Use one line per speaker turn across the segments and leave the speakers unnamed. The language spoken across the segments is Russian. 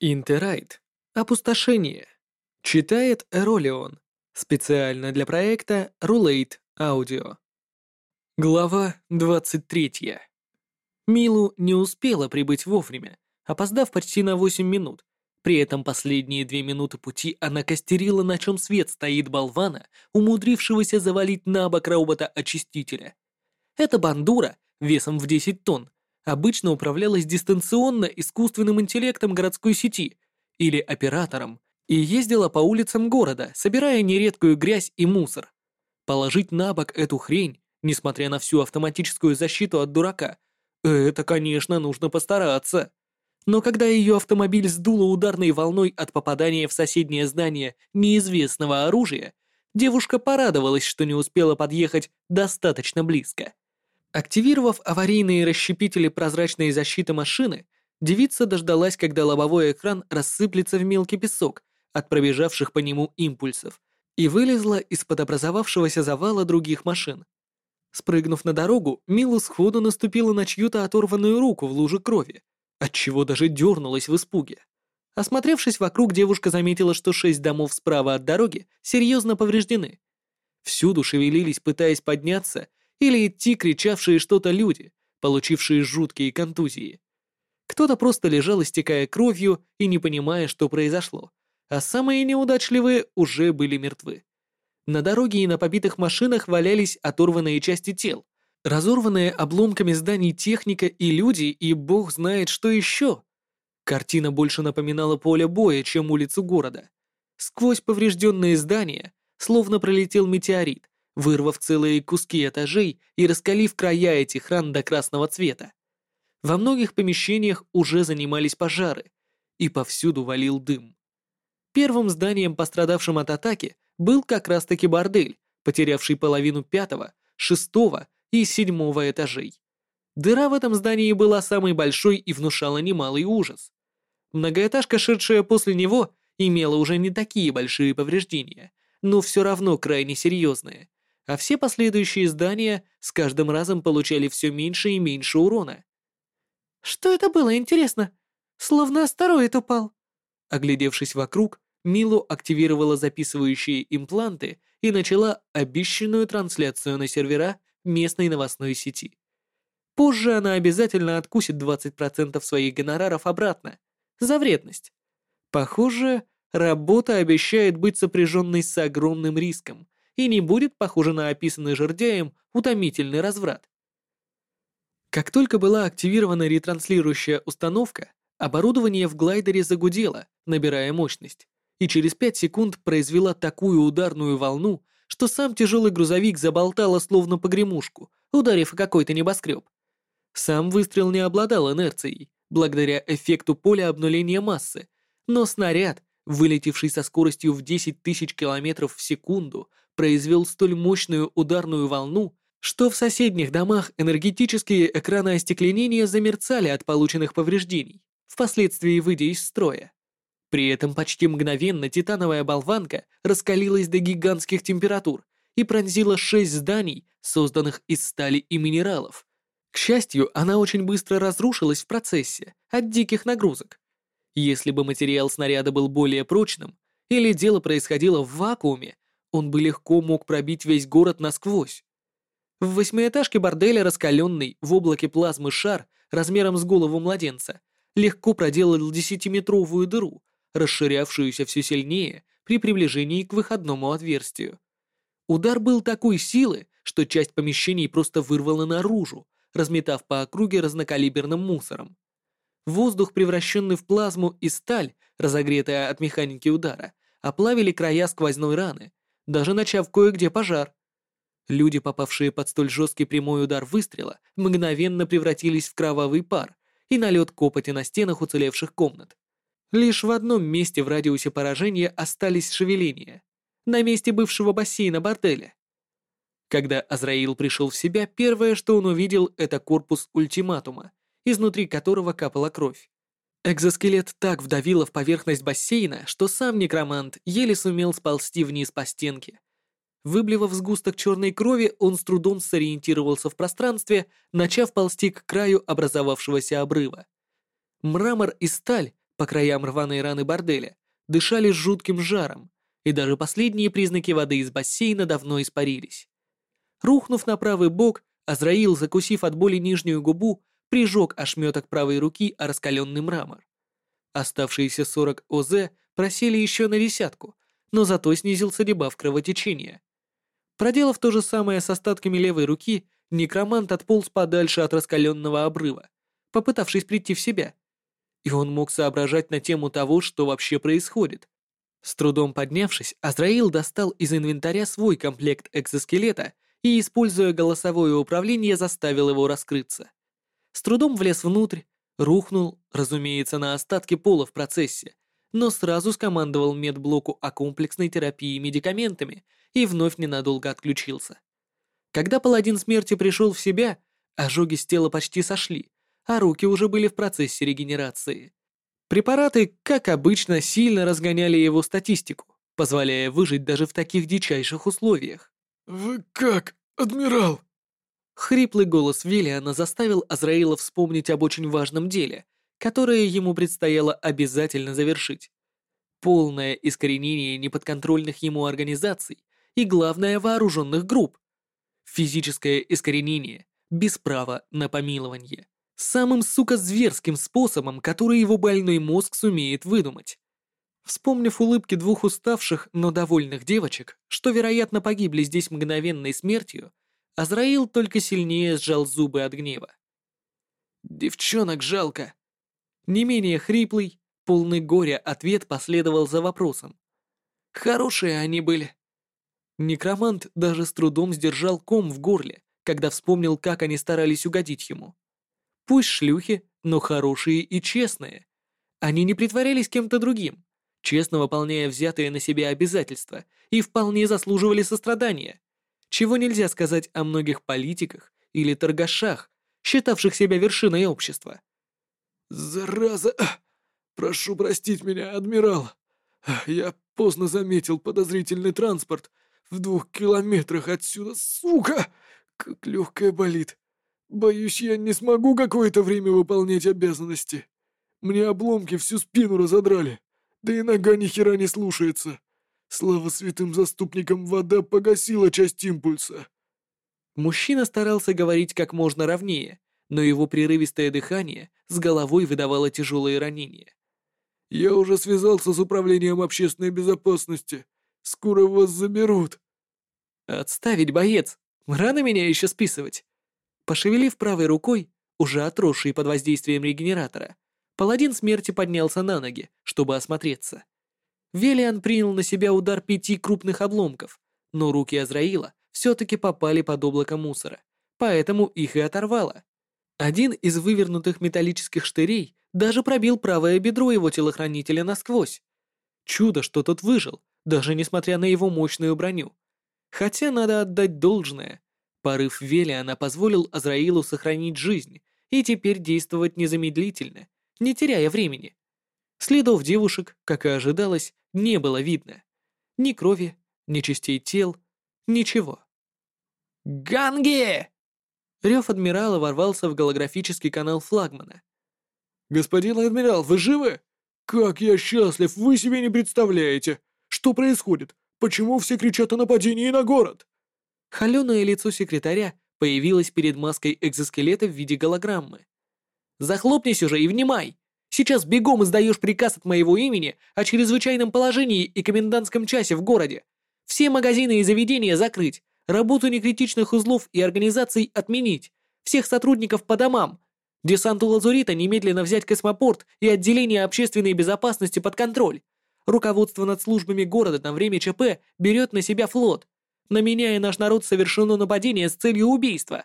Интерайт. Опустошение. Читает Эролион. Специально для проекта Rulate Audio. Глава 23. Милу не успела прибыть вовремя, опоздав почти на 8 минут. При этом последние две минуты пути она костерила, на чем свет стоит болвана, умудрившегося завалить на бок робота-очистителя. Эта бандура, весом в 10 тонн, обычно управлялась дистанционно искусственным интеллектом городской сети или оператором и ездила по улицам города, собирая нередкую грязь и мусор. Положить на бок эту хрень, несмотря на всю автоматическую защиту от дурака, это, конечно, нужно постараться. Но когда ее автомобиль сдуло ударной волной от попадания в соседнее здание неизвестного оружия, девушка порадовалась, что не успела подъехать достаточно близко. Активировав аварийные расщепители прозрачной защиты машины, девица дождалась, когда лобовой экран рассыплется в мелкий песок от пробежавших по нему импульсов, и вылезла из-под образовавшегося завала других машин. Спрыгнув на дорогу, Милу сходу наступила на чью-то оторванную руку в луже крови, отчего даже дернулась в испуге. Осмотревшись вокруг, девушка заметила, что шесть домов справа от дороги серьезно повреждены. Всюду шевелились, пытаясь подняться, или идти кричавшие что-то люди, получившие жуткие контузии. Кто-то просто лежал, истекая кровью и не понимая, что произошло, а самые неудачливые уже были мертвы. На дороге и на побитых машинах валялись оторванные части тел, разорванные обломками зданий техника и люди, и бог знает что еще. Картина больше напоминала поле боя, чем улицу города. Сквозь поврежденные здания словно пролетел метеорит, вырвав целые куски этажей и раскалив края этих ран до красного цвета. Во многих помещениях уже занимались пожары, и повсюду валил дым. Первым зданием, пострадавшим от атаки, был как раз-таки бордель, потерявший половину пятого, шестого и седьмого этажей. Дыра в этом здании была самой большой и внушала немалый ужас. Многоэтажка, шедшая после него, имела уже не такие большие повреждения, но все равно крайне серьезные, а все последующие здания с каждым разом получали все меньше и меньше урона. «Что это было, интересно? Словно астероид упал». Оглядевшись вокруг, Милу активировала записывающие импланты и начала обещанную трансляцию на сервера местной новостной сети. Позже она обязательно откусит 20% своих гонораров обратно. За вредность. Похоже, работа обещает быть сопряженной с огромным риском, и не будет похоже на описанный жердяем утомительный разврат. Как только была активирована ретранслирующая установка, оборудование в глайдере загудело, набирая мощность, и через 5 секунд произвела такую ударную волну, что сам тяжелый грузовик заболтало словно погремушку, ударив о какой-то небоскреб. Сам выстрел не обладал инерцией, благодаря эффекту поля обнуления массы, но снаряд, вылетевший со скоростью в 10 тысяч километров в секунду, произвел столь мощную ударную волну, что в соседних домах энергетические экраны остекленения замерцали от полученных повреждений, впоследствии выйдя из строя. При этом почти мгновенно титановая болванка раскалилась до гигантских температур и пронзила шесть зданий, созданных из стали и минералов. К счастью, она очень быстро разрушилась в процессе от диких нагрузок. Если бы материал снаряда был более прочным, или дело происходило в вакууме, он бы легко мог пробить весь город насквозь. В восьмиэтажке борделя раскаленный в облаке плазмы шар размером с голову младенца легко проделал десятиметровую дыру, расширявшуюся все сильнее при приближении к выходному отверстию. Удар был такой силы, что часть помещений просто вырвала наружу, разметав по округе разнокалиберным мусором. Воздух, превращенный в плазму и сталь, разогретая от механики удара, оплавили края сквозной раны, даже начав кое-где пожар. Люди, попавшие под столь жесткий прямой удар выстрела, мгновенно превратились в кровавый пар и налет копоти на стенах уцелевших комнат. Лишь в одном месте в радиусе поражения остались шевеления. На месте бывшего бассейна борделя. Когда Азраил пришел в себя, первое, что он увидел, это корпус ультиматума, изнутри которого капала кровь. Экзоскелет так вдавило в поверхность бассейна, что сам некромант еле сумел сползти вниз по стенке. Выблевав сгусток черной крови, он с трудом сориентировался в пространстве, начав ползти к краю образовавшегося обрыва. Мрамор и сталь по краям рваной раны борделя, дышали жутким жаром, и даже последние признаки воды из бассейна давно испарились. Рухнув на правый бок, Азраил, закусив от боли нижнюю губу, прижег ошметок правой руки о раскаленный мрамор. Оставшиеся 40 ОЗ просели еще на десятку, но зато снизился дебаф кровотечения. Проделав то же самое с остатками левой руки, некромант отполз подальше от раскаленного обрыва, попытавшись прийти в себя. И он мог соображать на тему того, что вообще происходит. С трудом поднявшись, Азраил достал из инвентаря свой комплект экзоскелета и, используя голосовое управление, заставил его раскрыться. С трудом влез внутрь, рухнул, разумеется, на остатки пола в процессе, но сразу скомандовал медблоку о комплексной терапии медикаментами и вновь ненадолго отключился. Когда паладин смерти пришел в себя, ожоги с тела почти сошли, а руки уже были в процессе регенерации. Препараты, как обычно, сильно разгоняли его статистику, позволяя выжить даже в таких дичайших условиях.
«Вы как, адмирал?»
Хриплый голос Виллиана заставил Азраила вспомнить об очень важном деле, которое ему предстояло обязательно завершить. Полное искоренение неподконтрольных ему организаций и, главное, вооруженных групп. Физическое искоренение, без права на помилование. Самым, сука, зверским способом, который его больной мозг сумеет выдумать. Вспомнив улыбки двух уставших, но довольных девочек, что, вероятно, погибли здесь мгновенной смертью, Азраил только сильнее сжал зубы от гнева. «Девчонок жалко!» Не менее хриплый, полный горя ответ последовал за вопросом. «Хорошие они были!» Некромант даже с трудом сдержал ком в горле, когда вспомнил, как они старались угодить ему. Пусть шлюхи, но хорошие и честные. Они не притворялись кем-то другим, честно выполняя взятые на себя обязательства и вполне заслуживали сострадания, чего нельзя сказать о многих политиках или торгашах, считавших себя вершиной общества.
«Зараза! Прошу простить меня, адмирал. Я поздно заметил подозрительный транспорт в двух километрах отсюда, сука! Как легкая болит. Боюсь, я не смогу какое-то время выполнять обязанности. Мне обломки всю спину разодрали, да и нога ни хера не слушается. Слава святым заступникам, вода погасила часть импульса.
Мужчина старался говорить как можно ровнее, но его прерывистое дыхание с головой выдавало тяжелые ранения.
«Я уже связался с управлением общественной безопасности. Скоро вас заберут».
«Отставить, боец! Рано меня еще списывать!» Пошевелив правой рукой, уже отросшей под воздействием регенератора, паладин смерти поднялся на ноги, чтобы осмотреться. Велиан принял на себя удар пяти крупных обломков, но руки Азраила все-таки попали под облако мусора, поэтому их и оторвало. Один из вывернутых металлических штырей даже пробил правое бедро его телохранителя насквозь. Чудо, что тот выжил, даже несмотря на его мощную броню. Хотя надо отдать должное, Порыв Велиана позволил Азраилу сохранить жизнь и теперь действовать незамедлительно, не теряя времени. Следов девушек, как и ожидалось, не было видно. Ни крови, ни частей тел, ничего. «Ганги!» Рев адмирала ворвался в голографический канал флагмана.
«Господин адмирал, вы живы? Как я счастлив, вы себе не представляете! Что происходит? Почему все кричат о нападении на город?»
Холеное лицо секретаря появилось перед маской экзоскелета в виде голограммы. «Захлопнись уже и внимай! Сейчас бегом издаешь приказ от моего имени о чрезвычайном положении и комендантском часе в городе. Все магазины и заведения закрыть, работу некритичных узлов и организаций отменить, всех сотрудников по домам, десанту Лазурита немедленно взять космопорт и отделение общественной безопасности под контроль. Руководство над службами города на время ЧП берет на себя флот. На меня и наш народ совершено нападение с целью убийства.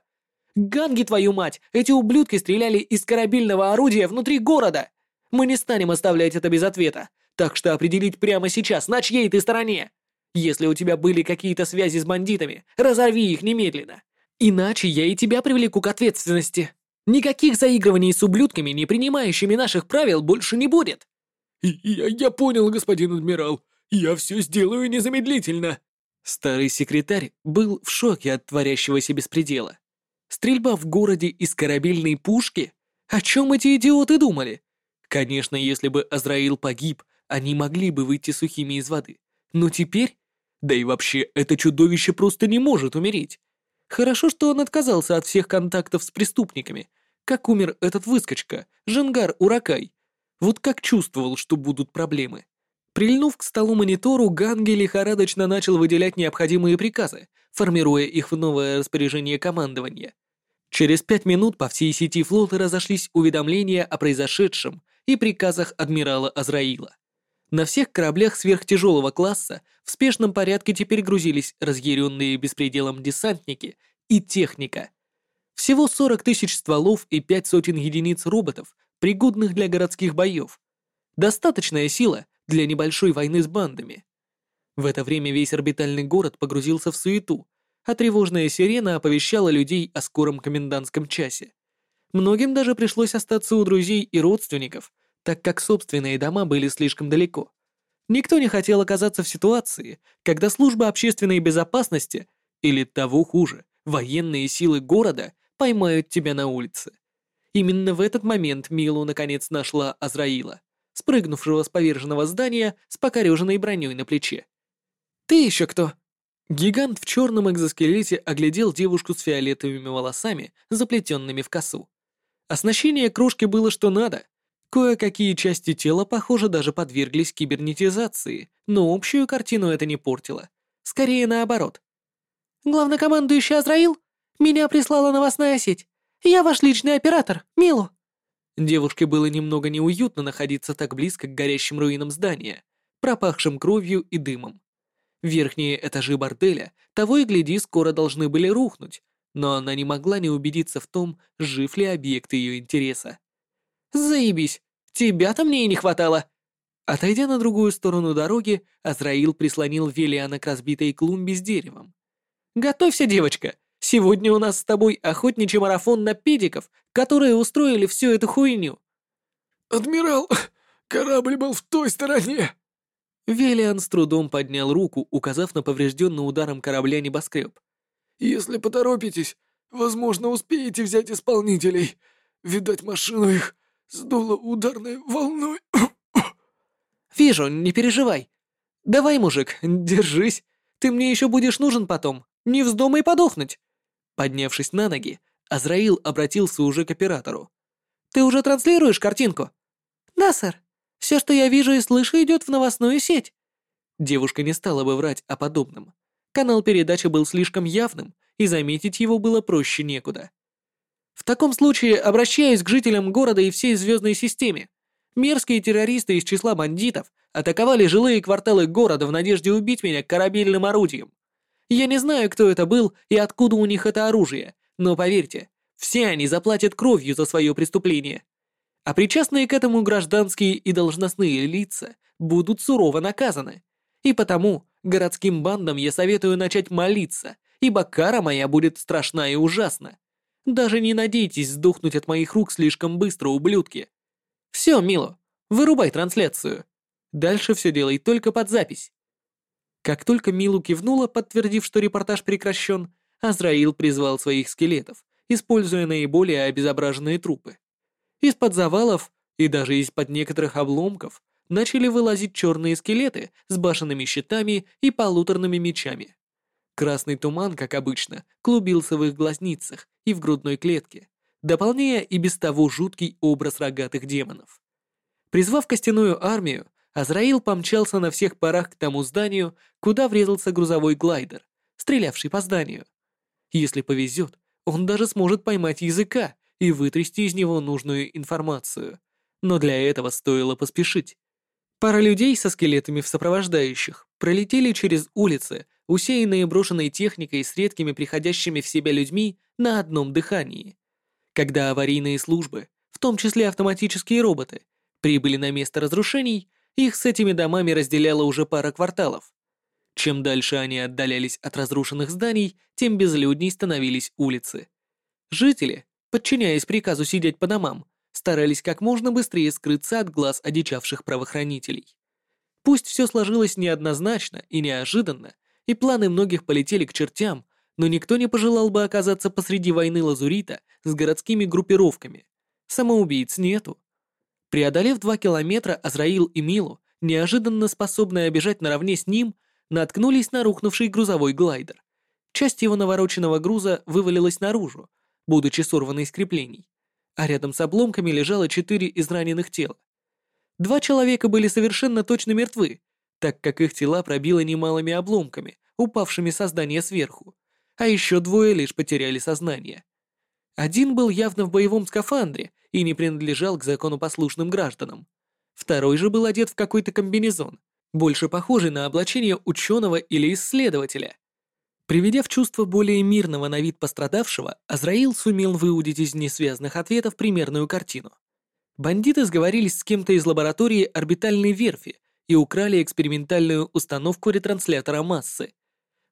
Ганги, твою мать! Эти ублюдки стреляли из корабельного орудия внутри города! Мы не станем оставлять это без ответа, так что определить прямо сейчас, на чьей ты стороне. Если у тебя были какие-то связи с бандитами, разорви их немедленно. Иначе я и тебя привлеку к ответственности. Никаких заигрываний с ублюдками, не принимающими наших правил, больше не будет.
Я, я понял, господин адмирал. Я все сделаю незамедлительно.
Старый секретарь был в шоке от творящегося беспредела. Стрельба в городе из корабельной пушки? О чем эти идиоты думали? Конечно, если бы Азраил погиб, они могли бы выйти сухими из воды. Но теперь... Да и вообще, это чудовище просто не может умереть. Хорошо, что он отказался от всех контактов с преступниками. Как умер этот выскочка, Женгар Уракай. Вот как чувствовал, что будут проблемы. Прильнув к столу монитору, Ганги лихорадочно начал выделять необходимые приказы, формируя их в новое распоряжение командования. Через пять минут по всей сети флота разошлись уведомления о произошедшем и приказах адмирала Азраила. На всех кораблях сверхтяжелого класса в спешном порядке теперь грузились разъяренные беспределом десантники и техника. Всего 40 тысяч стволов и пять сотен единиц роботов, пригодных для городских боев. Достаточная сила для небольшой войны с бандами. В это время весь орбитальный город погрузился в суету, а тревожная сирена оповещала людей о скором комендантском часе. Многим даже пришлось остаться у друзей и родственников, так как собственные дома были слишком далеко. Никто не хотел оказаться в ситуации, когда служба общественной безопасности или того хуже, военные силы города поймают тебя на улице. Именно в этот момент Милу наконец нашла Азраила, спрыгнувшего с поверженного здания с покореженной броней на плече. «Ты еще кто?» Гигант в черном экзоскелете оглядел девушку с фиолетовыми волосами, заплетенными в косу. Оснащение кружки было что надо. Кое-какие части тела, похоже, даже подверглись кибернетизации, но общую картину это не портило. Скорее наоборот. «Главнокомандующий Азраил? Меня прислала новостная сеть. Я ваш личный оператор, Милу». Девушке было немного неуютно находиться так близко к горящим руинам здания, пропахшим кровью и дымом. Верхние этажи борделя, того и гляди, скоро должны были рухнуть, но она не могла не убедиться в том, жив ли объект ее интереса. «Заебись! Тебя-то мне и не хватало!» Отойдя на другую сторону дороги, Азраил прислонил Велиана к разбитой клумбе с деревом. «Готовься, девочка! Сегодня у нас с тобой охотничий марафон на педиков, которые устроили всю эту хуйню!»
«Адмирал, корабль был в той стороне!»
Велиан с трудом поднял руку, указав на поврежденный ударом корабля небоскреб.
«Если поторопитесь, возможно, успеете взять исполнителей. Видать, машину их сдуло ударной волной».
«Вижу, не переживай. Давай, мужик, держись. Ты мне еще будешь нужен потом. Не вздумай подохнуть». Поднявшись на ноги, Азраил обратился уже к оператору. «Ты уже транслируешь картинку?» «Да, сэр». Все, что я вижу и слышу, идет в новостную сеть». Девушка не стала бы врать о подобном. Канал передачи был слишком явным, и заметить его было проще некуда. В таком случае обращаюсь к жителям города и всей звездной системе. Мерзкие террористы из числа бандитов атаковали жилые кварталы города в надежде убить меня корабельным орудием. Я не знаю, кто это был и откуда у них это оружие, но поверьте, все они заплатят кровью за свое преступление а причастные к этому гражданские и должностные лица будут сурово наказаны. И потому городским бандам я советую начать молиться, ибо кара моя будет страшна и ужасна. Даже не надейтесь сдохнуть от моих рук слишком быстро, ублюдки. Все, Мило, вырубай трансляцию. Дальше все делай только под запись. Как только Милу кивнула, подтвердив, что репортаж прекращен, Азраил призвал своих скелетов, используя наиболее обезображенные трупы. Из-под завалов и даже из-под некоторых обломков начали вылазить черные скелеты с башенными щитами и полуторными мечами. Красный туман, как обычно, клубился в их глазницах и в грудной клетке, дополняя и без того жуткий образ рогатых демонов. Призвав костяную армию, Азраил помчался на всех парах к тому зданию, куда врезался грузовой глайдер, стрелявший по зданию. Если повезет, он даже сможет поймать языка и вытрясти из него нужную информацию. Но для этого стоило поспешить. Пара людей со скелетами в сопровождающих пролетели через улицы, усеянные брошенной техникой с редкими приходящими в себя людьми на одном дыхании. Когда аварийные службы, в том числе автоматические роботы, прибыли на место разрушений, их с этими домами разделяла уже пара кварталов. Чем дальше они отдалялись от разрушенных зданий, тем безлюдней становились улицы. Жители, подчиняясь приказу сидеть по домам, старались как можно быстрее скрыться от глаз одичавших правоохранителей. Пусть все сложилось неоднозначно и неожиданно, и планы многих полетели к чертям, но никто не пожелал бы оказаться посреди войны Лазурита с городскими группировками. Самоубийц нету. Преодолев два километра, Азраил и Милу, неожиданно способные бежать наравне с ним, наткнулись на рухнувший грузовой глайдер. Часть его навороченного груза вывалилась наружу, будучи сорванной из креплений, а рядом с обломками лежало четыре израненных тела. Два человека были совершенно точно мертвы, так как их тела пробило немалыми обломками, упавшими со здания сверху, а еще двое лишь потеряли сознание. Один был явно в боевом скафандре и не принадлежал к законопослушным гражданам. Второй же был одет в какой-то комбинезон, больше похожий на облачение ученого или исследователя. Приведя в чувство более мирного на вид пострадавшего, Азраил сумел выудить из несвязанных ответов примерную картину. Бандиты сговорились с кем-то из лаборатории орбитальной верфи и украли экспериментальную установку ретранслятора массы.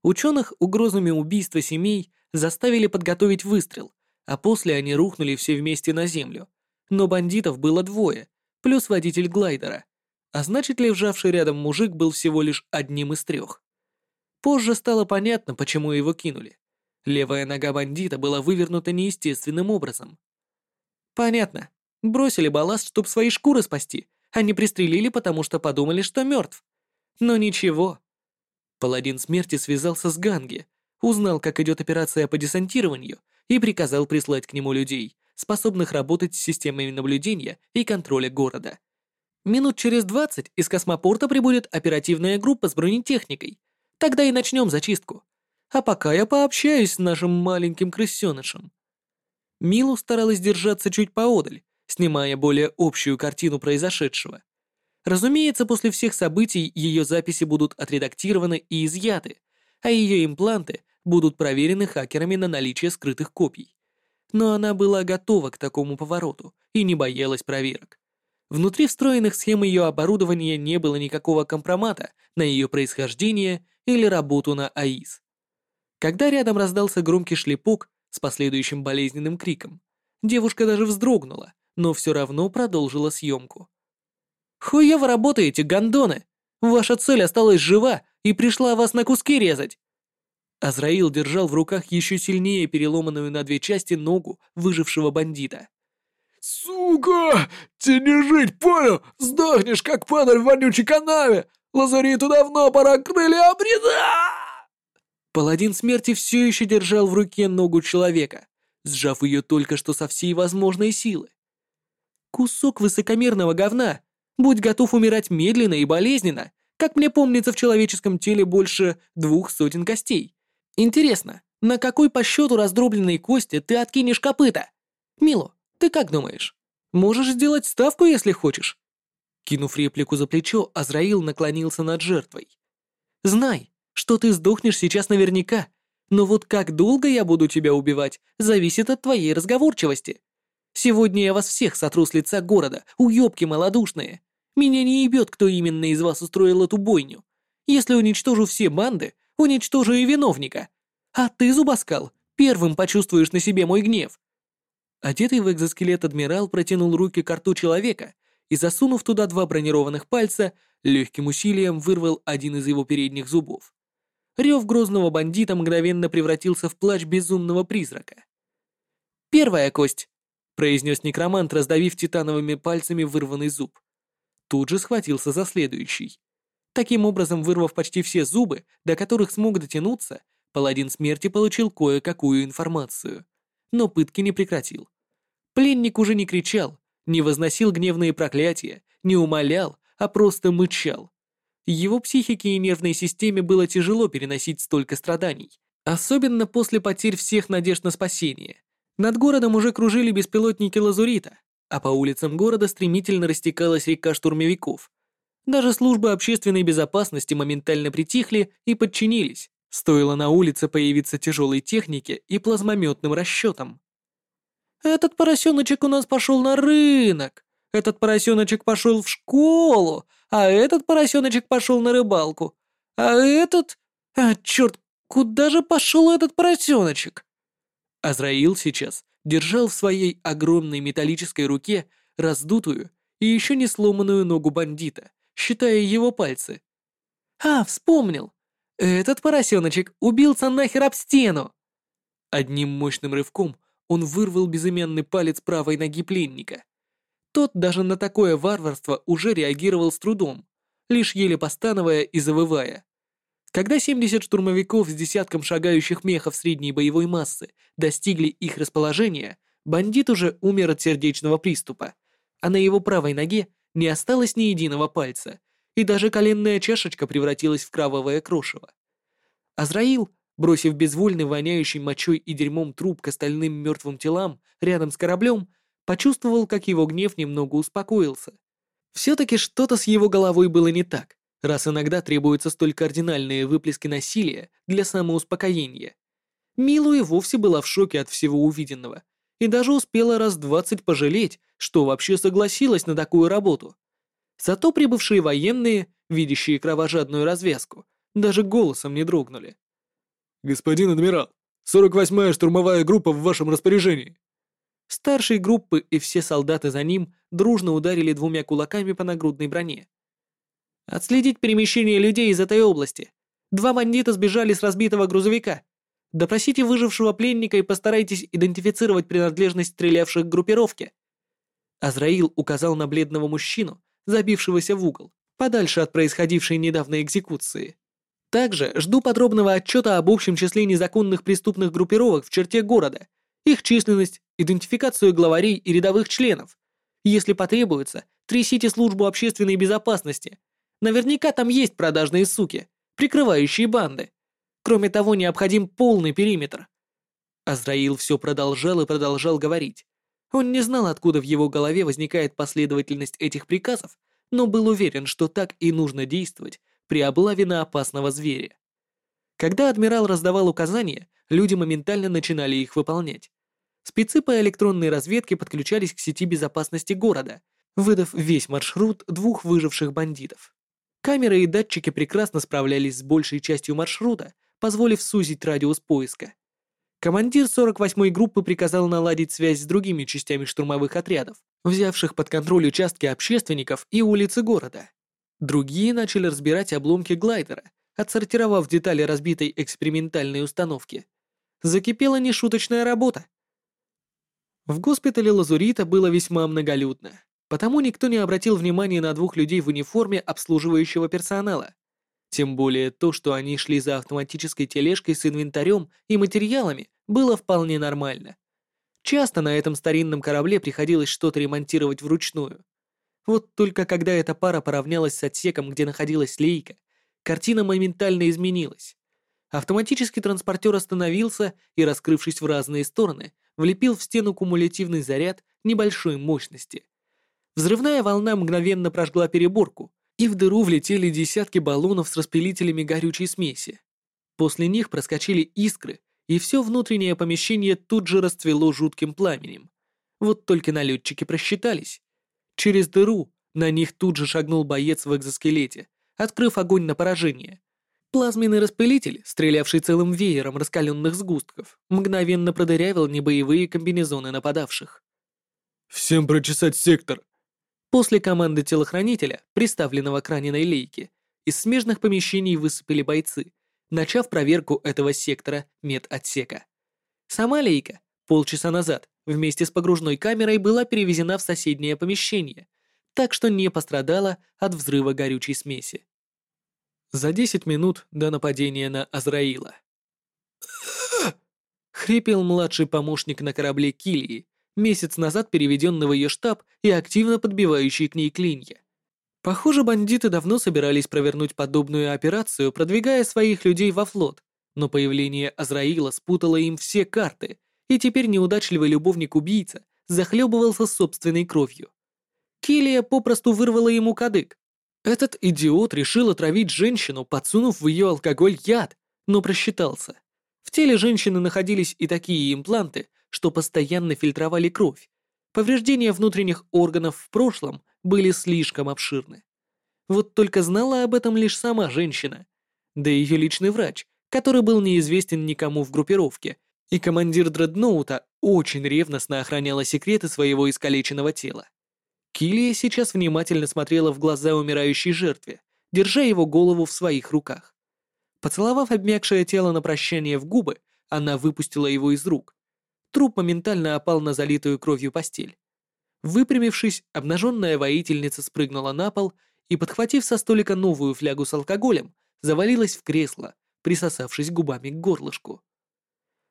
Ученых угрозами убийства семей заставили подготовить выстрел, а после они рухнули все вместе на землю. Но бандитов было двое, плюс водитель глайдера. А значит, лежавший рядом мужик был всего лишь одним из трех. Позже стало понятно, почему его кинули. Левая нога бандита была вывернута неестественным образом. Понятно. Бросили балласт, чтобы свои шкуры спасти, а не пристрелили, потому что подумали, что мертв. Но ничего. Паладин смерти связался с Ганги, узнал, как идет операция по десантированию и приказал прислать к нему людей, способных работать с системами наблюдения и контроля города. Минут через 20 из космопорта прибудет оперативная группа с бронетехникой. Тогда и начнем зачистку. А пока я пообщаюсь с нашим маленьким крысенышем. Милу старалась держаться чуть поодаль, снимая более общую картину произошедшего. Разумеется, после всех событий ее записи будут отредактированы и изъяты, а ее импланты будут проверены хакерами на наличие скрытых копий. Но она была готова к такому повороту и не боялась проверок. Внутри встроенных схем ее оборудования не было никакого компромата на ее происхождение или работу на АИС. Когда рядом раздался громкий шлепок с последующим болезненным криком, девушка даже вздрогнула, но все равно продолжила съемку. «Хуево работаете, гондоны! Ваша цель осталась жива и пришла вас на куски резать!» Азраил держал в руках еще сильнее переломанную на две части ногу выжившего бандита.
«Сука! Тебе не жить, понял? Сдохнешь, как падаль в вонючей канаве! Лазариту давно пора крылья обрезать!»
Паладин смерти все еще держал в руке ногу человека, сжав ее только что со всей возможной силы. Кусок высокомерного говна. Будь готов умирать медленно и болезненно, как мне помнится в человеческом теле больше двух сотен костей. Интересно, на какой по счету раздробленной кости ты откинешь копыта? Мило, ты как думаешь? Можешь сделать ставку, если хочешь. Кинув реплику за плечо, Азраил наклонился над жертвой. Знай, что ты сдохнешь сейчас наверняка, но вот как долго я буду тебя убивать, зависит от твоей разговорчивости. Сегодня я вас всех сотру с лица города, уёбки малодушные. Меня не ебет, кто именно из вас устроил эту бойню. Если уничтожу все банды, уничтожу и виновника. А ты, Зубаскал, первым почувствуешь на себе мой гнев». Одетый в экзоскелет адмирал протянул руки к рту человека и, засунув туда два бронированных пальца, легким усилием вырвал один из его передних зубов. Рев грозного бандита мгновенно превратился в плач безумного призрака. «Первая кость», — произнес некромант, раздавив титановыми пальцами вырванный зуб. Тут же схватился за следующий. Таким образом, вырвав почти все зубы, до которых смог дотянуться, паладин смерти получил кое-какую информацию. Но пытки не прекратил. Пленник уже не кричал, не возносил гневные проклятия, не умолял, а просто мычал. Его психике и нервной системе было тяжело переносить столько страданий, особенно после потерь всех надежд на спасение. Над городом уже кружили беспилотники Лазурита, а по улицам города стремительно растекалась река штурмовиков, даже службы общественной безопасности моментально притихли и подчинились. Стоило на улице появиться тяжелой технике и плазмометным расчетам. «Этот поросеночек у нас пошел на рынок, этот поросеночек пошел в школу, а этот поросеночек пошел на рыбалку, а этот... А, черт, куда же пошел этот поросеночек?» Азраил сейчас держал в своей огромной металлической руке раздутую и еще не сломанную ногу бандита, считая его пальцы. «А, вспомнил! Этот поросеночек убился нахер об стену!» Одним мощным рывком он вырвал безымянный палец правой ноги пленника. Тот даже на такое варварство уже реагировал с трудом, лишь еле постановая и завывая. Когда 70 штурмовиков с десятком шагающих мехов средней боевой массы достигли их расположения, бандит уже умер от сердечного приступа, а на его правой ноге не осталось ни единого пальца, и даже коленная чашечка превратилась в кровавое крошево. Азраил, бросив безвольный воняющий мочой и дерьмом труп к остальным мертвым телам рядом с кораблем, почувствовал, как его гнев немного успокоился. Все-таки что-то с его головой было не так, раз иногда требуются столь кардинальные выплески насилия для самоуспокоения. Милу и вовсе была в шоке от всего увиденного и даже успела раз двадцать пожалеть, что вообще согласилась на такую работу. Зато прибывшие военные, видящие кровожадную развязку, даже голосом не дрогнули.
«Господин адмирал, 48-я штурмовая группа в вашем распоряжении».
Старший группы и все солдаты за ним дружно ударили двумя кулаками по нагрудной броне. «Отследить перемещение людей из этой области. Два бандита сбежали с разбитого грузовика. Допросите выжившего пленника и постарайтесь идентифицировать принадлежность стрелявших к группировке». Азраил указал на бледного мужчину, забившегося в угол, подальше от происходившей недавно экзекуции. Также жду подробного отчета об общем числе незаконных преступных группировок в черте города их численность, идентификацию главарей и рядовых членов. Если потребуется, трясите службу общественной безопасности. Наверняка там есть продажные суки, прикрывающие банды. Кроме того, необходим полный периметр. Азраил все продолжал и продолжал говорить. Он не знал, откуда в его голове возникает последовательность этих приказов, но был уверен, что так и нужно действовать при облаве на опасного зверя. Когда адмирал раздавал указания, люди моментально начинали их выполнять. Спецы по электронной разведке подключались к сети безопасности города, выдав весь маршрут двух выживших бандитов. Камеры и датчики прекрасно справлялись с большей частью маршрута, позволив сузить радиус поиска. Командир 48-й группы приказал наладить связь с другими частями штурмовых отрядов, взявших под контроль участки общественников и улицы города. Другие начали разбирать обломки глайдера, отсортировав детали разбитой экспериментальной установки. Закипела нешуточная работа. В госпитале Лазурита было весьма многолюдно, потому никто не обратил внимания на двух людей в униформе обслуживающего персонала. Тем более то, что они шли за автоматической тележкой с инвентарем и материалами, было вполне нормально. Часто на этом старинном корабле приходилось что-то ремонтировать вручную. Вот только когда эта пара поравнялась с отсеком, где находилась Лейка, картина моментально изменилась. Автоматический транспортер остановился и, раскрывшись в разные стороны, влепил в стену кумулятивный заряд небольшой мощности. Взрывная волна мгновенно прожгла переборку, и в дыру влетели десятки баллонов с распылителями горючей смеси. После них проскочили искры, и все внутреннее помещение тут же расцвело жутким пламенем. Вот только налетчики просчитались. Через дыру на них тут же шагнул боец в экзоскелете, открыв огонь на поражение. Плазменный распылитель, стрелявший целым веером раскаленных сгустков, мгновенно продырявил небоевые комбинезоны нападавших.
«Всем прочесать сектор!»
После команды телохранителя, приставленного к раненой лейке, из смежных помещений высыпали бойцы, начав проверку этого сектора медотсека. Сама лейка полчаса назад вместе с погружной камерой была перевезена в соседнее помещение, так что не пострадала от взрыва горючей смеси. За 10 минут до нападения на Азраила. Хрипел младший помощник на корабле Килии, месяц назад переведенный в ее штаб и активно подбивающий к ней клинья. Похоже, бандиты давно собирались провернуть подобную операцию, продвигая своих людей во флот, но появление Азраила спутало им все карты, и теперь неудачливый любовник-убийца захлебывался собственной кровью. Килия попросту вырвала ему кадык, этот идиот решил отравить женщину, подсунув в ее алкоголь яд, но просчитался. В теле женщины находились и такие импланты, что постоянно фильтровали кровь. Повреждения внутренних органов в прошлом были слишком обширны. Вот только знала об этом лишь сама женщина. Да и ее личный врач, который был неизвестен никому в группировке, и командир дредноута очень ревностно охраняла секреты своего искалеченного тела. Килия сейчас внимательно смотрела в глаза умирающей жертве, держа его голову в своих руках. Поцеловав обмякшее тело на прощание в губы, она выпустила его из рук. Труп моментально опал на залитую кровью постель. Выпрямившись, обнаженная воительница спрыгнула на пол и, подхватив со столика новую флягу с алкоголем, завалилась в кресло, присосавшись губами к горлышку.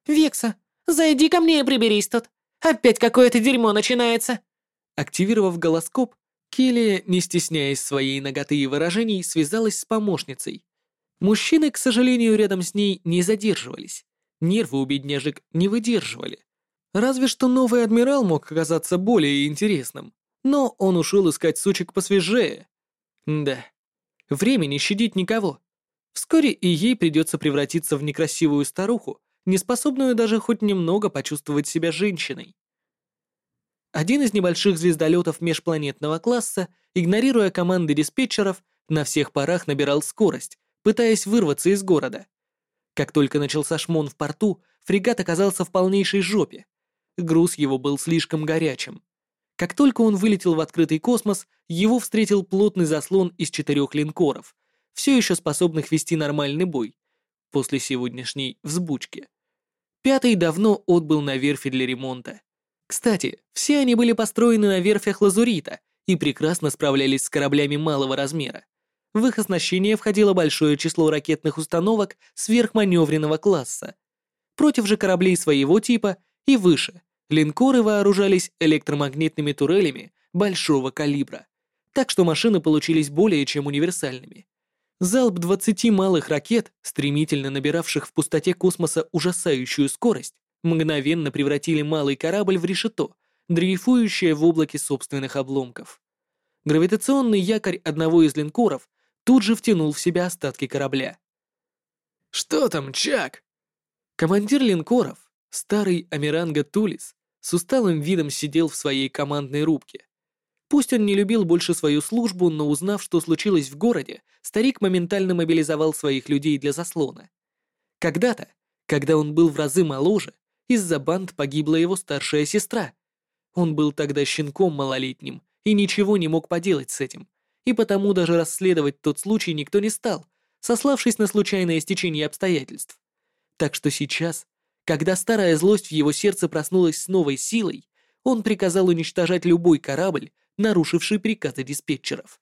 «Векса, зайди ко мне и приберись тут. Опять какое-то дерьмо начинается!»
Активировав голоскоп, Келли, не стесняясь своей ноготы и выражений, связалась с помощницей. Мужчины, к сожалению, рядом с ней не задерживались. Нервы у бедняжек не выдерживали. Разве что новый адмирал мог оказаться более интересным, но он ушел искать сучек посвежее. Да, время не щадит никого. Вскоре и ей придется превратиться в некрасивую старуху, неспособную даже хоть немного почувствовать себя женщиной. Один из небольших звездолетов межпланетного класса, игнорируя команды диспетчеров, на всех парах набирал скорость, пытаясь вырваться из города. Как только начался шмон в порту, фрегат оказался в полнейшей жопе. Груз его был слишком горячим. Как только он вылетел в открытый космос, его встретил плотный заслон из четырех линкоров, все еще способных вести нормальный бой, после сегодняшней взбучки. Пятый давно отбыл на верфи для ремонта. Кстати, все они были построены на верфях Лазурита и прекрасно справлялись с кораблями малого размера. В их оснащение входило большое число ракетных установок сверхманевренного класса. Против же кораблей своего типа и выше линкоры вооружались электромагнитными турелями большого калибра, так что машины получились более чем универсальными. Залп 20 малых ракет, стремительно набиравших в пустоте космоса ужасающую скорость, мгновенно превратили малый корабль в решето, дрейфующее в облаке собственных обломков. Гравитационный якорь одного из линкоров тут же втянул в себя остатки корабля.
«Что там, Чак?»
Командир линкоров, старый Амиранга Тулис, с усталым видом сидел в своей командной рубке. Пусть он не любил больше свою службу, но узнав, что случилось в городе, старик моментально мобилизовал своих людей для заслона. Когда-то, когда он был в разы моложе, из-за банд погибла его старшая сестра. Он был тогда щенком малолетним и ничего не мог поделать с этим, и потому даже расследовать тот случай никто не стал, сославшись на случайное стечение обстоятельств. Так что сейчас, когда старая злость в его сердце проснулась с новой силой, он приказал уничтожать любой корабль, нарушивший приказы диспетчеров.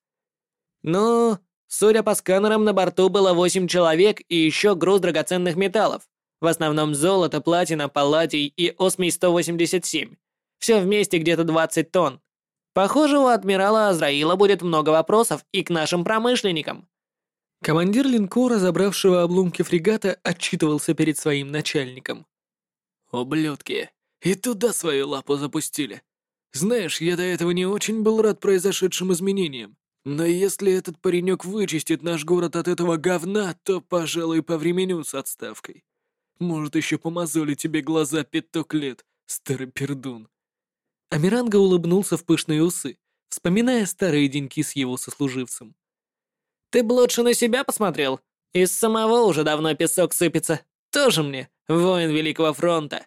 «Ну, судя по сканерам, на борту было восемь человек и еще груз драгоценных металлов. В основном золото, платина, палладий и осмий-187. Все вместе где-то 20 тонн. Похоже, у адмирала Азраила будет много вопросов и к нашим промышленникам».
Командир линкора, забравшего обломки фрегата, отчитывался перед своим начальником.
«Ублюдки, и туда свою лапу запустили. Знаешь, я до этого не очень был рад произошедшим изменениям. Но если этот паренек вычистит наш город от этого говна, то, пожалуй, повременю с отставкой. Может, еще помазоли тебе глаза пяток лет, старый пердун».
Амиранга улыбнулся в пышные усы, вспоминая старые деньки с его сослуживцем.
«Ты бы лучше на себя посмотрел. Из самого уже давно песок сыпется. Тоже мне, воин Великого Фронта.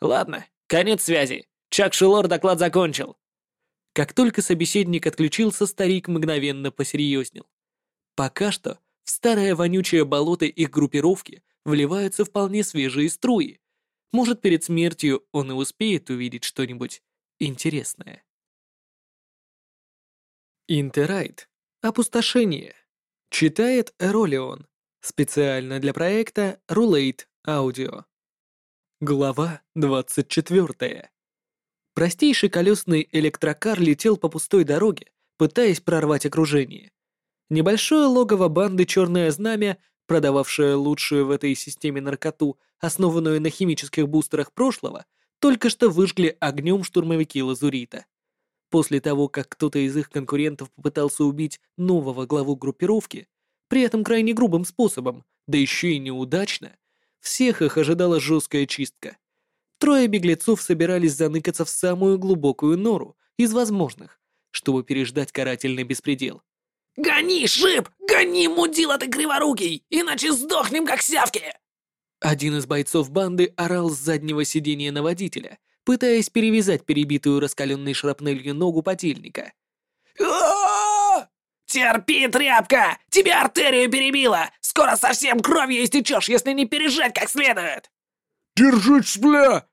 Ладно, конец связи. Чак Шилор доклад закончил».
Как только собеседник отключился, старик мгновенно посерьезнел. Пока что в старое вонючее болото их группировки вливаются вполне свежие струи. Может, перед смертью он и успеет увидеть что-нибудь интересное. Интерайт. Опустошение. Читает Эролион. Специально для проекта Rulate Audio. Глава 24. Простейший колесный электрокар летел по пустой дороге, пытаясь прорвать окружение. Небольшое логово банды «Черное знамя», продававшее лучшую в этой системе наркоту, основанную на химических бустерах прошлого, только что выжгли огнем штурмовики Лазурита. После того, как кто-то из их конкурентов попытался убить нового главу группировки, при этом крайне грубым способом, да еще и неудачно, всех их ожидала жесткая чистка. Трое беглецов собирались заныкаться в самую глубокую нору из возможных, чтобы переждать карательный беспредел.
«Гони, Шип! Гони, мудила ты криворукий! Иначе сдохнем, как сявки!»
Один из бойцов банды орал с заднего сиденья на водителя, пытаясь перевязать перебитую раскаленной шрапнелью ногу потельника.
«Терпи, тряпка! Тебя артерию перебило! Скоро совсем кровью истечешь, если не пережать как следует!»
«Держись, бля!»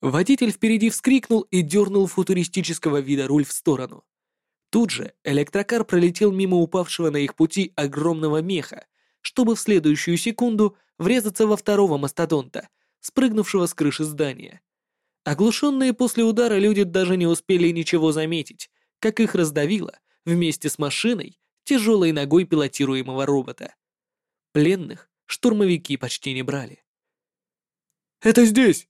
Водитель впереди вскрикнул и дернул футуристического вида руль в сторону. Тут же электрокар пролетел мимо упавшего на их пути огромного меха, чтобы в следующую секунду врезаться во второго мастодонта, спрыгнувшего с крыши здания. Оглушенные после удара люди даже не успели ничего заметить, как их раздавило вместе с машиной тяжелой ногой пилотируемого робота. Пленных штурмовики почти не брали.
«Это здесь!»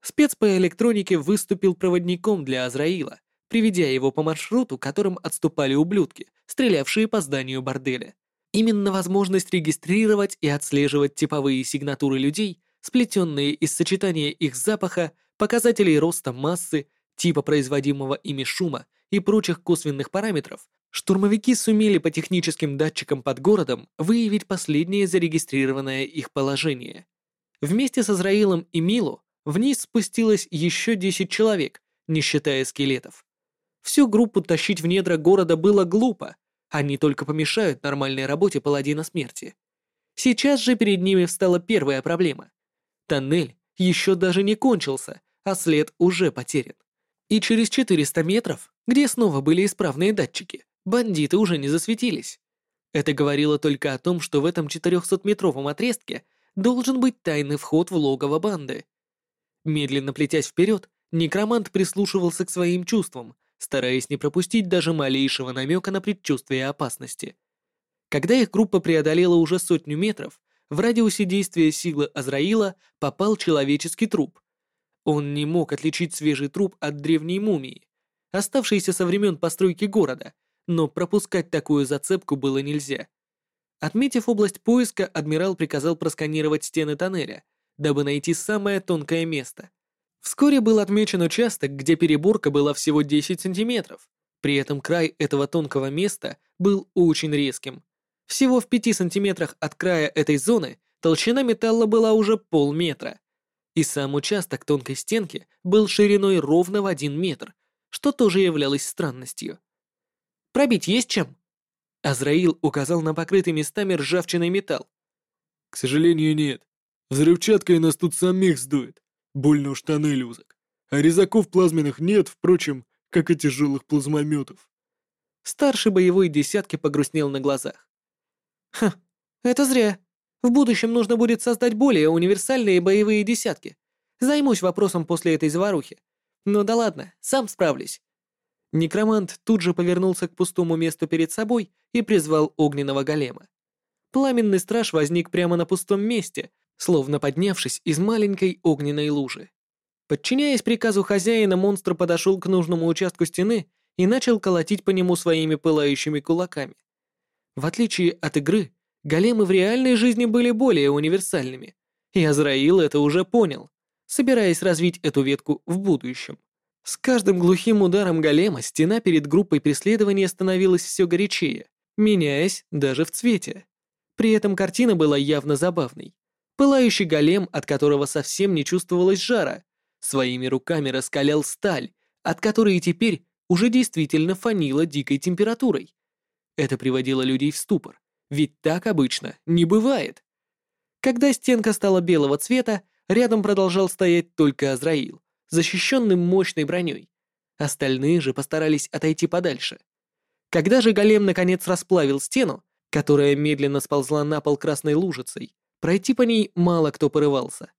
Спец по электронике выступил проводником для Азраила, приведя его по маршруту, которым отступали ублюдки, стрелявшие по зданию борделя. Именно возможность регистрировать и отслеживать типовые сигнатуры людей, сплетенные из сочетания их запаха, показателей роста массы, типа производимого ими шума и прочих косвенных параметров, штурмовики сумели по техническим датчикам под городом выявить последнее зарегистрированное их положение. Вместе с Азраилом и Милу Вниз спустилось еще 10 человек, не считая скелетов. Всю группу тащить в недра города было глупо, они только помешают нормальной работе паладина смерти. Сейчас же перед ними встала первая проблема. Тоннель еще даже не кончился, а след уже потерян. И через 400 метров, где снова были исправные датчики, бандиты уже не засветились. Это говорило только о том, что в этом 400-метровом отрезке должен быть тайный вход в логово банды. Медленно плетясь вперед, некромант прислушивался к своим чувствам, стараясь не пропустить даже малейшего намека на предчувствие опасности. Когда их группа преодолела уже сотню метров, в радиусе действия силы Азраила попал человеческий труп. Он не мог отличить свежий труп от древней мумии, оставшейся со времен постройки города, но пропускать такую зацепку было нельзя. Отметив область поиска, адмирал приказал просканировать стены тоннеля — дабы найти самое тонкое место. Вскоре был отмечен участок, где переборка была всего 10 сантиметров. При этом край этого тонкого места был очень резким. Всего в 5 сантиметрах от края этой зоны толщина металла была уже полметра. И сам участок тонкой стенки был шириной ровно в 1 метр, что тоже являлось странностью. «Пробить есть чем?» Азраил указал на покрытый местами ржавчиной металл.
«К сожалению, нет. Взрывчаткой нас тут самих сдует. Больно уж тоннель узок. А резаков плазменных нет, впрочем, как и тяжелых плазмометов.
Старший боевой десятки погрустнел на глазах. Ха, это зря. В будущем нужно будет создать более универсальные боевые десятки. Займусь вопросом после этой заварухи. Ну да ладно, сам справлюсь. Некромант тут же повернулся к пустому месту перед собой и призвал огненного голема. Пламенный страж возник прямо на пустом месте, словно поднявшись из маленькой огненной лужи. Подчиняясь приказу хозяина, монстр подошел к нужному участку стены и начал колотить по нему своими пылающими кулаками. В отличие от игры, големы в реальной жизни были более универсальными, и Азраил это уже понял, собираясь развить эту ветку в будущем. С каждым глухим ударом голема стена перед группой преследования становилась все горячее, меняясь даже в цвете. При этом картина была явно забавной. Пылающий голем, от которого совсем не чувствовалось жара, своими руками раскалял сталь, от которой теперь уже действительно фанило дикой температурой. Это приводило людей в ступор, ведь так обычно не бывает. Когда стенка стала белого цвета, рядом продолжал стоять только Азраил, защищенный мощной броней. Остальные же постарались отойти подальше. Когда же голем наконец расплавил стену, которая медленно сползла на пол красной лужицей, Пройти по ней мало кто порывался.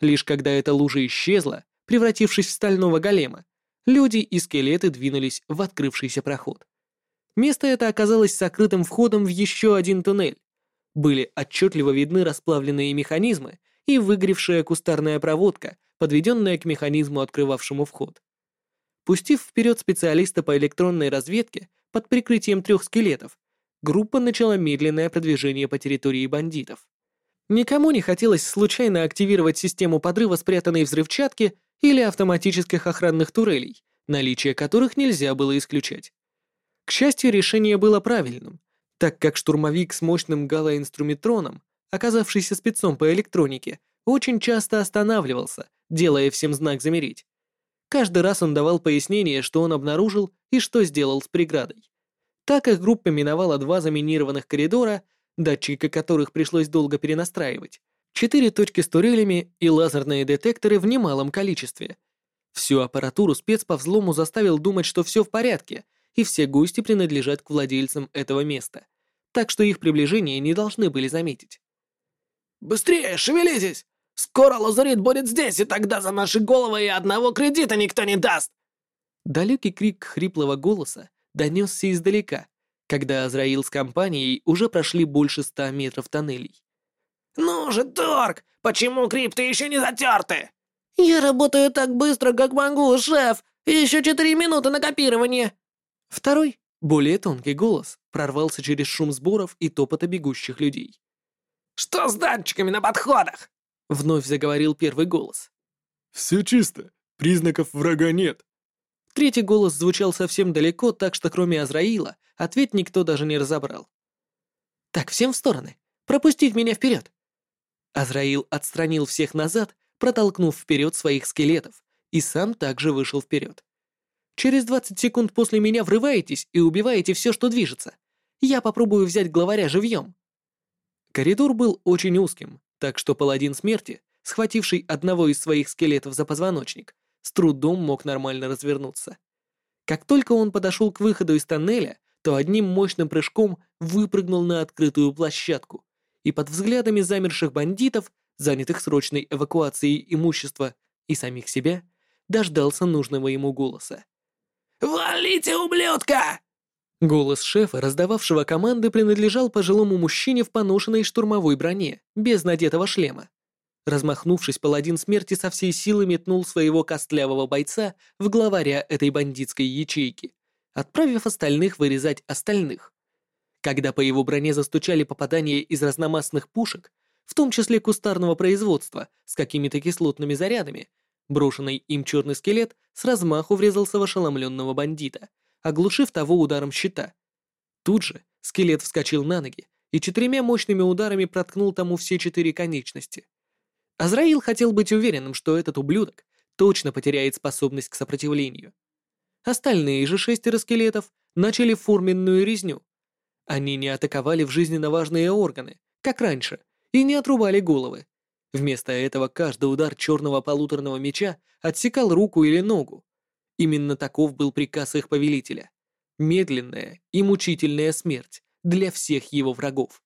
Лишь когда эта лужа исчезла, превратившись в стального голема, люди и скелеты двинулись в открывшийся проход. Место это оказалось сокрытым входом в еще один туннель. Были отчетливо видны расплавленные механизмы и выгоревшая кустарная проводка, подведенная к механизму, открывавшему вход. Пустив вперед специалиста по электронной разведке под прикрытием трех скелетов, группа начала медленное продвижение по территории бандитов. Никому не хотелось случайно активировать систему подрыва спрятанной взрывчатки или автоматических охранных турелей, наличие которых нельзя было исключать. К счастью, решение было правильным, так как штурмовик с мощным галоинструментроном, оказавшийся спецом по электронике, очень часто останавливался, делая всем знак замереть. Каждый раз он давал пояснение, что он обнаружил и что сделал с преградой. Так как группа миновала два заминированных коридора, датчики которых пришлось долго перенастраивать, четыре точки с турелями и лазерные детекторы в немалом количестве, Всю аппаратуру спец по взлому заставил думать, что все в порядке, и все гости принадлежат к владельцам этого места, так что их приближение не должны были заметить.
«Быстрее, шевелитесь! Скоро лазурит будет здесь, и тогда за наши головы и одного кредита никто не даст!»
Далекий крик хриплого голоса донесся издалека, когда Азраил с компанией уже прошли больше ста метров тоннелей.
«Ну же, Торг, почему крипты еще не затерты?» «Я работаю так быстро, как могу, шеф! Еще четыре минуты на копирование!»
Второй, более тонкий голос прорвался через шум сборов и топота бегущих людей.
«Что с датчиками на подходах?»
Вновь заговорил первый голос.
«Все чисто. Признаков врага нет».
Третий голос звучал совсем далеко, так что кроме Азраила ответ никто даже не разобрал. «Так, всем в стороны. Пропустить меня вперед!» Азраил отстранил всех назад, протолкнув вперед своих скелетов, и сам также вышел вперед. Через 20 секунд после меня врываетесь и убиваете все, что движется. Я попробую взять главаря живьем. Коридор был очень узким, так что паладин смерти, схвативший одного из своих скелетов за позвоночник, с трудом мог нормально развернуться. Как только он подошел к выходу из тоннеля, то одним мощным прыжком выпрыгнул на открытую площадку и под взглядами замерших бандитов, занятых срочной эвакуацией имущества и самих себя, дождался нужного ему голоса.
«Валите, ублюдка!»
Голос шефа, раздававшего команды, принадлежал пожилому мужчине в поношенной штурмовой броне, без надетого шлема. Размахнувшись, паладин смерти со всей силы метнул своего костлявого бойца в главаря этой бандитской ячейки, отправив остальных вырезать остальных. Когда по его броне застучали попадания из разномастных пушек, в том числе кустарного производства с какими-то кислотными зарядами, брошенный им черный скелет с размаху врезался в ошеломленного бандита, оглушив того ударом щита. Тут же скелет вскочил на ноги и четырьмя мощными ударами проткнул тому все четыре конечности. Азраил хотел быть уверенным, что этот ублюдок точно потеряет способность к сопротивлению. Остальные же шестеро скелетов начали форменную резню. Они не атаковали в жизненно важные органы, как раньше, и не отрубали головы. Вместо этого каждый удар черного полуторного меча отсекал руку или ногу, Именно таков был приказ их повелителя. Медленная и мучительная смерть для всех его врагов.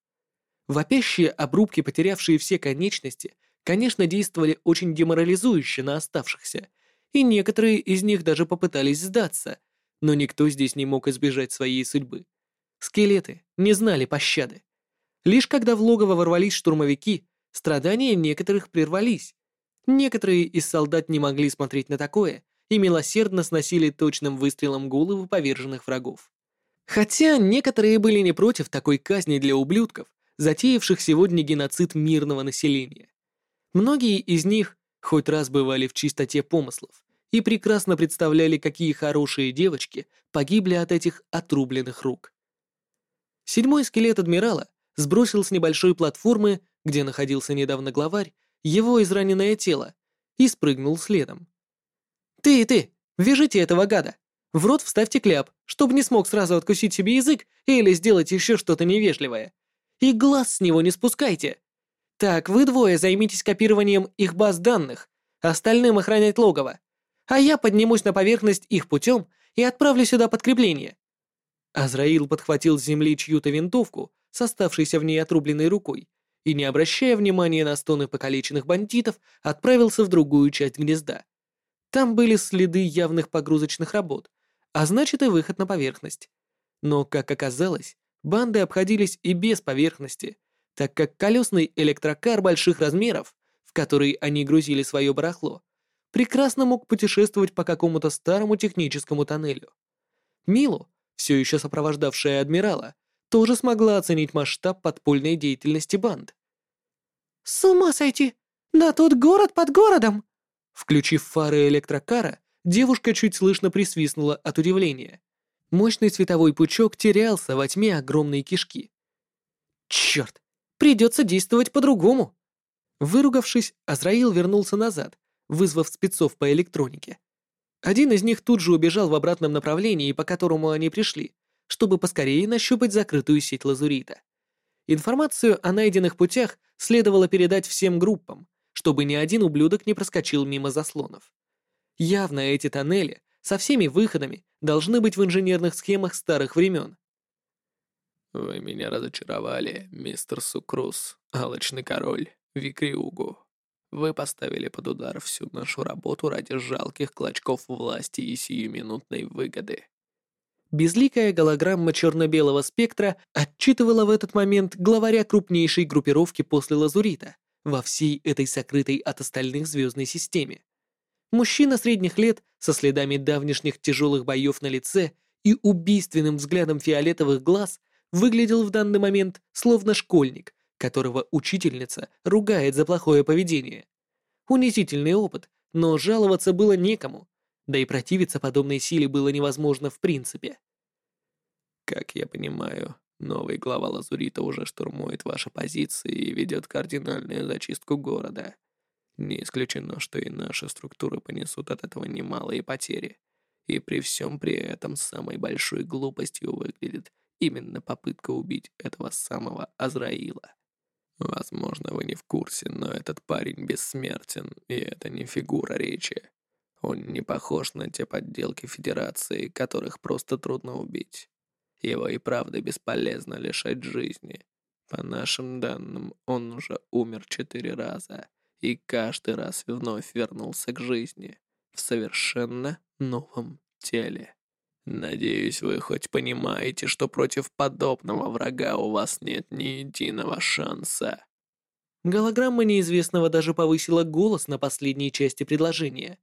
Вопящие обрубки, потерявшие все конечности, конечно, действовали очень деморализующе на оставшихся, и некоторые из них даже попытались сдаться, но никто здесь не мог избежать своей судьбы. Скелеты не знали пощады. Лишь когда в логово ворвались штурмовики, страдания некоторых прервались. Некоторые из солдат не могли смотреть на такое и милосердно сносили точным выстрелом головы поверженных врагов. Хотя некоторые были не против такой казни для ублюдков, затеявших сегодня геноцид мирного населения. Многие из них хоть раз бывали в чистоте помыслов и прекрасно представляли, какие хорошие девочки погибли от этих отрубленных рук. Седьмой скелет адмирала сбросил с небольшой платформы, где находился недавно главарь, его израненное тело и спрыгнул следом. «Ты и ты, вяжите этого гада. В рот вставьте кляп, чтобы не смог сразу откусить себе язык или сделать еще что-то невежливое. И глаз с него не спускайте. Так, вы двое займитесь копированием их баз данных, остальным охранять логово. А я поднимусь на поверхность их путем и отправлю сюда подкрепление». Азраил подхватил с земли чью-то винтовку с оставшейся в ней отрубленной рукой и, не обращая внимания на стоны покалеченных бандитов, отправился в другую часть гнезда. Там были следы явных погрузочных работ, а значит и выход на поверхность. Но, как оказалось, банды обходились и без поверхности, так как колесный электрокар больших размеров, в который они грузили свое барахло, прекрасно мог путешествовать по какому-то старому техническому тоннелю. Милу, все еще сопровождавшая адмирала, тоже смогла оценить масштаб подпольной деятельности банд.
«С ума сойти! Да тут город под городом!»
Включив фары электрокара, девушка чуть слышно присвистнула от удивления. Мощный световой пучок терялся во тьме огромной кишки. Черт, придется действовать по-другому. Выругавшись, Азраил вернулся назад, вызвав спецов по электронике. Один из них тут же убежал в обратном направлении, по которому они пришли, чтобы поскорее нащупать закрытую сеть лазурита. Информацию о найденных путях следовало передать всем группам, чтобы ни один ублюдок не проскочил мимо заслонов. Явно эти тоннели со всеми выходами должны быть в инженерных схемах старых времен.
«Вы меня разочаровали, мистер Сукрус, алочный король, Викриугу. Вы поставили под удар всю нашу работу ради жалких клочков власти и сиюминутной выгоды».
Безликая голограмма черно-белого спектра отчитывала в этот момент главаря крупнейшей группировки после Лазурита во всей этой сокрытой от остальных звездной системе. Мужчина средних лет со следами давнишних тяжелых боев на лице и убийственным взглядом фиолетовых глаз выглядел в данный момент словно школьник, которого учительница ругает за плохое поведение. Унизительный опыт, но жаловаться было некому, да и противиться подобной силе было невозможно в принципе.
Как я понимаю, новый глава Лазурита уже штурмует ваши позиции и ведет кардинальную зачистку города. Не исключено, что и наши структуры понесут от этого немалые потери. И при всем при этом самой большой глупостью выглядит именно попытка убить этого самого Азраила. Возможно, вы не в курсе, но этот парень бессмертен, и это не фигура речи. Он не похож на те подделки Федерации, которых просто трудно убить. Его и правда бесполезно лишать жизни. По нашим данным, он уже умер четыре раза и каждый раз вновь вернулся к жизни в совершенно новом теле. Надеюсь, вы хоть понимаете, что против подобного врага у вас нет ни единого шанса.
Голограмма неизвестного даже повысила голос на последней части предложения.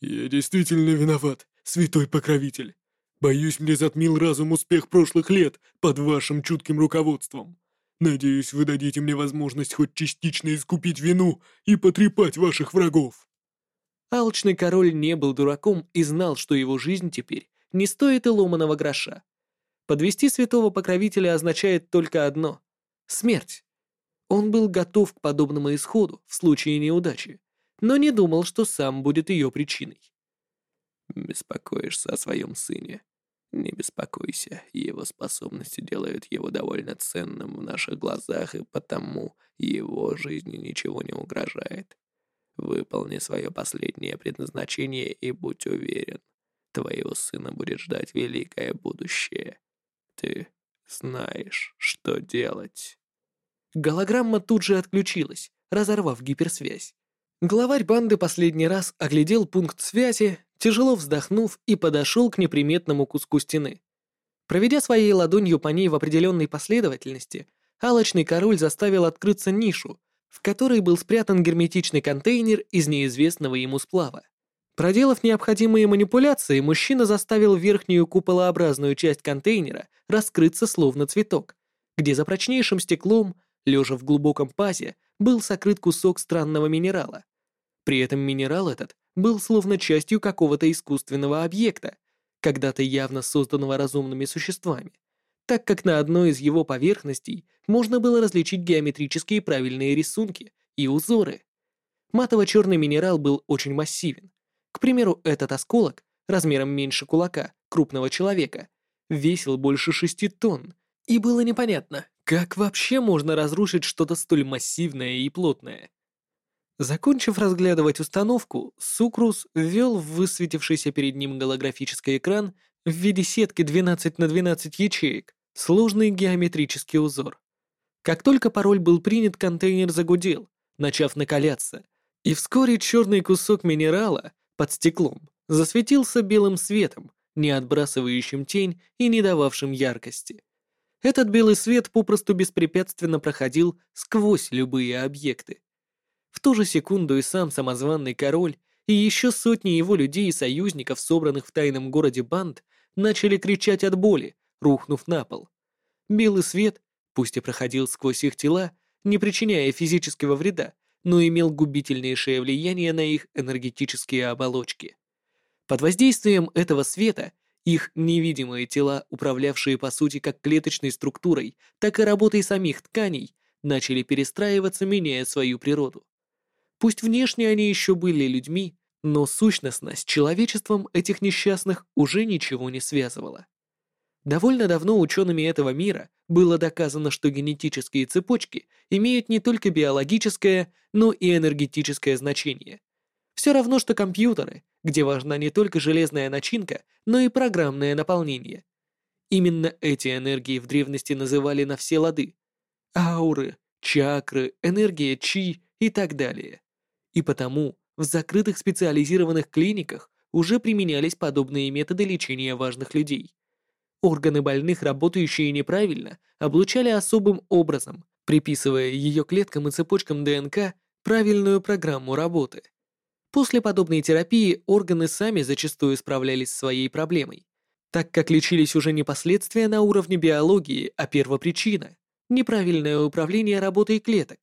«Я действительно виноват, святой покровитель. Боюсь, мне затмил разум успех прошлых лет под вашим чутким руководством. Надеюсь, вы дадите мне возможность хоть частично искупить вину и потрепать ваших врагов».
Алчный король не был дураком и знал, что его жизнь теперь не стоит и ломаного гроша. Подвести святого покровителя означает только одно — смерть. Он был готов к подобному исходу в случае неудачи, но не думал, что сам будет ее причиной.
«Беспокоишься о своем сыне», не беспокойся, его способности делают его довольно ценным в наших глазах, и потому его жизни ничего не угрожает. Выполни свое последнее предназначение и будь уверен, твоего сына будет ждать великое будущее. Ты знаешь, что делать.
Голограмма тут же отключилась, разорвав гиперсвязь. Главарь банды последний раз оглядел пункт связи тяжело вздохнув и подошел к неприметному куску стены. Проведя своей ладонью по ней в определенной последовательности, алочный король заставил открыться нишу, в которой был спрятан герметичный контейнер из неизвестного ему сплава. Проделав необходимые манипуляции, мужчина заставил верхнюю куполообразную часть контейнера раскрыться словно цветок, где за прочнейшим стеклом, лежа в глубоком пазе, был сокрыт кусок странного минерала. При этом минерал этот был словно частью какого-то искусственного объекта, когда-то явно созданного разумными существами, так как на одной из его поверхностей можно было различить геометрические правильные рисунки и узоры. Матово-черный минерал был очень массивен. К примеру, этот осколок, размером меньше кулака, крупного человека, весил больше шести тонн, и было непонятно, как вообще можно разрушить что-то столь массивное и плотное. Закончив разглядывать установку, Сукрус ввел в высветившийся перед ним голографический экран в виде сетки 12 на 12 ячеек сложный геометрический узор. Как только пароль был принят, контейнер загудел, начав накаляться, и вскоре черный кусок минерала под стеклом засветился белым светом, не отбрасывающим тень и не дававшим яркости. Этот белый свет попросту беспрепятственно проходил сквозь любые объекты. Ту же секунду и сам самозванный король, и еще сотни его людей и союзников, собранных в тайном городе банд, начали кричать от боли, рухнув на пол. Белый свет, пусть и проходил сквозь их тела, не причиняя физического вреда, но имел губительнейшее влияние на их энергетические оболочки. Под воздействием этого света их невидимые тела, управлявшие по сути как клеточной структурой, так и работой самих тканей, начали перестраиваться, меняя свою природу. Пусть внешне они еще были людьми, но сущностно с человечеством этих несчастных уже ничего не связывала. Довольно давно учеными этого мира было доказано, что генетические цепочки имеют не только биологическое, но и энергетическое значение. Все равно, что компьютеры, где важна не только железная начинка, но и программное наполнение. Именно эти энергии в древности называли на все лады. Ауры, чакры, энергия чи и так далее. И потому в закрытых специализированных клиниках уже применялись подобные методы лечения важных людей. Органы больных, работающие неправильно, облучали особым образом, приписывая ее клеткам и цепочкам ДНК правильную программу работы. После подобной терапии органы сами зачастую справлялись с своей проблемой, так как лечились уже не последствия на уровне биологии, а первопричина – неправильное управление работой клеток.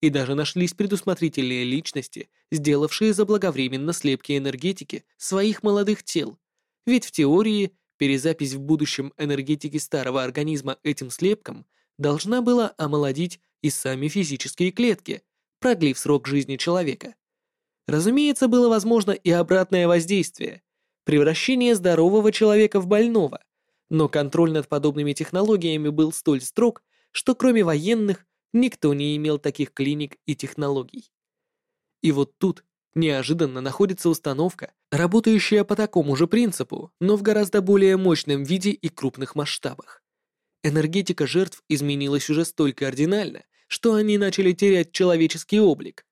И даже нашлись предусмотрительные личности, сделавшие заблаговременно слепки энергетики своих молодых тел. Ведь в теории перезапись в будущем энергетики старого организма этим слепком должна была омолодить и сами физические клетки, продлив срок жизни человека. Разумеется, было возможно и обратное воздействие – превращение здорового человека в больного, но контроль над подобными технологиями был столь строг, что кроме военных никто не имел таких клиник и технологий. И вот тут неожиданно находится установка, работающая по такому же принципу, но в гораздо более мощном виде и крупных масштабах. Энергетика жертв изменилась уже столь кардинально, что они начали терять человеческий облик,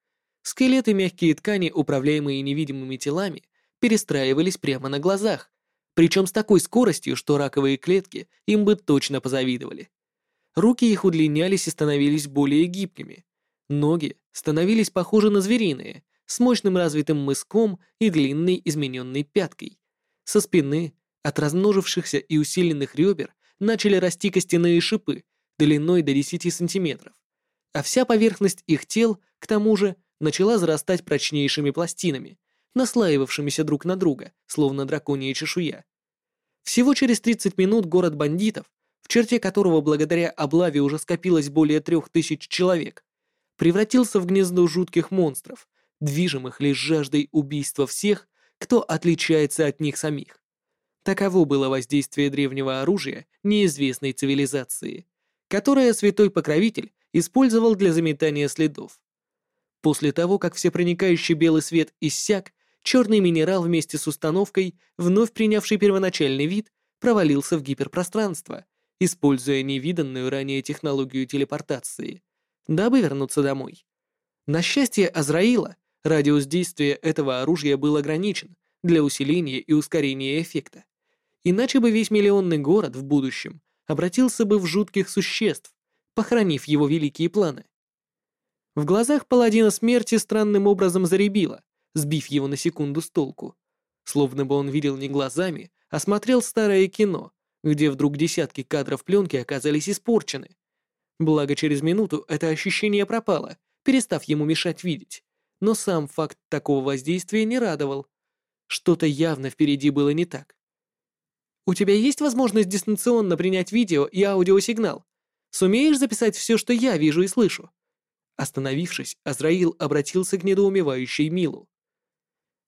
Скелеты мягкие ткани, управляемые невидимыми телами, перестраивались прямо на глазах, причем с такой скоростью, что раковые клетки им бы точно позавидовали. Руки их удлинялись и становились более гибкими. Ноги становились похожи на звериные, с мощным развитым мыском и длинной измененной пяткой. Со спины, от размножившихся и усиленных ребер, начали расти костяные шипы длиной до 10 сантиметров, а вся поверхность их тел, к тому же, начала зарастать прочнейшими пластинами, наслаивавшимися друг на друга, словно драконья чешуя. Всего через 30 минут город бандитов, в черте которого благодаря облаве уже скопилось более трех тысяч человек, превратился в гнездо жутких монстров, движимых лишь жаждой убийства всех, кто отличается от них самих. Таково было воздействие древнего оружия неизвестной цивилизации, которое святой покровитель использовал для заметания следов. После того, как всепроникающий белый свет иссяк, черный минерал вместе с установкой, вновь принявший первоначальный вид, провалился в гиперпространство, используя невиданную ранее технологию телепортации, дабы вернуться домой. На счастье Азраила, радиус действия этого оружия был ограничен для усиления и ускорения эффекта. Иначе бы весь миллионный город в будущем обратился бы в жутких существ, похоронив его великие планы. В глазах паладина смерти странным образом заребило, сбив его на секунду с толку. Словно бы он видел не глазами, а смотрел старое кино, где вдруг десятки кадров пленки оказались испорчены. Благо через минуту это ощущение пропало, перестав ему мешать видеть. Но сам факт такого воздействия не радовал. Что-то явно впереди было не так. «У тебя есть возможность дистанционно принять видео и аудиосигнал? Сумеешь записать все, что я вижу и слышу?» Остановившись, Азраил обратился к недоумевающей Милу.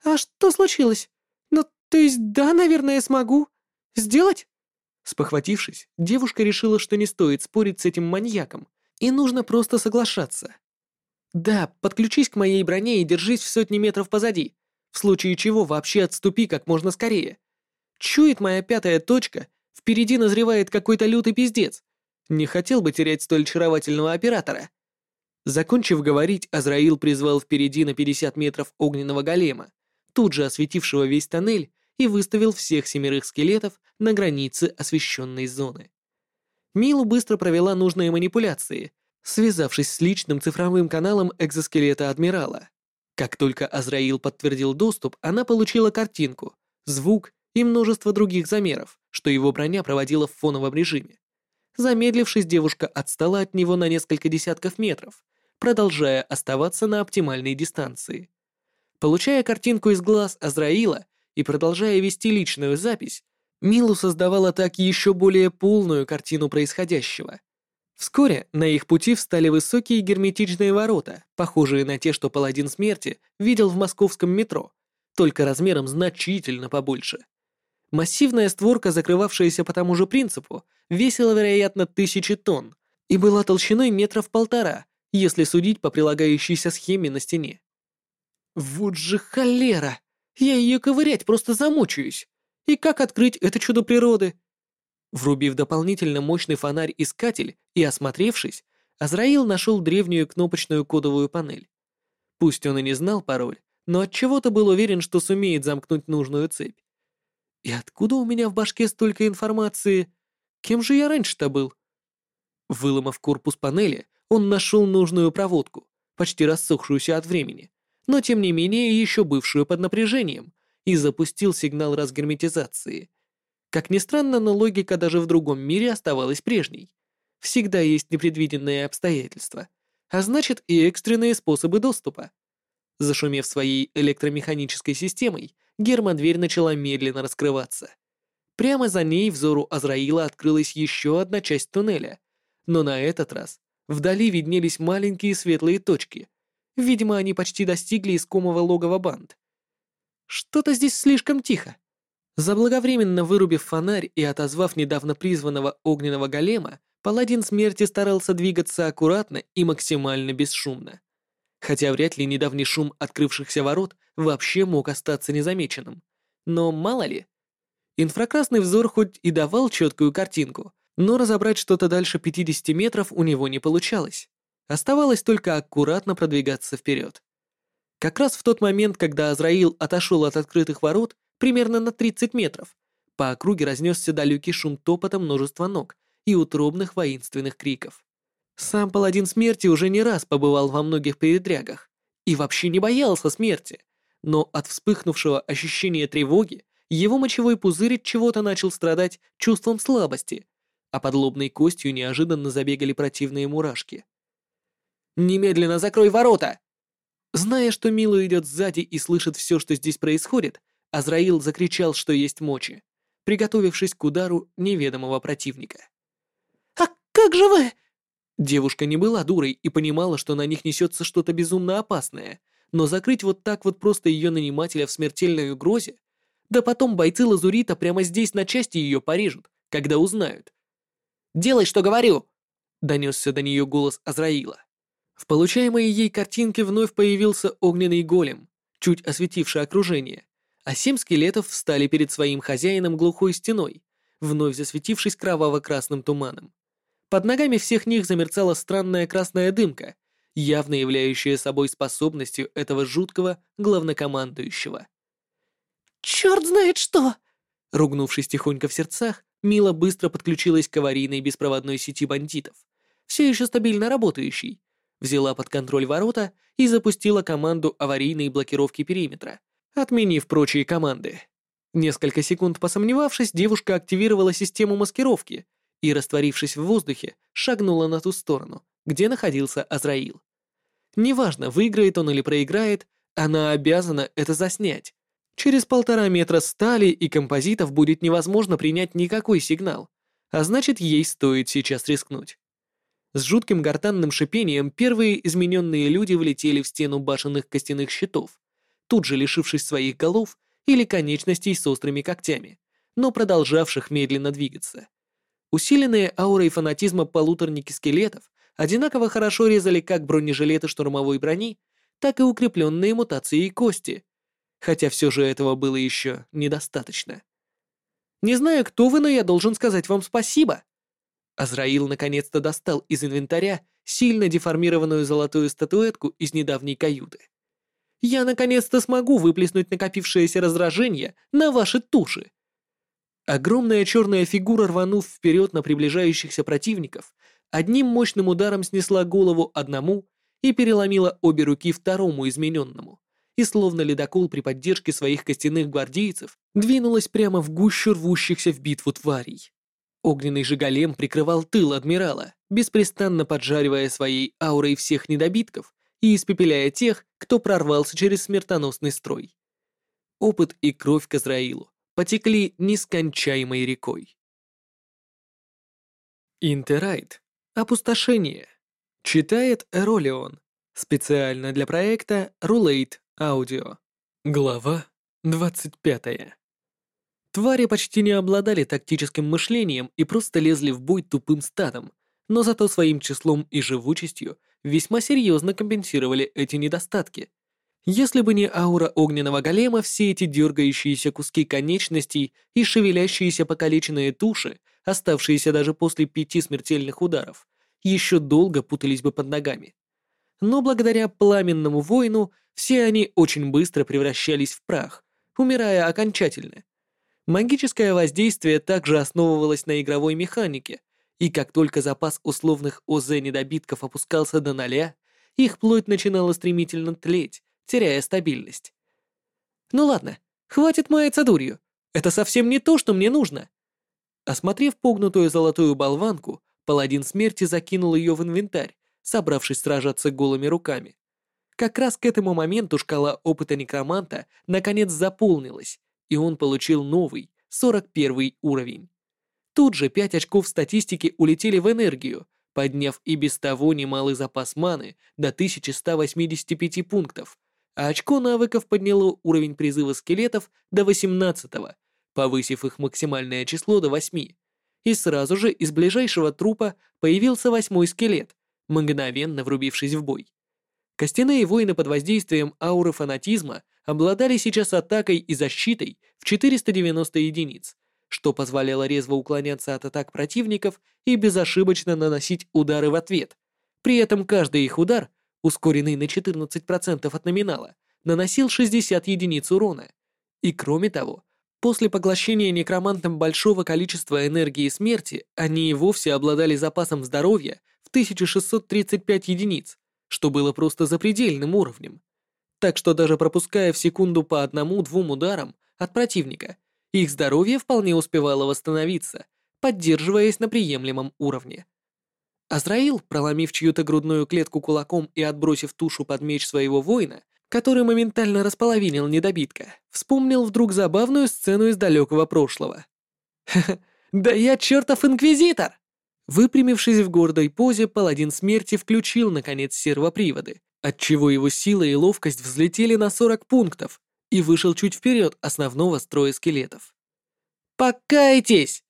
«А что случилось? Ну, то есть да, наверное, смогу. Сделать?» Спохватившись, девушка решила, что не стоит спорить с этим маньяком, и нужно просто соглашаться. «Да, подключись к моей броне и держись в сотни метров позади, в случае чего вообще отступи как можно скорее. Чует моя пятая точка, впереди назревает какой-то лютый пиздец. Не хотел бы терять столь очаровательного оператора». Закончив говорить, Азраил призвал впереди на 50 метров огненного голема, тут же осветившего весь тоннель и выставил всех семерых скелетов на границе освещенной зоны. Милу быстро провела нужные манипуляции, связавшись с личным цифровым каналом экзоскелета Адмирала. Как только Азраил подтвердил доступ, она получила картинку, звук и множество других замеров, что его броня проводила в фоновом режиме. Замедлившись, девушка отстала от него на несколько десятков метров, продолжая оставаться на оптимальной дистанции. Получая картинку из глаз Азраила и продолжая вести личную запись, Милу создавала так еще более полную картину происходящего. Вскоре на их пути встали высокие герметичные ворота, похожие на те, что Паладин Смерти видел в московском метро, только размером значительно побольше. Массивная створка, закрывавшаяся по тому же принципу, весила, вероятно, тысячи тонн и была толщиной метров полтора, если судить по прилагающейся схеме на стене. Вот же холера! Я ее ковырять просто замучаюсь. И как открыть это чудо природы? Врубив дополнительно мощный фонарь-искатель и осмотревшись, Азраил нашел древнюю кнопочную кодовую панель. Пусть он и не знал пароль, но от чего то был уверен, что сумеет замкнуть нужную цепь. И откуда у меня в башке столько информации? Кем же я раньше-то был? Выломав корпус панели, он нашел нужную проводку, почти рассохшуюся от времени, но тем не менее еще бывшую под напряжением, и запустил сигнал разгерметизации. Как ни странно, но логика даже в другом мире оставалась прежней. Всегда есть непредвиденные обстоятельства, а значит и экстренные способы доступа. Зашумев своей электромеханической системой, гермодверь начала медленно раскрываться. Прямо за ней взору Азраила открылась еще одна часть туннеля, но на этот раз вдали виднелись маленькие светлые точки. Видимо, они почти достигли искомого логова банд. Что-то здесь слишком тихо. Заблаговременно вырубив фонарь и отозвав недавно призванного огненного голема, паладин смерти старался двигаться аккуратно и максимально бесшумно хотя вряд ли недавний шум открывшихся ворот вообще мог остаться незамеченным. Но мало ли. Инфракрасный взор хоть и давал четкую картинку, но разобрать что-то дальше 50 метров у него не получалось. Оставалось только аккуратно продвигаться вперед. Как раз в тот момент, когда Азраил отошел от открытых ворот примерно на 30 метров, по округе разнесся далекий шум топота множества ног и утробных воинственных криков. Сам паладин смерти уже не раз побывал во многих передрягах и вообще не боялся смерти, но от вспыхнувшего ощущения тревоги его мочевой пузырь от чего-то начал страдать чувством слабости, а под лобной костью неожиданно забегали противные мурашки. «Немедленно закрой ворота!» Зная, что Милу идет сзади и слышит все, что здесь происходит, Азраил закричал, что есть мочи, приготовившись к удару неведомого противника.
«А как же вы?»
Девушка не была дурой и понимала, что на них несется что-то безумно опасное, но закрыть вот так вот просто ее нанимателя в смертельной угрозе? Да потом бойцы Лазурита прямо здесь на части ее порежут, когда узнают. «Делай, что говорю!» — донесся до нее голос Азраила. В получаемой ей картинке вновь появился огненный голем, чуть осветивший окружение, а семь скелетов встали перед своим хозяином глухой стеной, вновь засветившись кроваво-красным туманом. Под ногами всех них замерцала странная красная дымка, явно являющая собой способностью этого жуткого главнокомандующего.
«Черт знает что!»
Ругнувшись тихонько в сердцах, Мила быстро подключилась к аварийной беспроводной сети бандитов, все еще стабильно работающей, взяла под контроль ворота и запустила команду аварийной блокировки периметра, отменив прочие команды. Несколько секунд посомневавшись, девушка активировала систему маскировки — и, растворившись в воздухе, шагнула на ту сторону, где находился Азраил. Неважно, выиграет он или проиграет, она обязана это заснять. Через полтора метра стали и композитов будет невозможно принять никакой сигнал, а значит, ей стоит сейчас рискнуть. С жутким гортанным шипением первые измененные люди влетели в стену башенных костяных щитов, тут же лишившись своих голов или конечностей с острыми когтями, но продолжавших медленно двигаться. Усиленные аурой фанатизма полуторники скелетов одинаково хорошо резали как бронежилеты штурмовой брони, так и укрепленные мутацией кости, хотя все же этого было еще недостаточно. Не знаю, кто вы, но я должен сказать вам спасибо. Азраил наконец-то достал из инвентаря сильно деформированную золотую статуэтку из недавней каюты. Я наконец-то смогу выплеснуть накопившееся раздражение на ваши туши. Огромная черная фигура, рванув вперед на приближающихся противников, одним мощным ударом снесла голову одному и переломила обе руки второму измененному, и словно ледокол при поддержке своих костяных гвардейцев двинулась прямо в гущу рвущихся в битву тварей. Огненный же голем прикрывал тыл адмирала, беспрестанно поджаривая своей аурой всех недобитков и испепеляя тех, кто прорвался через смертоносный строй. Опыт и кровь к Азраилу потекли нескончаемой рекой. Интерайт. Опустошение. Читает Эролион. Специально для проекта Rulate Audio. Глава 25. Твари почти не обладали тактическим мышлением и просто лезли в бой тупым стадом, но зато своим числом и живучестью весьма серьезно компенсировали эти недостатки. Если бы не аура огненного голема, все эти дергающиеся куски конечностей и шевелящиеся покалеченные туши, оставшиеся даже после пяти смертельных ударов, еще долго путались бы под ногами. Но благодаря пламенному воину все они очень быстро превращались в прах, умирая окончательно. Магическое воздействие также основывалось на игровой механике, и как только запас условных ОЗ-недобитков опускался до ноля, их плоть начинала стремительно тлеть, теряя стабильность. «Ну ладно, хватит маяться дурью. Это совсем не то, что мне нужно». Осмотрев погнутую золотую болванку, паладин смерти закинул ее в инвентарь, собравшись сражаться голыми руками. Как раз к этому моменту шкала опыта некроманта наконец заполнилась, и он получил новый, 41 уровень. Тут же 5 очков статистики улетели в энергию, подняв и без того немалый запас маны до 1185 пунктов, а очко навыков подняло уровень призыва скелетов до 18 повысив их максимальное число до 8. И сразу же из ближайшего трупа появился восьмой скелет, мгновенно врубившись в бой. Костяные воины под воздействием ауры фанатизма обладали сейчас атакой и защитой в 490 единиц, что позволяло резво уклоняться от атак противников и безошибочно наносить удары в ответ. При этом каждый их удар, ускоренный на 14% от номинала, наносил 60 единиц урона. И кроме того, после поглощения некромантом большого количества энергии смерти, они и вовсе обладали запасом здоровья в 1635 единиц, что было просто запредельным уровнем. Так что даже пропуская в секунду по одному-двум ударам от противника, их здоровье вполне успевало восстановиться, поддерживаясь на приемлемом уровне. Азраил, проломив чью-то грудную клетку кулаком и отбросив тушу под меч своего воина, который моментально располовинил недобитка, вспомнил вдруг забавную сцену из далекого прошлого. «Ха-ха, да я чертов инквизитор!» Выпрямившись в гордой позе, паладин смерти включил, наконец, сервоприводы, отчего его сила и ловкость взлетели на 40 пунктов, и вышел чуть вперед основного строя скелетов. «Покайтесь!»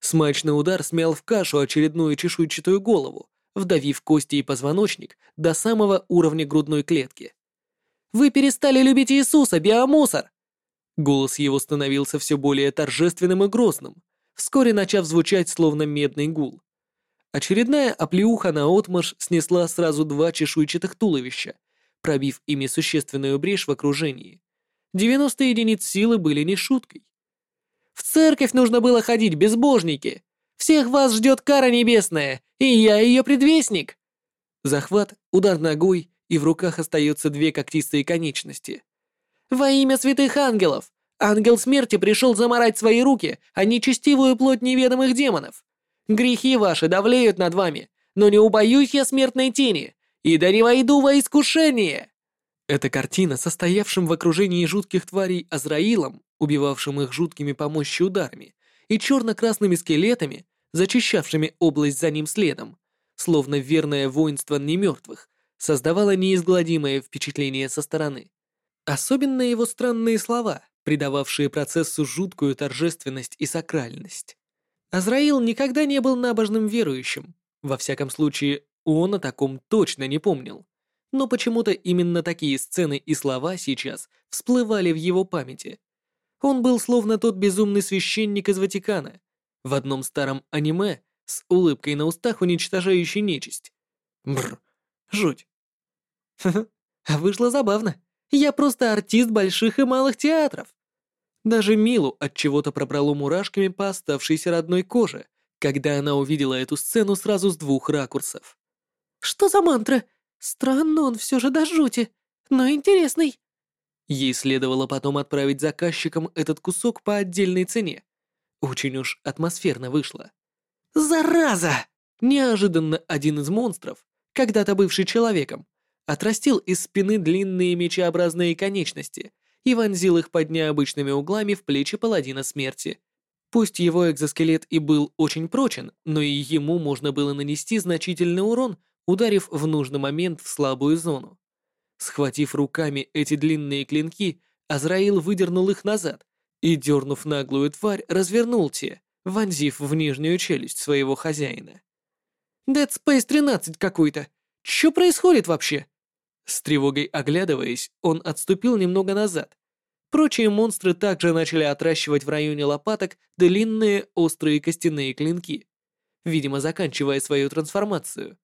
Смачный удар смял в кашу очередную чешуйчатую голову, вдавив кости и позвоночник до самого уровня грудной клетки. «Вы перестали любить Иисуса, биомусор!» Голос его становился все более торжественным и грозным, вскоре начав звучать словно медный гул. Очередная оплеуха на отмашь снесла сразу два чешуйчатых туловища, пробив ими существенную брешь в окружении. 90 единиц силы были не шуткой. В церковь нужно было ходить, безбожники. Всех вас ждет кара небесная, и я ее предвестник. Захват, удар ногой, и в руках остаются две когтистые конечности. Во имя святых ангелов! Ангел смерти пришел заморать свои руки, а нечестивую плоть неведомых демонов. Грехи ваши давлеют над вами, но не убоюсь я смертной тени, и да не войду во искушение!» Эта картина, состоявшим в окружении жутких тварей Азраилом, убивавшим их жуткими по мощи ударами, и черно-красными скелетами, зачищавшими область за ним следом, словно верное воинство немертвых, создавала неизгладимое впечатление со стороны. Особенно его странные слова, придававшие процессу жуткую торжественность и сакральность. Азраил никогда не был набожным верующим, во всяком случае, он о таком точно не помнил но почему-то именно такие сцены и слова сейчас всплывали в его памяти. Он был словно тот безумный священник из Ватикана, в одном старом аниме с улыбкой на устах, уничтожающий нечисть. Бррр, жуть. Ха-ха, вышло забавно. Я просто артист больших и малых театров. Даже Милу от чего-то пробрало мурашками по оставшейся родной коже, когда она увидела эту сцену сразу с двух ракурсов. «Что за мантра? Странно он все же до жути, но интересный. Ей следовало потом отправить заказчикам этот кусок по отдельной цене. Очень уж атмосферно вышло. «Зараза!» Неожиданно один из монстров, когда-то бывший человеком, отрастил из спины длинные мечеобразные конечности и вонзил их под необычными углами в плечи паладина смерти. Пусть его экзоскелет и был очень прочен, но и ему можно было нанести значительный урон ударив в нужный момент в слабую зону. Схватив руками эти длинные клинки, Азраил выдернул их назад и, дернув наглую тварь, развернул те, вонзив в нижнюю челюсть своего хозяина. «Dead Space 13 какой-то! Что происходит вообще?» С тревогой оглядываясь, он отступил немного назад. Прочие монстры также начали отращивать в районе лопаток длинные острые костяные клинки, видимо, заканчивая свою трансформацию.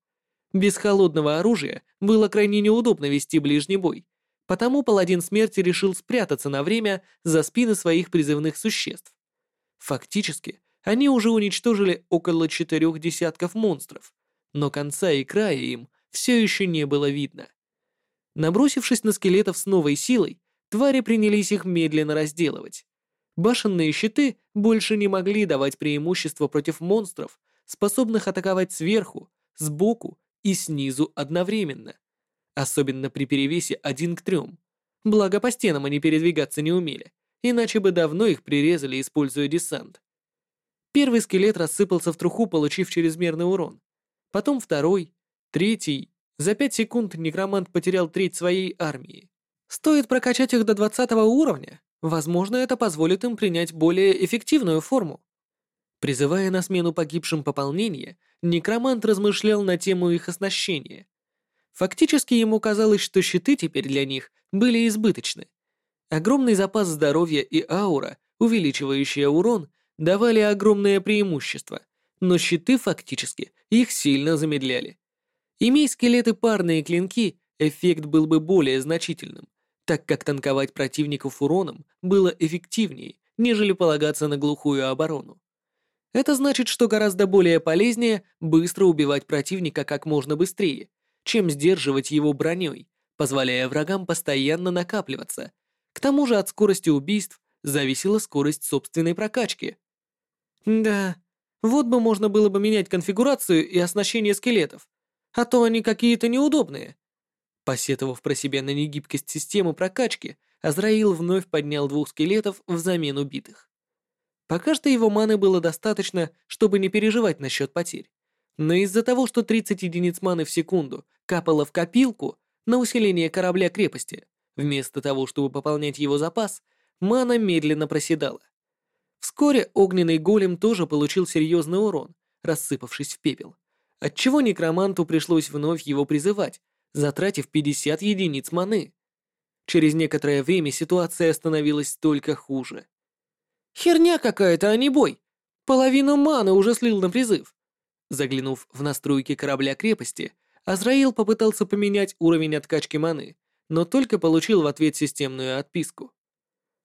Без холодного оружия было крайне неудобно вести ближний бой, потому паладин смерти решил спрятаться на время за спины своих призывных существ. Фактически, они уже уничтожили около четырех десятков монстров, но конца и края им все еще не было видно. Набросившись на скелетов с новой силой, твари принялись их медленно разделывать. Башенные щиты больше не могли давать преимущество против монстров, способных атаковать сверху, сбоку и снизу одновременно. Особенно при перевесе один к трем. Благо по стенам они передвигаться не умели, иначе бы давно их прирезали, используя десант. Первый скелет рассыпался в труху, получив чрезмерный урон. Потом второй, третий. За пять секунд некромант потерял треть своей армии. Стоит прокачать их до 20 уровня, возможно, это позволит им принять более эффективную форму. Призывая на смену погибшим пополнение, некромант размышлял на тему их оснащения. Фактически ему казалось, что щиты теперь для них были избыточны. Огромный запас здоровья и аура, увеличивающая урон, давали огромное преимущество, но щиты фактически их сильно замедляли. Имей скелеты парные клинки, эффект был бы более значительным, так как танковать противников уроном было эффективнее, нежели полагаться на глухую оборону. Это значит, что гораздо более полезнее быстро убивать противника как можно быстрее, чем сдерживать его броней, позволяя врагам постоянно накапливаться. К тому же от скорости убийств зависела скорость собственной прокачки. Да, вот бы можно было бы менять конфигурацию и оснащение скелетов, а то они какие-то неудобные. Посетовав про себя на негибкость системы прокачки, Азраил вновь поднял двух скелетов взамен убитых. Пока что его маны было достаточно, чтобы не переживать насчет потерь. Но из-за того, что 30 единиц маны в секунду капало в копилку на усиление корабля крепости, вместо того, чтобы пополнять его запас, мана медленно проседала. Вскоре огненный голем тоже получил серьезный урон, рассыпавшись в пепел, отчего некроманту пришлось вновь его призывать, затратив 50 единиц маны. Через некоторое время ситуация становилась только хуже. Херня какая-то, а не бой. Половину маны уже слил на призыв. Заглянув в настройки корабля крепости, Азраил попытался поменять уровень откачки маны, но только получил в ответ системную отписку.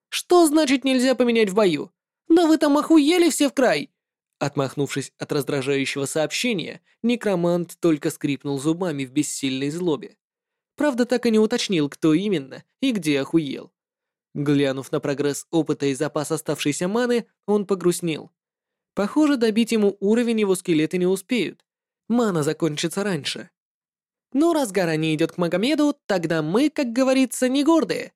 «Что значит нельзя поменять в бою? Да вы там охуели все в край!» Отмахнувшись от раздражающего сообщения, некромант только скрипнул зубами в бессильной злобе. Правда, так и не уточнил, кто именно и где охуел. Глянув на прогресс опыта и запас оставшейся маны, он погрустнел. Похоже, добить ему уровень его скелеты не успеют. Мана закончится раньше. Ну, раз гора не идет к Магомеду, тогда мы, как говорится, не гордые.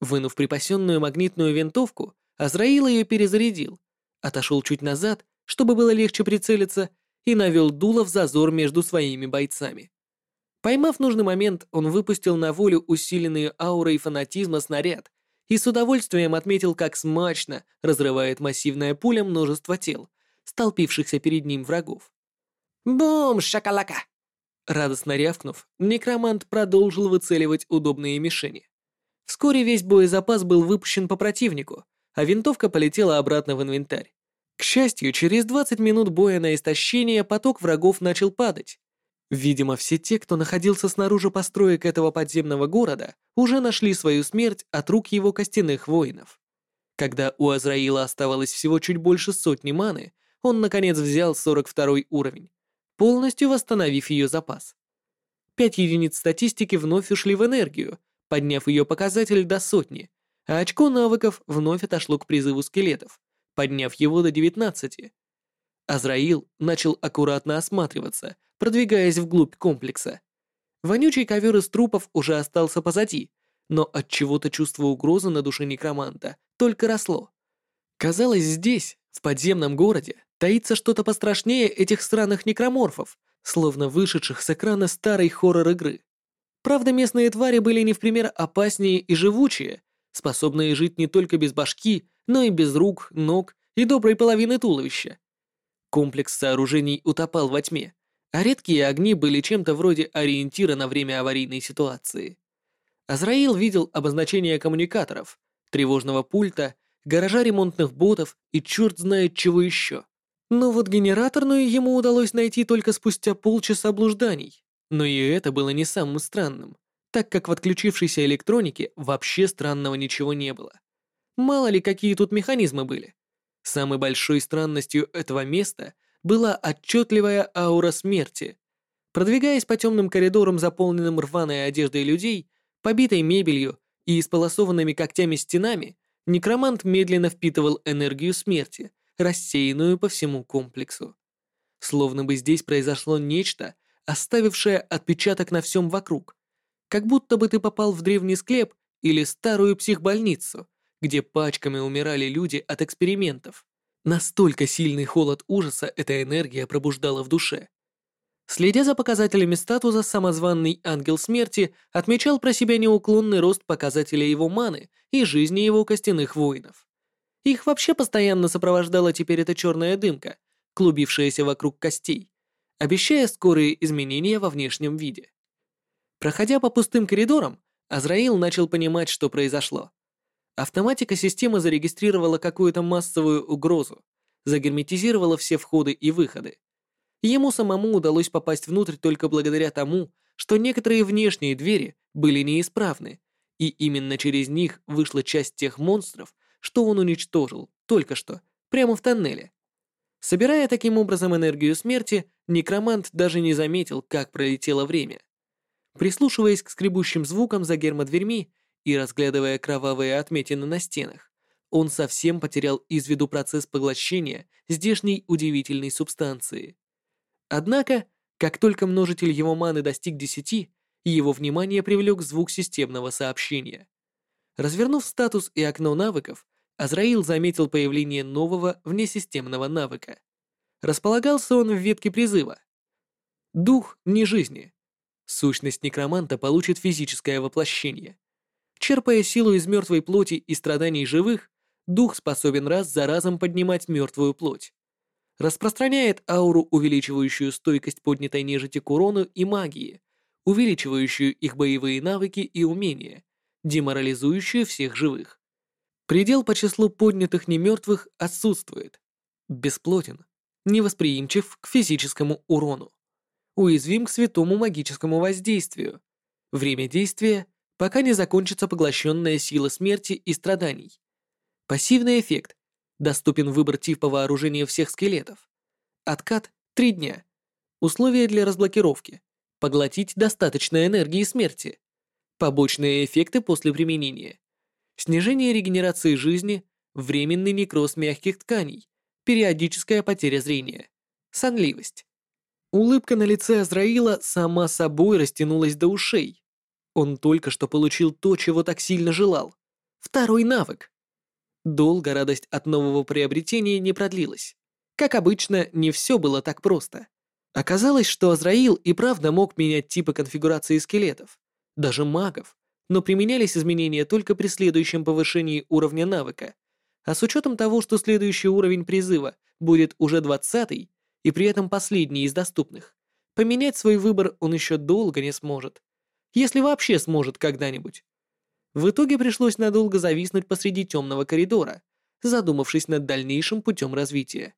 Вынув припасенную магнитную винтовку, Азраил ее перезарядил, отошел чуть назад, чтобы было легче прицелиться, и навел дуло в зазор между своими бойцами. Поймав нужный момент, он выпустил на волю усиленные аурой фанатизма снаряд и с удовольствием отметил, как смачно разрывает массивная пуля множество тел, столпившихся перед ним врагов. «Бум, шакалака!» Радостно рявкнув, некромант продолжил выцеливать удобные мишени. Вскоре весь боезапас был выпущен по противнику, а винтовка полетела обратно в инвентарь. К счастью, через 20 минут боя на истощение поток врагов начал падать, Видимо, все те, кто находился снаружи построек этого подземного города, уже нашли свою смерть от рук его костяных воинов. Когда у Азраила оставалось всего чуть больше сотни маны, он наконец взял 42 уровень, полностью восстановив ее запас. Пять единиц статистики вновь ушли в энергию, подняв ее показатель до сотни, а очко навыков вновь отошло к призыву скелетов, подняв его до 19. Азраил начал аккуратно осматриваться, продвигаясь вглубь комплекса. Вонючий ковер из трупов уже остался позади, но от чего-то чувство угрозы на душе некроманта только росло. Казалось, здесь, в подземном городе, таится что-то пострашнее этих странных некроморфов, словно вышедших с экрана старой хоррор-игры. Правда, местные твари были не в пример опаснее и живучие, способные жить не только без башки, но и без рук, ног и доброй половины туловища. Комплекс сооружений утопал во тьме, а редкие огни были чем-то вроде ориентира на время аварийной ситуации. Азраил видел обозначения коммуникаторов, тревожного пульта, гаража ремонтных ботов и черт знает чего еще. Но вот генераторную ему удалось найти только спустя полчаса блужданий. Но и это было не самым странным, так как в отключившейся электронике вообще странного ничего не было. Мало ли, какие тут механизмы были. Самой большой странностью этого места была отчетливая аура смерти. Продвигаясь по темным коридорам, заполненным рваной одеждой людей, побитой мебелью и исполосованными когтями стенами, некромант медленно впитывал энергию смерти, рассеянную по всему комплексу. Словно бы здесь произошло нечто, оставившее отпечаток на всем вокруг. Как будто бы ты попал в древний склеп или старую психбольницу, где пачками умирали люди от экспериментов. Настолько сильный холод ужаса эта энергия пробуждала в душе. Следя за показателями статуса, самозванный ангел смерти отмечал про себя неуклонный рост показателя его маны и жизни его костяных воинов. Их вообще постоянно сопровождала теперь эта черная дымка, клубившаяся вокруг костей, обещая скорые изменения во внешнем виде. Проходя по пустым коридорам, Азраил начал понимать, что произошло. Автоматика системы зарегистрировала какую-то массовую угрозу, загерметизировала все входы и выходы. Ему самому удалось попасть внутрь только благодаря тому, что некоторые внешние двери были неисправны, и именно через них вышла часть тех монстров, что он уничтожил только что, прямо в тоннеле. Собирая таким образом энергию смерти, некромант даже не заметил, как пролетело время. Прислушиваясь к скребущим звукам за гермодверьми, и разглядывая кровавые отметины на стенах, он совсем потерял из виду процесс поглощения здешней удивительной субстанции. Однако, как только множитель его маны достиг десяти, его внимание привлек звук системного сообщения. Развернув статус и окно навыков, Азраил заметил появление нового внесистемного навыка. Располагался он в ветке призыва. Дух не жизни. Сущность некроманта получит физическое воплощение. Черпая силу из мертвой плоти и страданий живых, дух способен раз за разом поднимать мертвую плоть. Распространяет ауру, увеличивающую стойкость поднятой нежити к урону и магии, увеличивающую их боевые навыки и умения, деморализующую всех живых. Предел по числу поднятых немертвых отсутствует. Бесплотен, невосприимчив к физическому урону. Уязвим к святому магическому воздействию. Время действия пока не закончится поглощенная сила смерти и страданий. Пассивный эффект. Доступен выбор типа вооружения всех скелетов. Откат — 3 дня. Условия для разблокировки. Поглотить достаточно энергии смерти. Побочные эффекты после применения. Снижение регенерации жизни, временный некроз мягких тканей, периодическая потеря зрения. Сонливость. Улыбка на лице Азраила сама собой растянулась до ушей. Он только что получил то, чего так сильно желал. Второй навык. Долго радость от нового приобретения не продлилась. Как обычно, не все было так просто. Оказалось, что Азраил и правда мог менять типы конфигурации скелетов, даже магов, но применялись изменения только при следующем повышении уровня навыка. А с учетом того, что следующий уровень призыва будет уже 20 и при этом последний из доступных, поменять свой выбор он еще долго не сможет если вообще сможет когда-нибудь. В итоге пришлось надолго зависнуть посреди темного коридора, задумавшись над дальнейшим путем развития.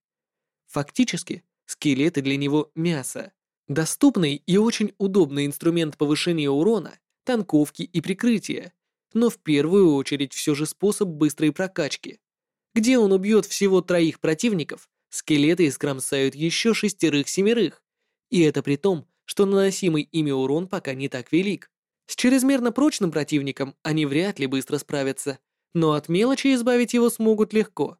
Фактически, скелеты для него — мясо. Доступный и очень удобный инструмент повышения урона, танковки и прикрытия, но в первую очередь все же способ быстрой прокачки. Где он убьет всего троих противников, скелеты искромсают еще шестерых-семерых, и это при том, что наносимый ими урон пока не так велик. С чрезмерно прочным противником они вряд ли быстро справятся, но от мелочи избавить его смогут легко.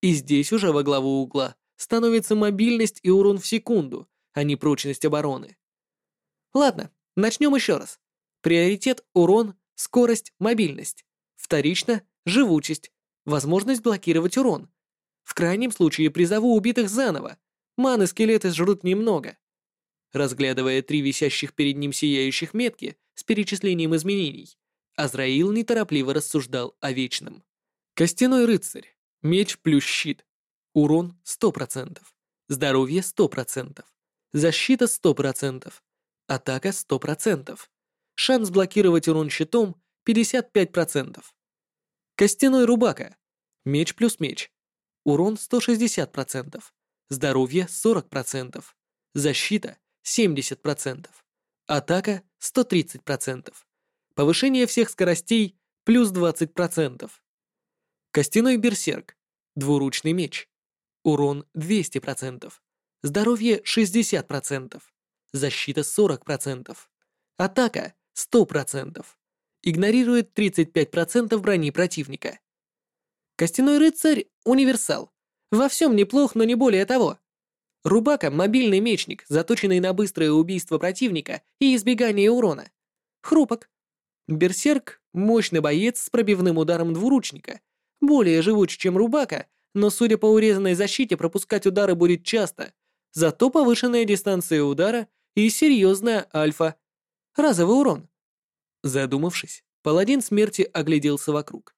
И здесь уже во главу угла становится мобильность и урон в секунду, а не прочность обороны. Ладно, начнем еще раз. Приоритет – урон, скорость, мобильность. Вторично – живучесть, возможность блокировать урон. В крайнем случае призову убитых заново. Маны скелеты жрут немного. Разглядывая три висящих перед ним сияющих метки с перечислением изменений, Азраил неторопливо рассуждал о вечном. Костяной рыцарь, меч плюс щит, урон 100%, здоровье 100%, Защита 100%. Атака 100%. Шанс блокировать урон щитом 55%. Костяной рубака. Меч плюс меч. Урон 160%. Здоровье 40%. Защита 70%. Атака 130%. Повышение всех скоростей плюс 20%. Костяной берсерк. Двуручный меч. Урон 200%. Здоровье 60%. Защита 40%. Атака 100%. Игнорирует 35% брони противника. Костяной рыцарь — универсал. Во всем неплох, но не более того. Рубака — мобильный мечник, заточенный на быстрое убийство противника и избегание урона. Хрупок. Берсерк — мощный боец с пробивным ударом двуручника. Более живуч, чем Рубака, но, судя по урезанной защите, пропускать удары будет часто. Зато повышенная дистанция удара и серьезная альфа. Разовый урон. Задумавшись, паладин смерти огляделся вокруг.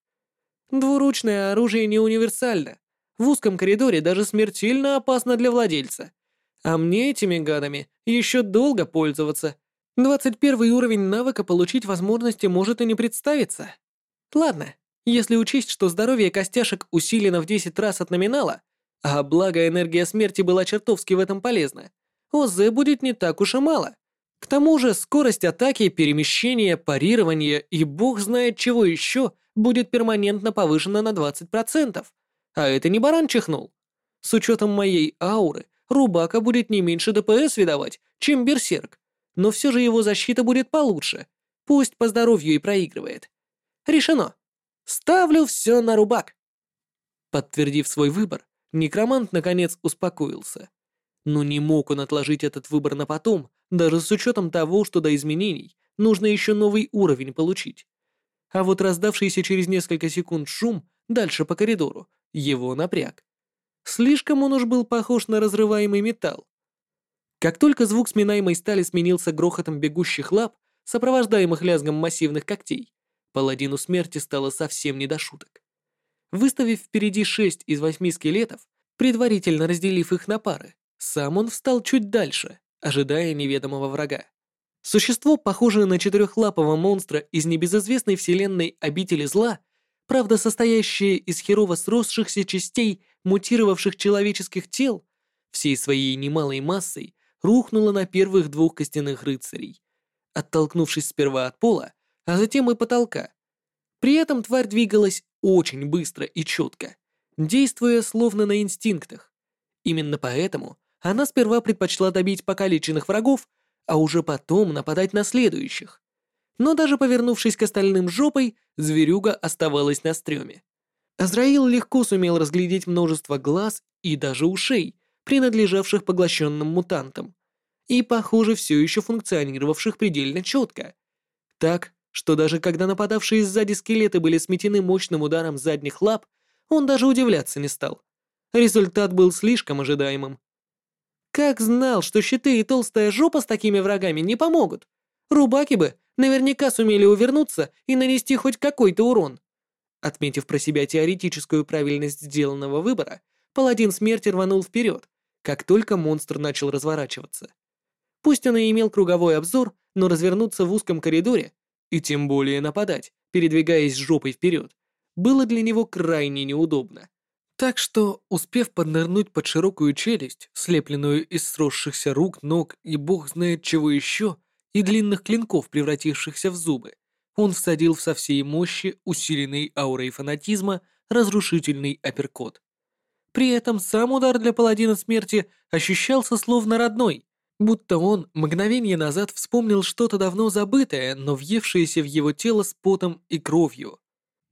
Двуручное оружие не универсально. В узком коридоре даже смертельно опасно для владельца. А мне этими гадами еще долго пользоваться. 21 уровень навыка получить возможности может и не представиться. Ладно, если учесть, что здоровье костяшек усилено в 10 раз от номинала, а благо энергия смерти была чертовски в этом полезна, ОЗ будет не так уж и мало. К тому же скорость атаки, перемещения, парирования и бог знает чего еще будет перманентно повышена на 20%. А это не баран чихнул. С учетом моей ауры, Рубака будет не меньше ДПС видавать, чем Берсерк. Но все же его защита будет получше. Пусть по здоровью и проигрывает. Решено. Ставлю все на Рубак. Подтвердив свой выбор, некромант наконец успокоился. Но не мог он отложить этот выбор на потом, даже с учетом того, что до изменений нужно еще новый уровень получить. А вот раздавшийся через несколько секунд шум дальше по коридору его напряг. Слишком он уж был похож на разрываемый металл. Как только звук сминаемой стали сменился грохотом бегущих лап, сопровождаемых лязгом массивных когтей, паладину смерти стало совсем не до шуток. Выставив впереди шесть из восьми скелетов, предварительно разделив их на пары, сам он встал чуть дальше, ожидая неведомого врага. Существо, похожее на четырехлапого монстра из небезызвестной вселенной обители зла, правда состоящее из херово сросшихся частей мутировавших человеческих тел, всей своей немалой массой рухнуло на первых двух костяных рыцарей, оттолкнувшись сперва от пола, а затем и потолка. При этом тварь двигалась очень быстро и четко, действуя словно на инстинктах. Именно поэтому она сперва предпочла добить покалеченных врагов, а уже потом нападать на следующих. Но даже повернувшись к остальным жопой, зверюга оставалась на стреме. Азраил легко сумел разглядеть множество глаз и даже ушей, принадлежавших поглощенным мутантам, и, похоже, все еще функционировавших предельно четко. Так, что даже когда нападавшие сзади скелеты были сметены мощным ударом задних лап, он даже удивляться не стал. Результат был слишком ожидаемым. Как знал, что щиты и толстая жопа с такими врагами не помогут. Рубаки бы наверняка сумели увернуться и нанести хоть какой-то урон. Отметив про себя теоретическую правильность сделанного выбора, паладин смерти рванул вперед, как только монстр начал разворачиваться. Пусть он и имел круговой обзор, но развернуться в узком коридоре, и тем более нападать, передвигаясь жопой вперед, было для него крайне неудобно. Так что, успев поднырнуть под широкую челюсть, слепленную из сросшихся рук, ног и бог знает чего еще, и длинных клинков, превратившихся в зубы, он всадил в со всей мощи, усиленный аурой фанатизма, разрушительный апперкот. При этом сам удар для паладина смерти ощущался словно родной, будто он мгновение назад вспомнил что-то давно забытое, но въевшееся в его тело с потом и кровью.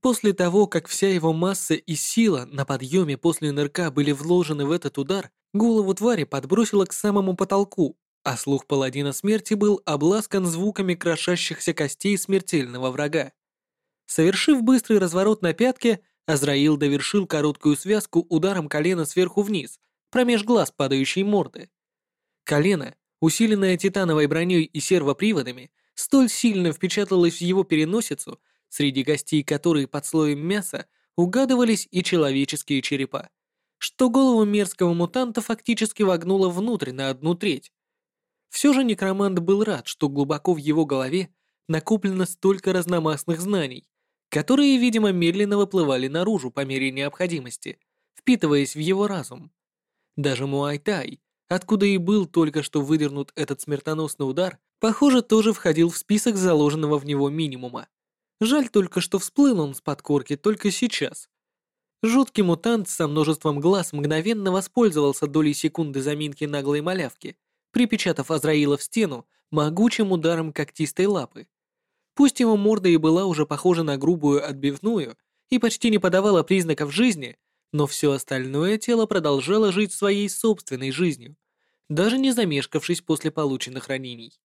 После того, как вся его масса и сила на подъеме после нырка были вложены в этот удар, голову твари подбросило к самому потолку, а слух паладина смерти был обласкан звуками крошащихся костей смертельного врага. Совершив быстрый разворот на пятке, Азраил довершил короткую связку ударом колена сверху вниз, промеж глаз падающей морды. Колено, усиленное титановой броней и сервоприводами, столь сильно впечаталось в его переносицу, среди гостей которой под слоем мяса угадывались и человеческие черепа, что голову мерзкого мутанта фактически вогнуло внутрь на одну треть, Все же некромант был рад, что глубоко в его голове накоплено столько разномастных знаний, которые, видимо, медленно выплывали наружу по мере необходимости, впитываясь в его разум. Даже Муайтай, откуда и был только что выдернут этот смертоносный удар, похоже, тоже входил в список заложенного в него минимума. Жаль только, что всплыл он с подкорки только сейчас. Жуткий мутант со множеством глаз мгновенно воспользовался долей секунды заминки наглой малявки, припечатав Азраила в стену могучим ударом когтистой лапы. Пусть его морда и была уже похожа на грубую отбивную и почти не подавала признаков жизни, но все остальное тело продолжало жить своей собственной жизнью, даже не замешкавшись после полученных ранений.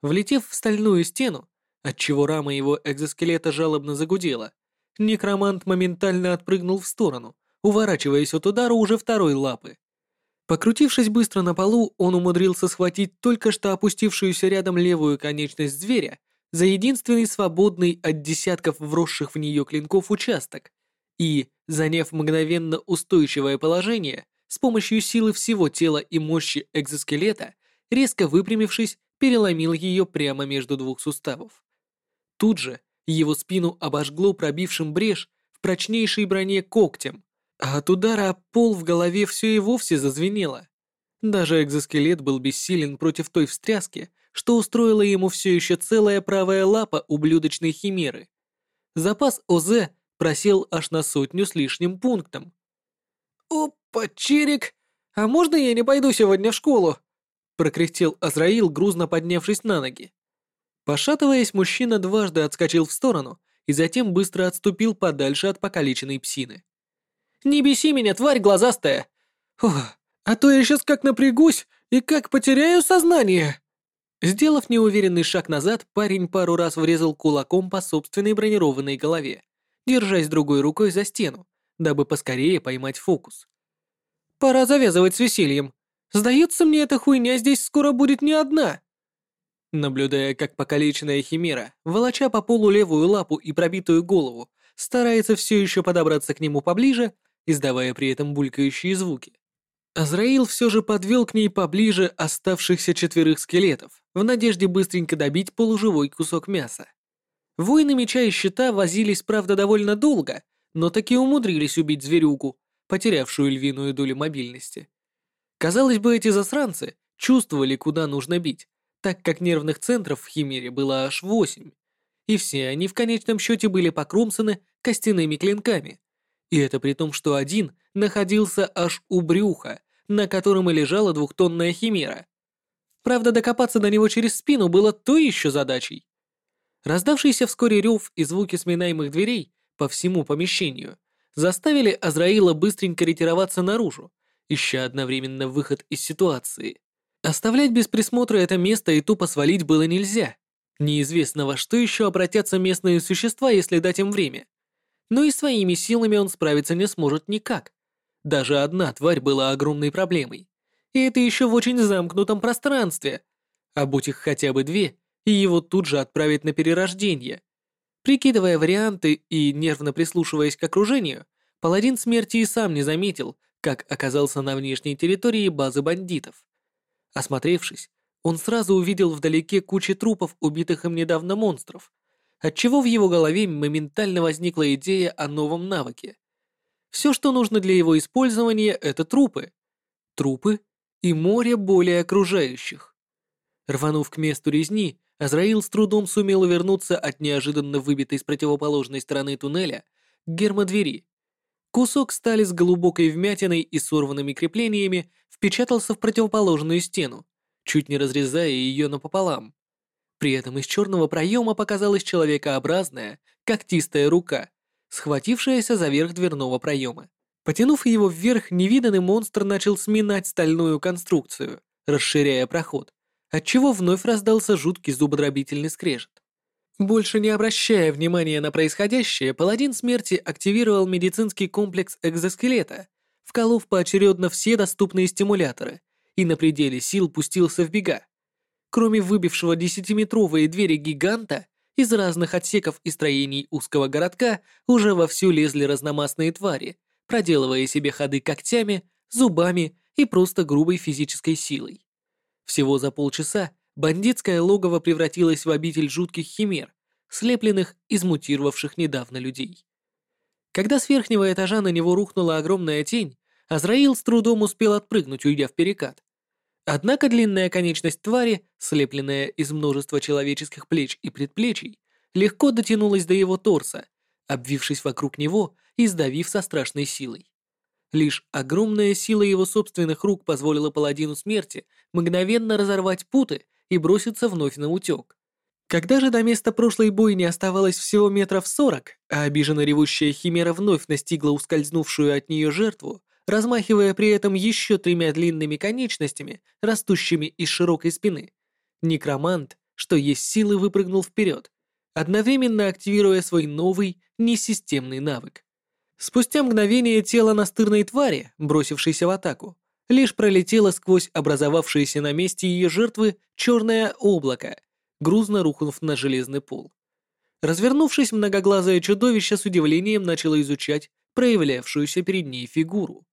Влетев в стальную стену, отчего рама его экзоскелета жалобно загудела, некромант моментально отпрыгнул в сторону, уворачиваясь от удара уже второй лапы. Покрутившись быстро на полу, он умудрился схватить только что опустившуюся рядом левую конечность зверя за единственный свободный от десятков вросших в нее клинков участок и, заняв мгновенно устойчивое положение, с помощью силы всего тела и мощи экзоскелета, резко выпрямившись, переломил ее прямо между двух суставов. Тут же его спину обожгло пробившим брешь в прочнейшей броне когтем, а от удара пол в голове все и вовсе зазвенело. Даже экзоскелет был бессилен против той встряски, что устроила ему все еще целая правая лапа ублюдочной химеры. Запас ОЗ просел аж на сотню с лишним пунктом. «Опа, Чирик! А можно я не пойду сегодня в школу?» прокряхтел Азраил, грузно поднявшись на ноги. Пошатываясь, мужчина дважды отскочил в сторону и затем быстро отступил подальше от покалеченной псины. «Не беси меня, тварь глазастая! Ох, а то я сейчас как напрягусь и как потеряю сознание!» Сделав неуверенный шаг назад, парень пару раз врезал кулаком по собственной бронированной голове, держась другой рукой за стену, дабы поскорее поймать фокус. «Пора завязывать с весельем. Сдается мне, эта хуйня здесь скоро будет не одна!» Наблюдая, как покалеченная химера, волоча по полу левую лапу и пробитую голову, старается все еще подобраться к нему поближе, издавая при этом булькающие звуки. Азраил все же подвел к ней поближе оставшихся четверых скелетов, в надежде быстренько добить полуживой кусок мяса. Воины меча и щита возились, правда, довольно долго, но таки умудрились убить зверюку, потерявшую львиную долю мобильности. Казалось бы, эти засранцы чувствовали, куда нужно бить, так как нервных центров в Химере было аж восемь, и все они в конечном счете были покромсаны костяными клинками. И это при том, что один находился аж у брюха, на котором и лежала двухтонная Химера. Правда, докопаться до него через спину было то еще задачей. Раздавшийся вскоре рев и звуки сминаемых дверей по всему помещению заставили Азраила быстренько ретироваться наружу, ища одновременно выход из ситуации. Оставлять без присмотра это место и тупо свалить было нельзя. Неизвестно во что еще обратятся местные существа, если дать им время. Но и своими силами он справиться не сможет никак. Даже одна тварь была огромной проблемой. И это еще в очень замкнутом пространстве. А будь их хотя бы две, и его тут же отправят на перерождение. Прикидывая варианты и нервно прислушиваясь к окружению, паладин смерти и сам не заметил, как оказался на внешней территории базы бандитов. Осмотревшись, он сразу увидел вдалеке кучу трупов убитых им недавно монстров, отчего в его голове моментально возникла идея о новом навыке. Все, что нужно для его использования, это трупы. Трупы и море более окружающих. Рванув к месту резни, Азраил с трудом сумел увернуться от неожиданно выбитой с противоположной стороны туннеля гермодвери. Кусок стали с глубокой вмятиной и сорванными креплениями впечатался в противоположную стену, чуть не разрезая ее напополам. При этом из черного проема показалась человекообразная, когтистая рука, схватившаяся за верх дверного проема. Потянув его вверх, невиданный монстр начал сминать стальную конструкцию, расширяя проход, отчего вновь раздался жуткий зубодробительный скрежет. Больше не обращая внимания на происходящее, паладин смерти активировал медицинский комплекс экзоскелета, вколов поочередно все доступные стимуляторы, и на пределе сил пустился в бега. Кроме выбившего десятиметровые двери гиганта, из разных отсеков и строений узкого городка уже вовсю лезли разномастные твари, проделывая себе ходы когтями, зубами и просто грубой физической силой. Всего за полчаса бандитское логово превратилось в обитель жутких химер, слепленных из мутировавших недавно людей. Когда с верхнего этажа на него рухнула огромная тень, Азраил с трудом успел отпрыгнуть, уйдя в перекат. Однако длинная конечность твари, слепленная из множества человеческих плеч и предплечий, легко дотянулась до его торса, обвившись вокруг него и сдавив со страшной силой. Лишь огромная сила его собственных рук позволила паладину смерти мгновенно разорвать путы и броситься вновь на утек. Когда же до места прошлой бойни оставалось всего метров сорок, а обиженно ревущая химера вновь настигла ускользнувшую от нее жертву, размахивая при этом еще тремя длинными конечностями, растущими из широкой спины, некромант, что есть силы, выпрыгнул вперед, одновременно активируя свой новый, несистемный навык. Спустя мгновение тело настырной твари, бросившейся в атаку, лишь пролетело сквозь образовавшееся на месте ее жертвы черное облако, грузно рухнув на железный пол. Развернувшись, многоглазое чудовище с удивлением начало изучать проявлявшуюся перед ней фигуру.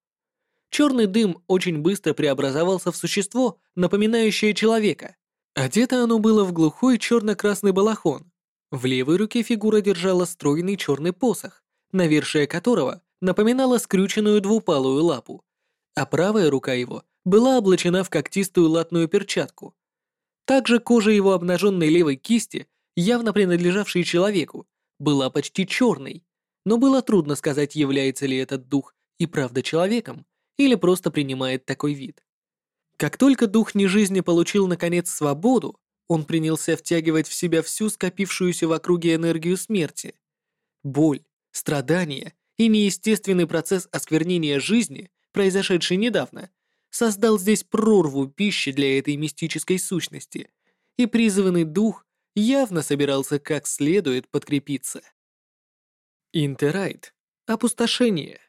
Черный дым очень быстро преобразовался в существо, напоминающее человека. Одето оно было в глухой черно-красный балахон. В левой руке фигура держала стройный черный посох, навершие которого напоминало скрюченную двупалую лапу, а правая рука его была облачена в когтистую латную перчатку. Также кожа его обнаженной левой кисти, явно принадлежавшей человеку, была почти черной, но было трудно сказать, является ли этот дух и правда человеком, или просто принимает такой вид. Как только дух нежизни получил, наконец, свободу, он принялся втягивать в себя всю скопившуюся в округе энергию смерти. Боль, страдания и неестественный процесс осквернения жизни, произошедший недавно, создал здесь прорву пищи для этой мистической сущности, и призванный дух явно собирался как следует подкрепиться. Интерайт. Опустошение.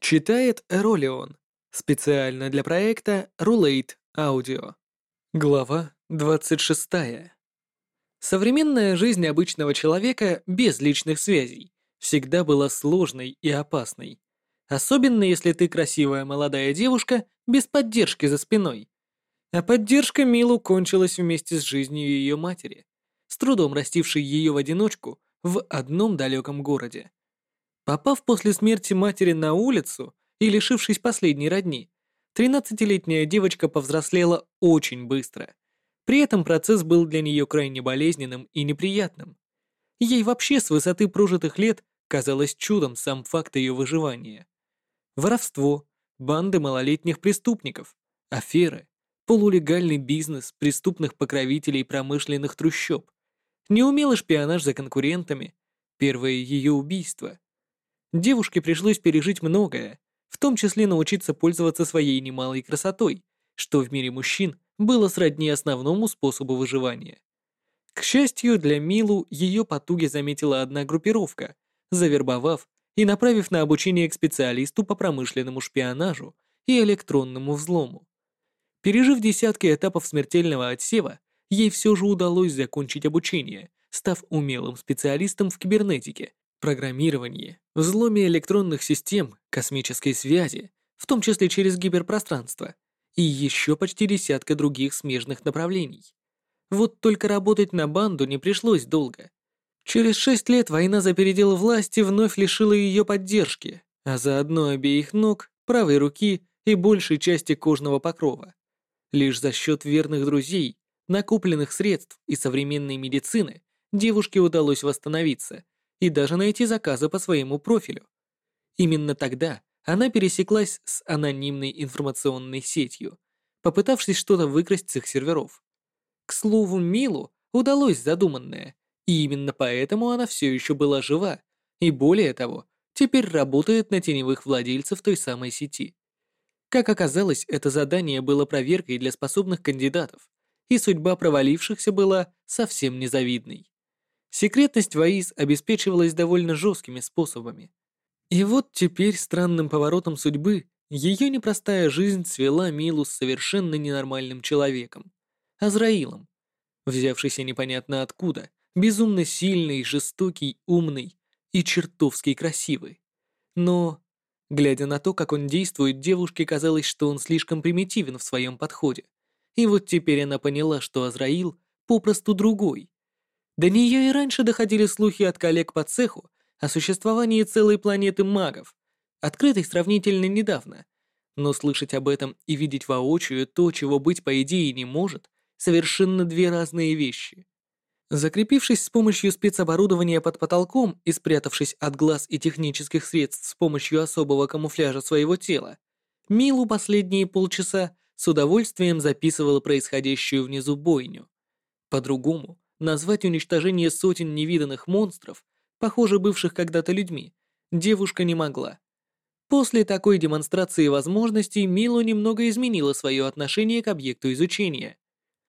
Читает Эролион. Специально для проекта Rulate Audio. Глава 26. Современная жизнь обычного человека без личных связей всегда была сложной и опасной. Особенно если ты красивая молодая девушка без поддержки за спиной. А поддержка Милу кончилась вместе с жизнью ее матери, с трудом растившей ее в одиночку в одном далеком городе. Попав после смерти матери на улицу и лишившись последней родни, 13-летняя девочка повзрослела очень быстро. При этом процесс был для нее крайне болезненным и неприятным. Ей вообще с высоты прожитых лет казалось чудом сам факт ее выживания. Воровство, банды малолетних преступников, аферы, полулегальный бизнес преступных покровителей промышленных трущоб, неумелый шпионаж за конкурентами, первое ее убийство. Девушке пришлось пережить многое, в том числе научиться пользоваться своей немалой красотой, что в мире мужчин было сродни основному способу выживания. К счастью для Милу, ее потуги заметила одна группировка, завербовав и направив на обучение к специалисту по промышленному шпионажу и электронному взлому. Пережив десятки этапов смертельного отсева, ей все же удалось закончить обучение, став умелым специалистом в кибернетике, программировании, взломе электронных систем, космической связи, в том числе через гиперпространство, и еще почти десятка других смежных направлений. Вот только работать на банду не пришлось долго. Через шесть лет война за передел власти вновь лишила ее поддержки, а заодно обеих ног, правой руки и большей части кожного покрова. Лишь за счет верных друзей, накопленных средств и современной медицины девушке удалось восстановиться и даже найти заказы по своему профилю. Именно тогда она пересеклась с анонимной информационной сетью, попытавшись что-то выкрасть с их серверов. К слову, Милу удалось задуманное, и именно поэтому она все еще была жива, и более того, теперь работает на теневых владельцев той самой сети. Как оказалось, это задание было проверкой для способных кандидатов, и судьба провалившихся была совсем незавидной. Секретность ВАИС обеспечивалась довольно жесткими способами. И вот теперь странным поворотом судьбы ее непростая жизнь свела Милу с совершенно ненормальным человеком, Азраилом, взявшийся непонятно откуда, безумно сильный, жестокий, умный и чертовски красивый. Но, глядя на то, как он действует, девушке казалось, что он слишком примитивен в своем подходе, И вот теперь она поняла, что Азраил попросту другой. До нее и раньше доходили слухи от коллег по цеху о существовании целой планеты магов, открытой сравнительно недавно. Но слышать об этом и видеть воочию то, чего быть по идее не может, совершенно две разные вещи. Закрепившись с помощью спецоборудования под потолком и спрятавшись от глаз и технических средств с помощью особого камуфляжа своего тела, Милу последние полчаса с удовольствием записывала происходящую внизу бойню. По-другому назвать уничтожение сотен невиданных монстров, похоже бывших когда-то людьми, девушка не могла. После такой демонстрации возможностей Милу немного изменила свое отношение к объекту изучения.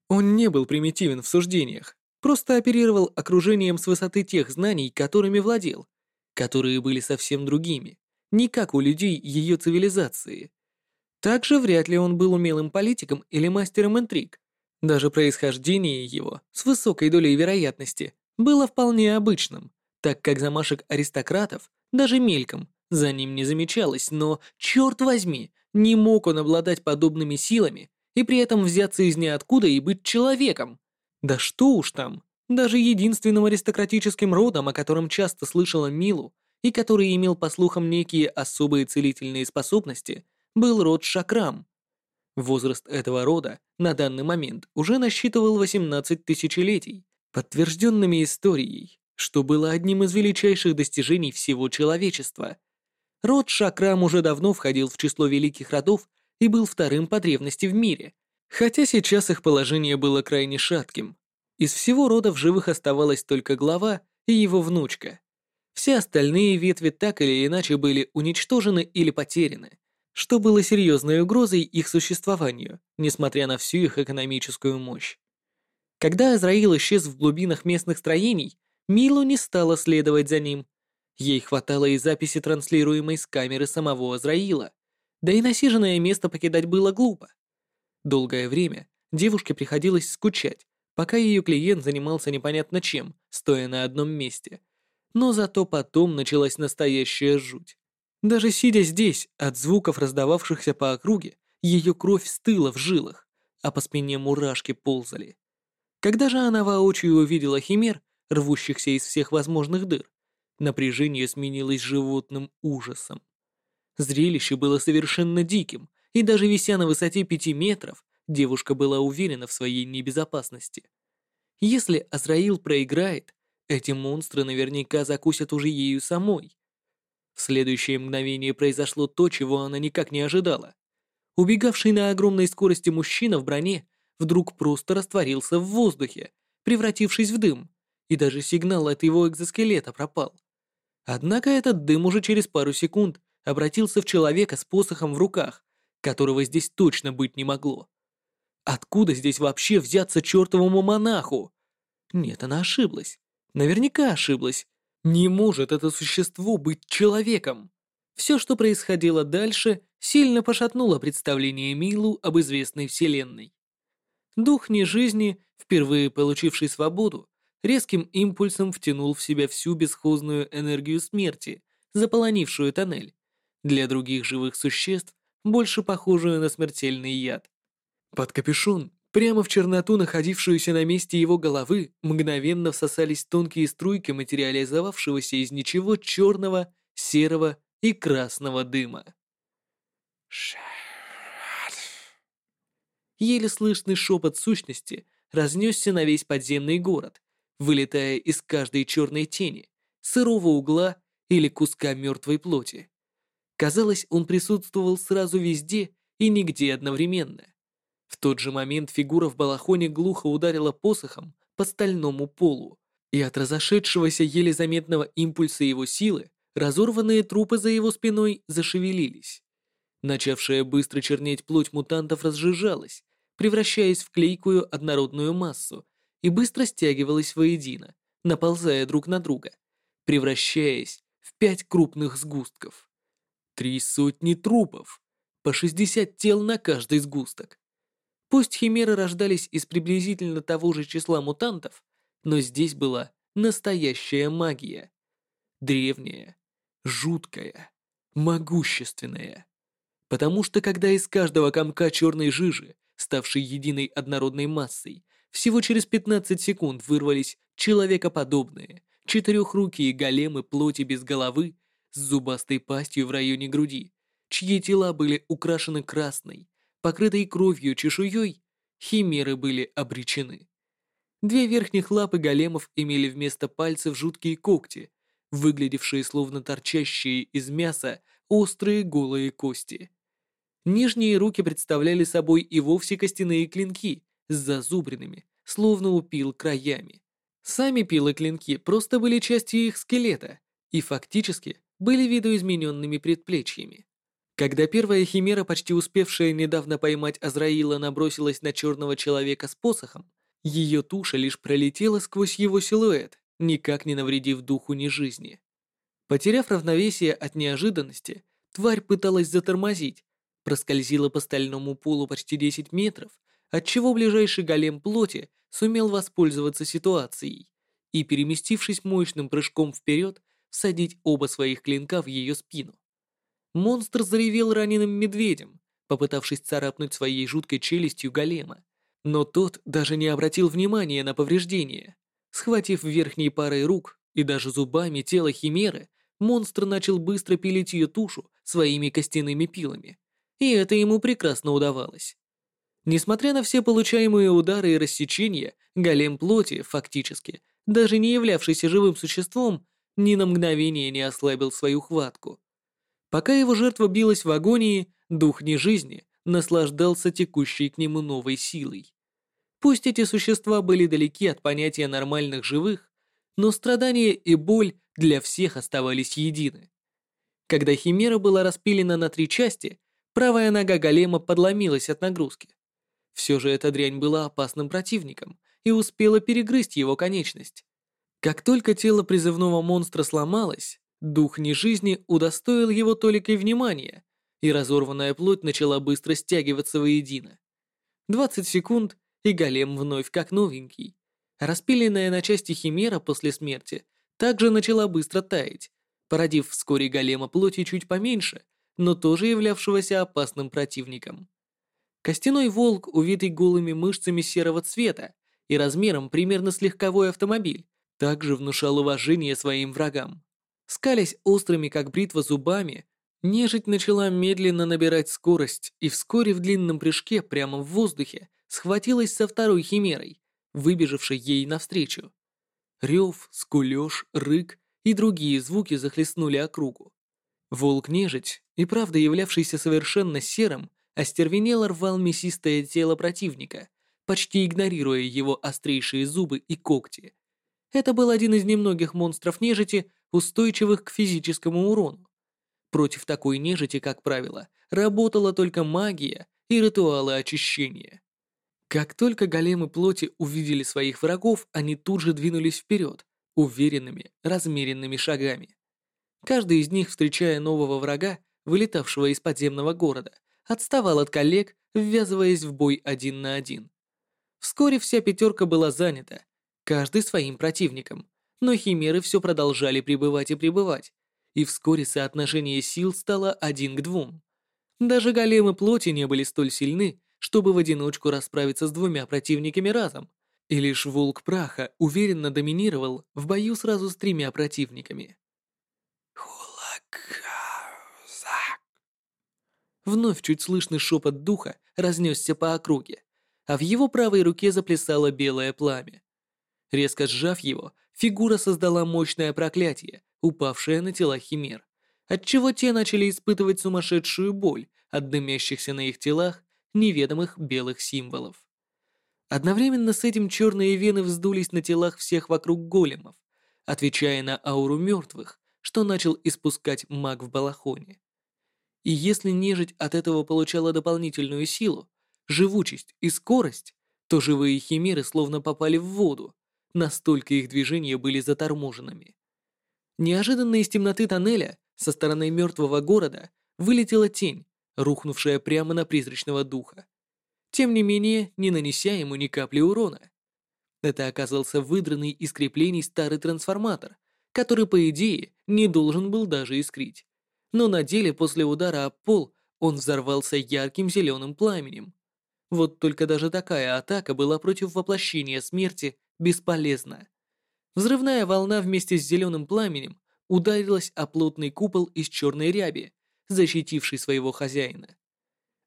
Он не был примитивен в суждениях, просто оперировал окружением с высоты тех знаний, которыми владел, которые были совсем другими, не как у людей ее цивилизации. Также вряд ли он был умелым политиком или мастером интриг. Даже происхождение его, с высокой долей вероятности, было вполне обычным, так как замашек аристократов, даже мельком, за ним не замечалось, но, черт возьми, не мог он обладать подобными силами и при этом взяться из ниоткуда и быть человеком. Да что уж там, даже единственным аристократическим родом, о котором часто слышала Милу, и который имел, по слухам, некие особые целительные способности, был род Шакрам. Возраст этого рода на данный момент уже насчитывал 18 тысячелетий, подтвержденными историей, что было одним из величайших достижений всего человечества. Род Шакрам уже давно входил в число великих родов и был вторым по древности в мире, хотя сейчас их положение было крайне шатким. Из всего рода в живых оставалась только глава и его внучка. Все остальные ветви так или иначе были уничтожены или потеряны, что было серьезной угрозой их существованию, несмотря на всю их экономическую мощь. Когда Азраил исчез в глубинах местных строений, Милу не стала следовать за ним. Ей хватало и записи, транслируемой с камеры самого Азраила, да и насиженное место покидать было глупо. Долгое время девушке приходилось скучать, пока ее клиент занимался непонятно чем, стоя на одном месте. Но зато потом началась настоящая жуть. Даже сидя здесь, от звуков, раздававшихся по округе, ее кровь стыла в жилах, а по спине мурашки ползали. Когда же она воочию увидела химер, рвущихся из всех возможных дыр, напряжение сменилось животным ужасом. Зрелище было совершенно диким, и даже вися на высоте пяти метров, девушка была уверена в своей небезопасности. Если Азраил проиграет, эти монстры наверняка закусят уже ею самой, в следующее мгновение произошло то, чего она никак не ожидала. Убегавший на огромной скорости мужчина в броне вдруг просто растворился в воздухе, превратившись в дым, и даже сигнал от его экзоскелета пропал. Однако этот дым уже через пару секунд обратился в человека с посохом в руках, которого здесь точно быть не могло. Откуда здесь вообще взяться чертовому монаху? Нет, она ошиблась. Наверняка ошиблась. Не может это существо быть человеком. Все, что происходило дальше, сильно пошатнуло представление Милу об известной вселенной. Дух нежизни, впервые получивший свободу, резким импульсом втянул в себя всю бесхозную энергию смерти, заполонившую тоннель, для других живых существ, больше похожую на смертельный яд. Под капюшон Прямо в черноту, находившуюся на месте его головы, мгновенно всосались тонкие струйки материализовавшегося из ничего черного, серого и красного дыма. Еле слышный шепот сущности разнесся на весь подземный город, вылетая из каждой черной тени, сырого угла или куска мертвой плоти. Казалось, он присутствовал сразу везде и нигде одновременно. В тот же момент фигура в балахоне глухо ударила посохом по стальному полу, и от разошедшегося еле заметного импульса его силы разорванные трупы за его спиной зашевелились. Начавшая быстро чернеть плоть мутантов разжижалась, превращаясь в клейкую однородную массу, и быстро стягивалась воедино, наползая друг на друга, превращаясь в пять крупных сгустков. Три сотни трупов, по шестьдесят тел на каждый сгусток. Пусть химеры рождались из приблизительно того же числа мутантов, но здесь была настоящая магия. Древняя, жуткая, могущественная. Потому что когда из каждого комка черной жижи ставший единой однородной массой, всего через 15 секунд вырвались человекоподобные, четырехрукие големы плоти без головы с зубастой пастью в районе груди, чьи тела были украшены красной, покрытой кровью чешуей, химеры были обречены. Две верхних лапы големов имели вместо пальцев жуткие когти, выглядевшие словно торчащие из мяса острые голые кости. Нижние руки представляли собой и вовсе костяные клинки с зазубренными, словно упил краями. Сами пилы-клинки просто были частью их скелета и фактически были видоизмененными предплечьями. Когда первая химера, почти успевшая недавно поймать Азраила, набросилась на черного человека с посохом, ее туша лишь пролетела сквозь его силуэт, никак не навредив духу ни жизни. Потеряв равновесие от неожиданности, тварь пыталась затормозить, проскользила по стальному полу почти 10 метров, отчего ближайший голем плоти сумел воспользоваться ситуацией и, переместившись мощным прыжком вперед, всадить оба своих клинка в ее спину. Монстр заревел раненым медведем, попытавшись царапнуть своей жуткой челюстью голема, но тот даже не обратил внимания на повреждения. Схватив верхней парой рук и даже зубами тело химеры, монстр начал быстро пилить ее тушу своими костяными пилами. И это ему прекрасно удавалось. Несмотря на все получаемые удары и рассечения, голем плоти, фактически, даже не являвшийся живым существом, ни на мгновение не ослабил свою хватку. Пока его жертва билась в агонии, дух нежизни наслаждался текущей к нему новой силой. Пусть эти существа были далеки от понятия нормальных живых, но страдания и боль для всех оставались едины. Когда Химера была распилена на три части, правая нога голема подломилась от нагрузки. Все же эта дрянь была опасным противником и успела перегрызть его конечность. Как только тело призывного монстра сломалось, дух нежизни удостоил его толикой внимания, и разорванная плоть начала быстро стягиваться воедино. 20 секунд, и голем вновь как новенький. Распиленная на части химера после смерти также начала быстро таять, породив вскоре голема плоти чуть поменьше, но тоже являвшегося опасным противником. Костяной волк, увитый голыми мышцами серого цвета и размером примерно с легковой автомобиль, также внушал уважение своим врагам. Скалясь острыми, как бритва, зубами, нежить начала медленно набирать скорость и вскоре в длинном прыжке прямо в воздухе схватилась со второй химерой, выбежавшей ей навстречу. Рев, скулёж, рык и другие звуки захлестнули округу. Волк-нежить, и правда являвшийся совершенно серым, остервенело рвал мясистое тело противника, почти игнорируя его острейшие зубы и когти. Это был один из немногих монстров нежити, устойчивых к физическому урону. Против такой нежити, как правило, работала только магия и ритуалы очищения. Как только големы плоти увидели своих врагов, они тут же двинулись вперед, уверенными, размеренными шагами. Каждый из них, встречая нового врага, вылетавшего из подземного города, отставал от коллег, ввязываясь в бой один на один. Вскоре вся пятерка была занята, каждый своим противником, но химеры все продолжали пребывать и пребывать, и вскоре соотношение сил стало один к двум. Даже големы плоти не были столь сильны, чтобы в одиночку расправиться с двумя противниками разом, и лишь волк праха уверенно доминировал в бою сразу с тремя противниками. Хулакзак. Вновь чуть слышный шепот духа разнесся по округе, а в его правой руке заплясало белое пламя. Резко сжав его, фигура создала мощное проклятие, упавшее на тела химер, отчего те начали испытывать сумасшедшую боль от дымящихся на их телах неведомых белых символов. Одновременно с этим черные вены вздулись на телах всех вокруг големов, отвечая на ауру мертвых, что начал испускать маг в балахоне. И если нежить от этого получала дополнительную силу, живучесть и скорость, то живые химеры словно попали в воду, настолько их движения были заторможенными. Неожиданно из темноты тоннеля со стороны мертвого города вылетела тень, рухнувшая прямо на призрачного духа. Тем не менее, не нанеся ему ни капли урона. Это оказался выдранный из креплений старый трансформатор, который, по идее, не должен был даже искрить. Но на деле после удара об пол он взорвался ярким зеленым пламенем. Вот только даже такая атака была против воплощения смерти бесполезна. Взрывная волна вместе с зеленым пламенем ударилась о плотный купол из черной ряби, защитивший своего хозяина.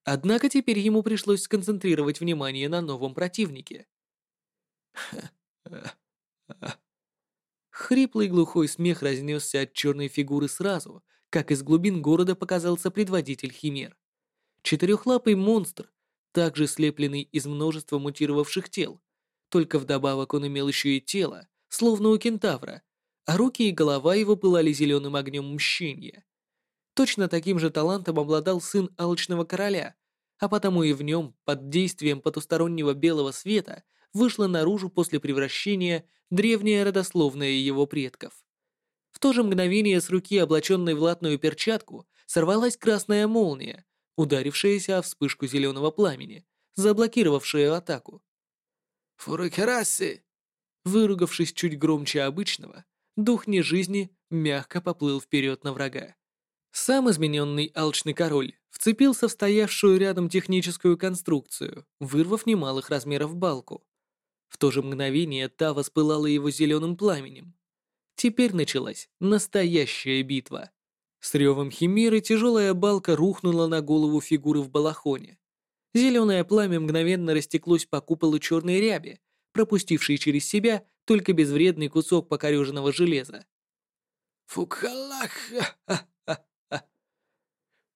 Однако теперь ему пришлось сконцентрировать внимание на новом противнике. Хриплый глухой смех разнесся от черной фигуры сразу, как из глубин города показался предводитель Химер. Четырехлапый монстр, также слепленный из множества мутировавших тел, только вдобавок он имел еще и тело, словно у кентавра, а руки и голова его пылали зеленым огнем мщения. Точно таким же талантом обладал сын Алчного Короля, а потому и в нем, под действием потустороннего белого света, вышла наружу после превращения древняя родословная его предков. В то же мгновение с руки, облаченной в латную перчатку, сорвалась красная молния, ударившаяся о вспышку зеленого пламени, заблокировавшая атаку.
«Фуракерасси!»
Выругавшись чуть громче обычного, дух нежизни мягко поплыл вперед на врага. Сам измененный алчный король вцепился в стоявшую рядом техническую конструкцию, вырвав немалых размеров балку. В то же мгновение та воспылала его зеленым пламенем. Теперь началась настоящая битва. С ревом химеры тяжелая балка рухнула на голову фигуры в балахоне. Зеленое пламя мгновенно растеклось по куполу черной ряби, пропустившей через себя только безвредный кусок покореженного железа.
«Фукалах!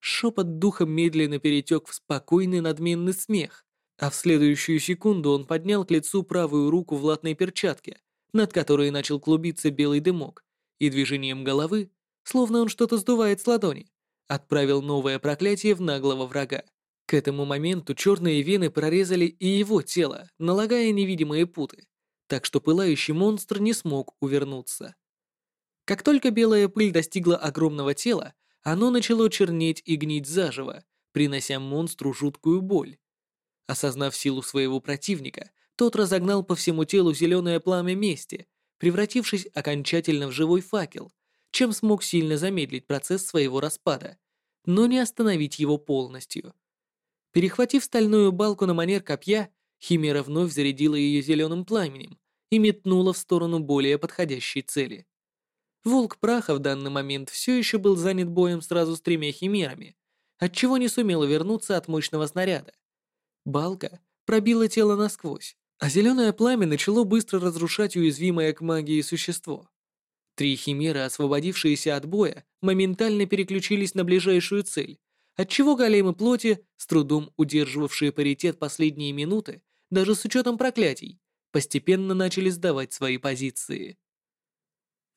Шепот духа медленно перетек в спокойный надменный смех, а в следующую секунду он поднял к лицу правую руку в латной перчатке, над которой начал клубиться белый дымок, и движением головы, словно он что-то сдувает с ладони, отправил новое проклятие в наглого врага. К этому моменту черные вены прорезали и его тело, налагая невидимые путы, так что пылающий монстр не смог увернуться. Как только белая пыль достигла огромного тела, оно начало чернеть и гнить заживо, принося монстру жуткую боль. Осознав силу своего противника, тот разогнал по всему телу зеленое пламя мести, превратившись окончательно в живой факел, чем смог сильно замедлить процесс своего распада, но не остановить его полностью. Перехватив стальную балку на манер копья, Химера вновь зарядила ее зеленым пламенем и метнула в сторону более подходящей цели. Волк Праха в данный момент все еще был занят боем сразу с тремя химерами, отчего не сумел вернуться от мощного снаряда. Балка пробила тело насквозь, а зеленое пламя начало быстро разрушать уязвимое к магии существо. Три химеры, освободившиеся от боя, моментально переключились на ближайшую цель, отчего големы плоти, с трудом удерживавшие паритет последние минуты, даже с учетом проклятий, постепенно начали сдавать свои позиции.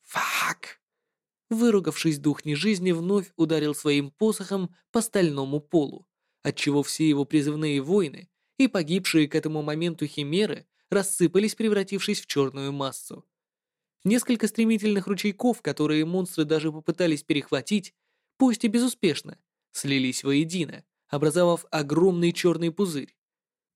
«Фак!»
Выругавшись, дух нежизни вновь ударил своим посохом по стальному полу, отчего все его призывные воины и погибшие к этому моменту химеры рассыпались, превратившись в черную массу. Несколько стремительных ручейков, которые монстры даже попытались перехватить, пусть и безуспешно, слились воедино, образовав огромный черный пузырь.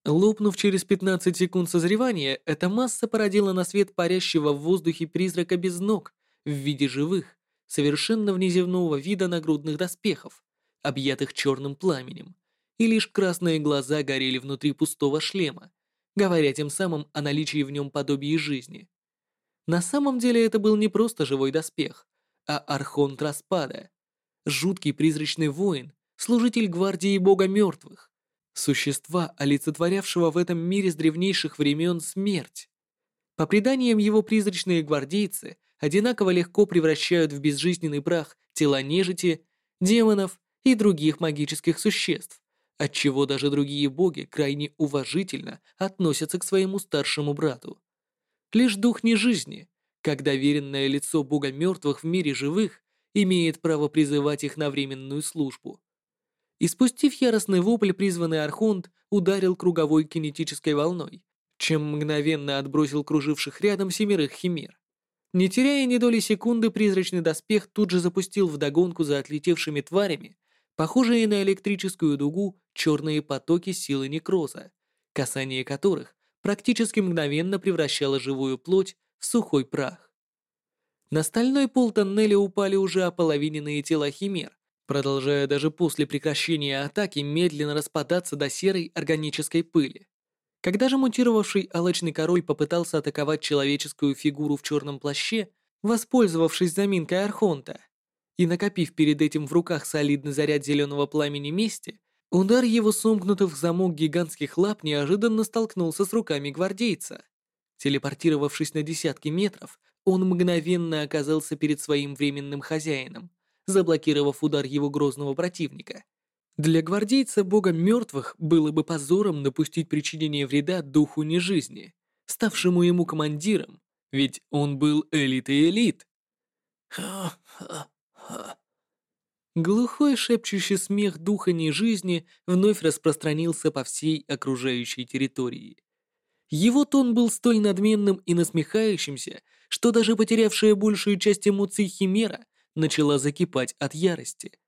Лопнув через 15 секунд созревания, эта масса породила на свет парящего в воздухе призрака без ног в виде живых, совершенно внеземного вида нагрудных доспехов, объятых черным пламенем, и лишь красные глаза горели внутри пустого шлема, говоря тем самым о наличии в нем подобии жизни. На самом деле это был не просто живой доспех, а архонт распада, жуткий призрачный воин, служитель гвардии бога мертвых, существа, олицетворявшего в этом мире с древнейших времен смерть. По преданиям его призрачные гвардейцы одинаково легко превращают в безжизненный прах тела нежити, демонов и других магических существ, отчего даже другие боги крайне уважительно относятся к своему старшему брату. Лишь дух нежизни, как доверенное лицо бога мертвых в мире живых, имеет право призывать их на временную службу. И спустив яростный вопль, призванный Архонт ударил круговой кинетической волной, чем мгновенно отбросил круживших рядом семерых химер. Не теряя ни доли секунды, призрачный доспех тут же запустил вдогонку за отлетевшими тварями, похожие на электрическую дугу, черные потоки силы некроза, касание которых практически мгновенно превращало живую плоть в сухой прах. На стальной пол тоннеля упали уже ополовиненные тела химер, продолжая даже после прекращения атаки медленно распадаться до серой органической пыли. Когда же мутировавший алочный король попытался атаковать человеческую фигуру в черном плаще, воспользовавшись заминкой Архонта, и накопив перед этим в руках солидный заряд зеленого пламени мести, удар его сомкнутых в замок гигантских лап неожиданно столкнулся с руками гвардейца. Телепортировавшись на десятки метров, он мгновенно оказался перед своим временным хозяином, заблокировав удар его грозного противника. Для гвардейца бога мертвых было бы позором допустить причинение вреда духу нежизни, ставшему ему командиром, ведь он был элитой элит. Глухой шепчущий смех духа нежизни вновь распространился по всей окружающей территории. Его тон был столь надменным и насмехающимся, что даже потерявшая большую часть эмоций Химера начала закипать от ярости.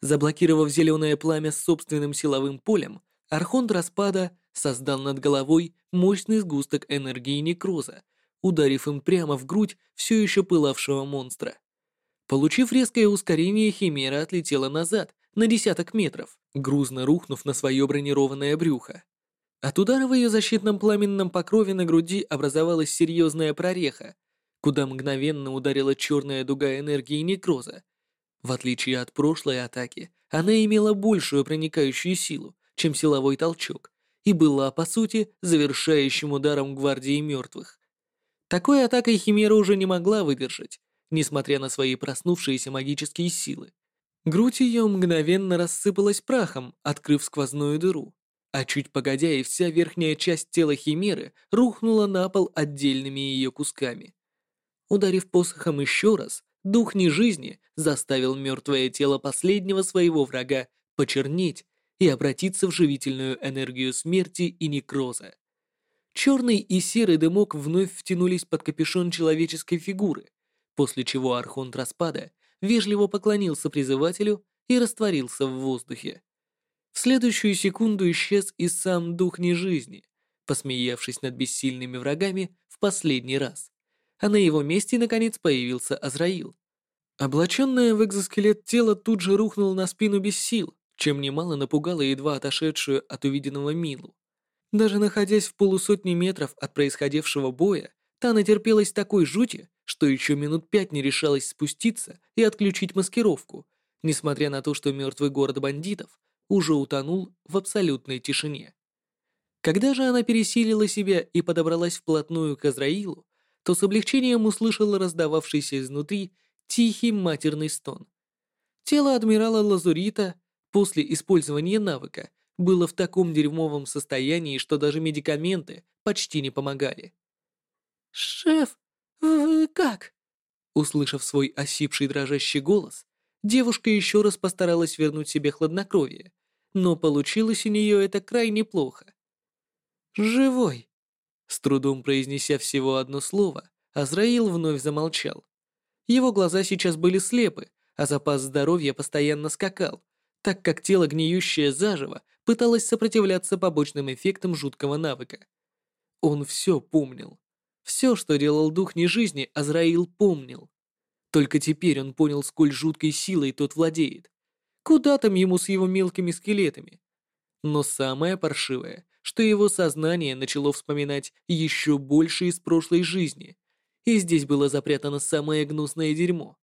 Заблокировав зеленое пламя собственным силовым полем, Архонт Распада создал над головой мощный сгусток энергии некроза, ударив им прямо в грудь все еще пылавшего монстра. Получив резкое ускорение, Химера отлетела назад, на десяток метров, грузно рухнув на свое бронированное брюхо. От удара в ее защитном пламенном покрове на груди образовалась серьезная прореха, куда мгновенно ударила черная дуга энергии некроза. В отличие от прошлой атаки, она имела большую проникающую силу, чем силовой толчок, и была, по сути, завершающим ударом гвардии мертвых. Такой атакой Химера уже не могла выдержать, несмотря на свои проснувшиеся магические силы. Грудь ее мгновенно рассыпалась прахом, открыв сквозную дыру, а чуть погодя и вся верхняя часть тела Химеры рухнула на пол отдельными ее кусками. Ударив посохом еще раз, дух нежизни заставил мертвое тело последнего своего врага почернеть и обратиться в живительную энергию смерти и некроза. Черный и серый дымок вновь втянулись под капюшон человеческой фигуры, после чего Архонт Распада вежливо поклонился призывателю и растворился в воздухе. В следующую секунду исчез и сам дух нежизни, посмеявшись над бессильными врагами в последний раз. А на его месте, наконец, появился Азраил. Облаченное в экзоскелет тело тут же рухнуло на спину без сил, чем немало напугало едва отошедшую от увиденного Милу. Даже находясь в полусотни метров от происходившего боя, та натерпелась такой жути, что еще минут пять не решалась спуститься и отключить маскировку, несмотря на то, что мертвый город бандитов уже утонул в абсолютной тишине. Когда же она пересилила себя и подобралась вплотную к Азраилу, то с облегчением услышала раздававшийся изнутри тихий матерный стон. Тело адмирала Лазурита после использования навыка было в таком дерьмовом состоянии, что даже медикаменты почти не помогали.
«Шеф, вы как?»
Услышав свой осипший дрожащий голос, девушка еще раз постаралась вернуть себе хладнокровие, но получилось у нее это крайне плохо. «Живой!» С трудом произнеся всего одно слово, Азраил вновь замолчал. Его глаза сейчас были слепы, а запас здоровья постоянно скакал, так как тело, гниющее заживо, пыталось сопротивляться побочным эффектам жуткого навыка. Он все помнил. Все, что делал дух нежизни, Азраил помнил. Только теперь он понял, сколь жуткой силой тот владеет. Куда там ему с его мелкими скелетами? Но самое паршивое, что его сознание начало вспоминать еще больше из прошлой жизни, и здесь было запрятано самое гнусное дерьмо.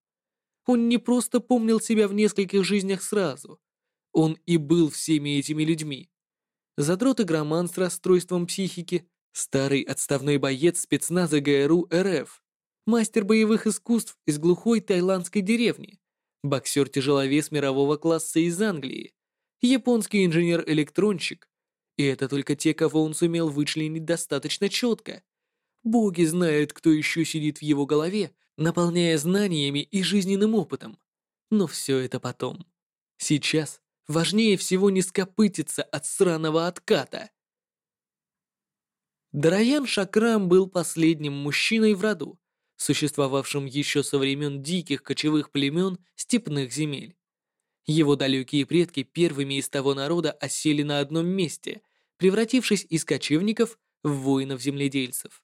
Он не просто помнил себя в нескольких жизнях сразу. Он и был всеми этими людьми. Задрот игроман с расстройством психики, старый отставной боец спецназа ГРУ РФ, мастер боевых искусств из глухой тайландской деревни, боксер-тяжеловес мирового класса из Англии, японский инженер-электронщик. И это только те, кого он сумел вычленить достаточно четко. Боги знают, кто еще сидит в его голове, наполняя знаниями и жизненным опытом. Но все это потом. Сейчас важнее всего не скопытиться от сраного отката. Дараян Шакрам был последним мужчиной в роду, существовавшим еще со времен диких кочевых племен степных земель. Его далекие предки первыми из того народа осели на одном месте, превратившись из кочевников в воинов-земледельцев.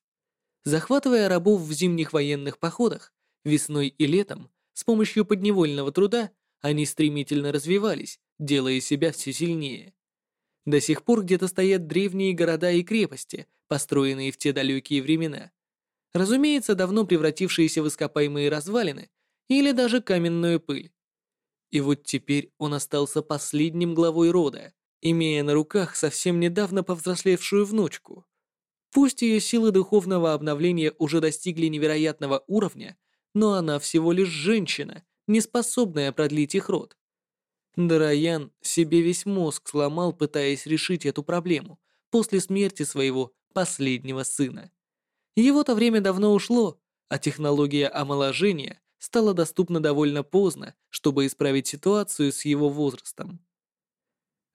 Захватывая рабов в зимних военных походах, весной и летом, с помощью подневольного труда, они стремительно развивались, делая себя все сильнее. До сих пор где-то стоят древние города и крепости, построенные в те далекие времена. Разумеется, давно превратившиеся в ископаемые развалины или даже каменную пыль. И вот теперь он остался последним главой рода, имея на руках совсем недавно повзрослевшую внучку. Пусть ее силы духовного обновления уже достигли невероятного уровня, но она всего лишь женщина, не способная продлить их род. Дараян себе весь мозг сломал, пытаясь решить эту проблему после смерти своего последнего сына. Его-то время давно ушло, а технология омоложения стала доступна довольно поздно, чтобы исправить ситуацию с его возрастом.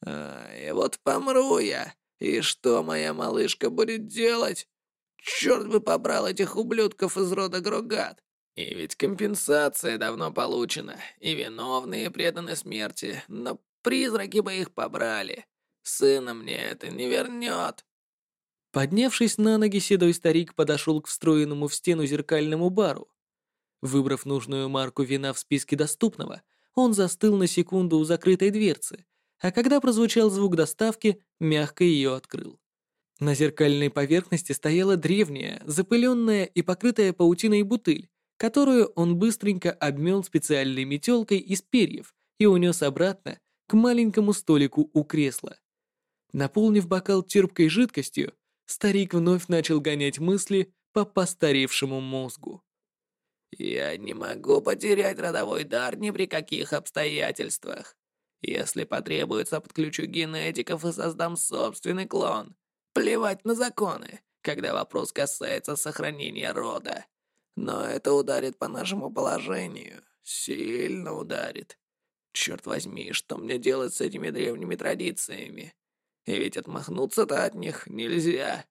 А, и вот помру я, и что моя малышка будет делать? Черт бы побрал этих ублюдков из рода Грогат. И ведь компенсация давно получена, и виновные преданы смерти, но призраки бы их побрали. Сына мне это не вернет.
Поднявшись на ноги, седой старик подошел к встроенному в стену зеркальному бару. Выбрав нужную марку вина в списке доступного, он застыл на секунду у закрытой дверцы, а когда прозвучал звук доставки, мягко ее открыл. На зеркальной поверхности стояла древняя, запыленная и покрытая паутиной бутыль, которую он быстренько обмел специальной метелкой из перьев и унес обратно к маленькому столику у кресла. Наполнив бокал терпкой жидкостью, старик вновь начал гонять мысли по постаревшему мозгу.
«Я не могу потерять родовой дар ни при каких обстоятельствах. Если потребуется, подключу генетиков и создам собственный клон. Плевать на законы, когда вопрос касается сохранения рода. Но это ударит по нашему положению. Сильно ударит. Черт возьми, что мне делать с этими древними традициями? И ведь отмахнуться-то от них нельзя.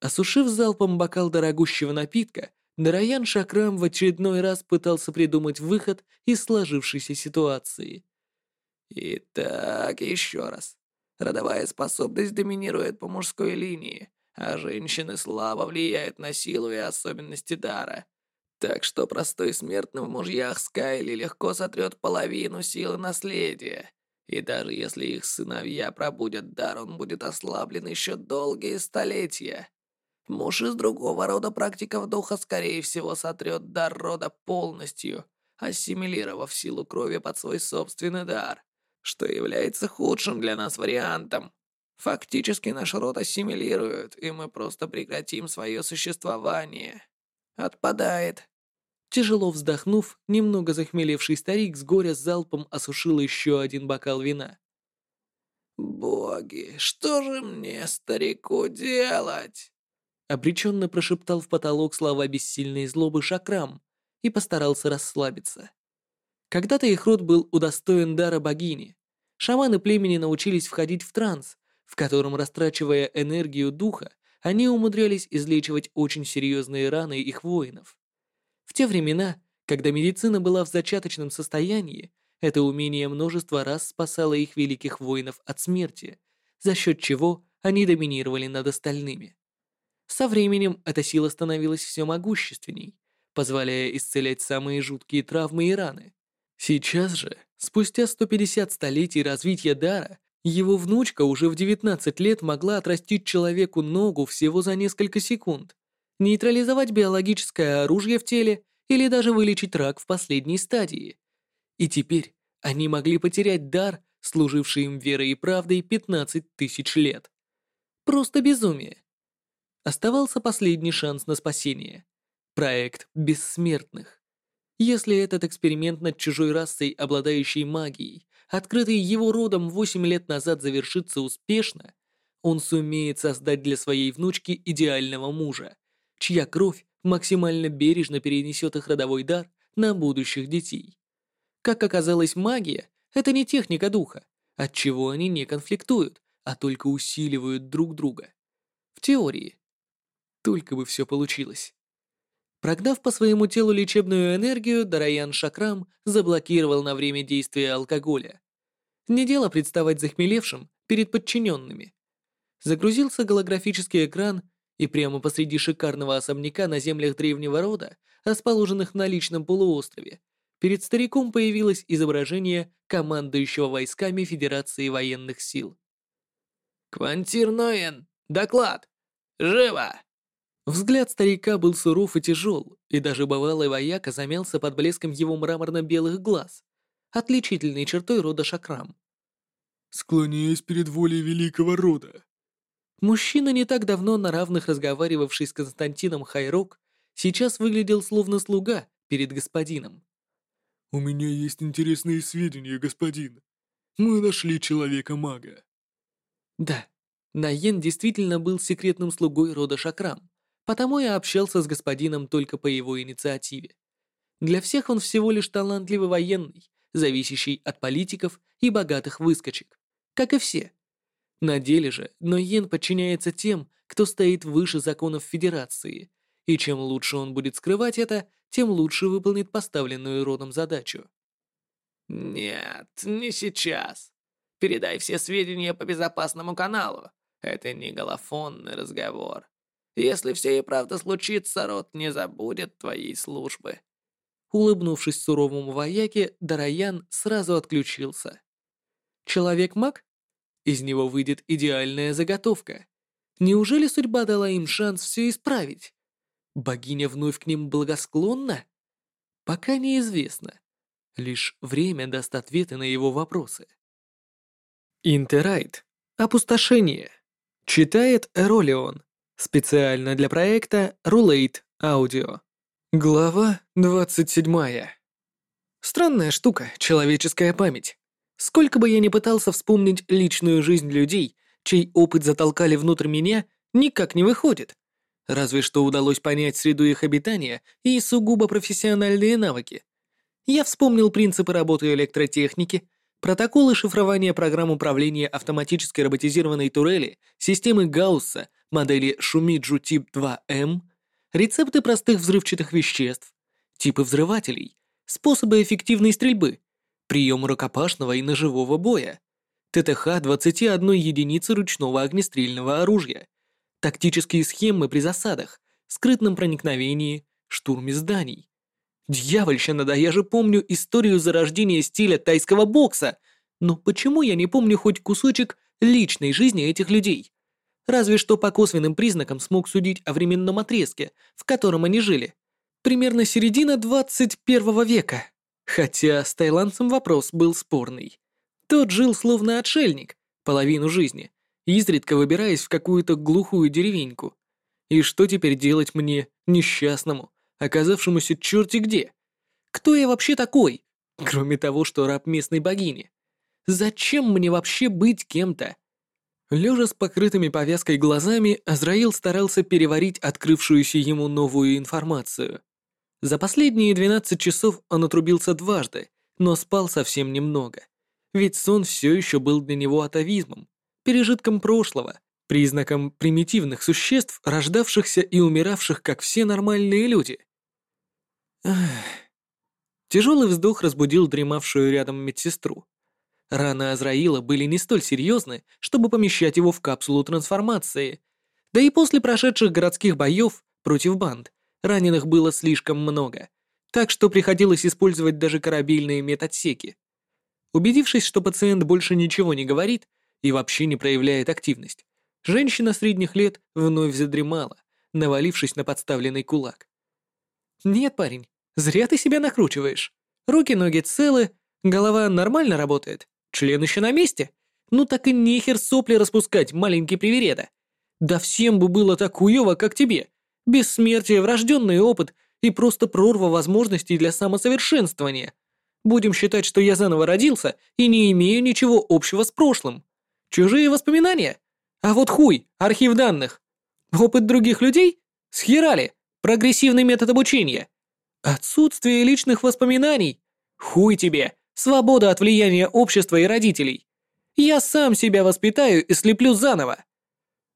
Осушив залпом бокал дорогущего напитка, Нараян Шакрам в очередной раз пытался придумать выход из сложившейся ситуации.
Итак, еще раз. Родовая способность доминирует по мужской линии а женщины слабо влияют на силу и особенности дара. Так что простой смертный в мужьях Скайли легко сотрет половину силы наследия. И даже если их сыновья пробудят дар, он будет ослаблен еще долгие столетия. Муж из другого рода практиков духа, скорее всего, сотрет дар рода полностью, ассимилировав силу крови под свой собственный дар, что является худшим для нас вариантом. Фактически наш род ассимилируют, и мы просто прекратим свое существование. Отпадает.
Тяжело вздохнув, немного захмелевший старик с горя залпом осушил еще один бокал вина.
«Боги, что же мне, старику, делать?»
Обреченно прошептал в потолок слова бессильной злобы Шакрам и постарался расслабиться. Когда-то их род был удостоен дара богини. Шаманы племени научились входить в транс, в котором, растрачивая энергию духа, они умудрялись излечивать очень серьезные раны их воинов. Те времена, когда медицина была в зачаточном состоянии, это умение множество раз спасало их великих воинов от смерти, за счет чего они доминировали над остальными. Со временем эта сила становилась все могущественней, позволяя исцелять самые жуткие травмы и раны. Сейчас же, спустя 150 столетий развития дара, его внучка уже в 19 лет могла отрастить человеку ногу всего за несколько секунд, нейтрализовать биологическое оружие в теле или даже вылечить рак в последней стадии. И теперь они могли потерять дар, служивший им верой и правдой 15 тысяч лет. Просто безумие. Оставался последний шанс на спасение. Проект бессмертных. Если этот эксперимент над чужой расой, обладающей магией, открытый его родом 8 лет назад, завершится успешно, он сумеет создать для своей внучки идеального мужа, чья кровь максимально бережно перенесет их родовой дар на будущих детей. Как оказалось, магия — это не техника духа, от чего они не конфликтуют, а только усиливают друг друга. В теории. Только бы все получилось. Прогнав по своему телу лечебную энергию, Дараян Шакрам заблокировал на время действия алкоголя. Не дело представать захмелевшим перед подчиненными. Загрузился голографический экран, и прямо посреди шикарного особняка на землях древнего рода, расположенных на личном полуострове, перед стариком появилось изображение командующего войсками Федерации военных сил.
«Квантир Ноен, доклад! Живо!»
Взгляд старика был суров и тяжел, и даже бывалый вояка замялся под блеском его мраморно-белых глаз, отличительной чертой рода Шакрам.
«Склоняюсь перед волей великого рода».
Мужчина, не так давно на равных разговаривавший с Константином Хайрок, сейчас выглядел словно слуга перед господином.
«У меня есть интересные сведения, господин. Мы нашли человека-мага».
Да, Наен действительно был секретным слугой рода Шакрам, потому я общался с господином только по его инициативе. Для всех он всего лишь талантливый военный, зависящий от политиков и богатых выскочек, как и все. На деле же Ноен подчиняется тем, кто стоит выше законов Федерации, и чем лучше он будет скрывать это, тем лучше выполнит поставленную родом задачу.
«Нет, не сейчас. Передай все сведения по безопасному каналу. Это не голофонный разговор. Если все и правда случится, род не забудет твоей службы».
Улыбнувшись суровому вояке, Дараян сразу отключился. Человек-маг? Из него выйдет идеальная заготовка. Неужели судьба дала им шанс все исправить? Богиня вновь к ним благосклонна? Пока неизвестно. Лишь время даст ответы на его вопросы. Интерайт. Опустошение. Читает Эролион. Специально для проекта Rulate Audio. Глава 27. Странная штука, человеческая память. Сколько бы я ни пытался вспомнить личную жизнь людей, чей опыт затолкали внутрь меня, никак не выходит. Разве что удалось понять среду их обитания и сугубо профессиональные навыки. Я вспомнил принципы работы электротехники, протоколы шифрования программ управления автоматической роботизированной турели, системы Гаусса, модели Шумиджу тип 2М, рецепты простых взрывчатых веществ, типы взрывателей, способы эффективной стрельбы, прием рукопашного и ножевого боя, ТТХ 21 единицы ручного огнестрельного оружия, тактические схемы при засадах, скрытном проникновении, штурме зданий. Дьявольщина, да я же помню историю зарождения стиля тайского бокса, но почему я не помню хоть кусочек личной жизни этих людей? Разве что по косвенным признакам смог судить о временном отрезке, в котором они жили. Примерно середина 21 века. Хотя с тайландцем вопрос был спорный. Тот жил словно отшельник, половину жизни, изредка выбираясь в какую-то глухую деревеньку. И что теперь делать мне, несчастному, оказавшемуся черти где? Кто я вообще такой, кроме того, что раб местной богини? Зачем мне вообще быть кем-то? Лежа с покрытыми повязкой глазами, Азраил старался переварить открывшуюся ему новую информацию. За последние 12 часов он отрубился дважды, но спал совсем немного. Ведь сон все еще был для него атовизмом, пережитком прошлого, признаком примитивных существ, рождавшихся и умиравших, как все нормальные люди. Тяжелый вздох разбудил дремавшую рядом медсестру. Раны Азраила были не столь серьезны, чтобы помещать его в капсулу трансформации. Да и после прошедших городских боев против банд раненых было слишком много, так что приходилось использовать даже корабельные медотсеки. Убедившись, что пациент больше ничего не говорит, и вообще не проявляет активность. Женщина средних лет вновь задремала, навалившись на подставленный кулак. «Нет, парень, зря ты себя накручиваешь. Руки-ноги целы, голова нормально работает, член еще на месте. Ну так и нехер сопли распускать, маленький привереда. Да всем бы было так хуёво, как тебе. Бессмертие, врожденный опыт и просто прорва возможностей для самосовершенствования. Будем считать, что я заново родился и не имею ничего общего с прошлым. Чужие воспоминания? А вот хуй, архив данных. Опыт других людей? Схерали. Прогрессивный метод обучения. Отсутствие личных воспоминаний. Хуй тебе. Свобода от влияния общества и родителей. Я сам себя воспитаю и слеплю заново.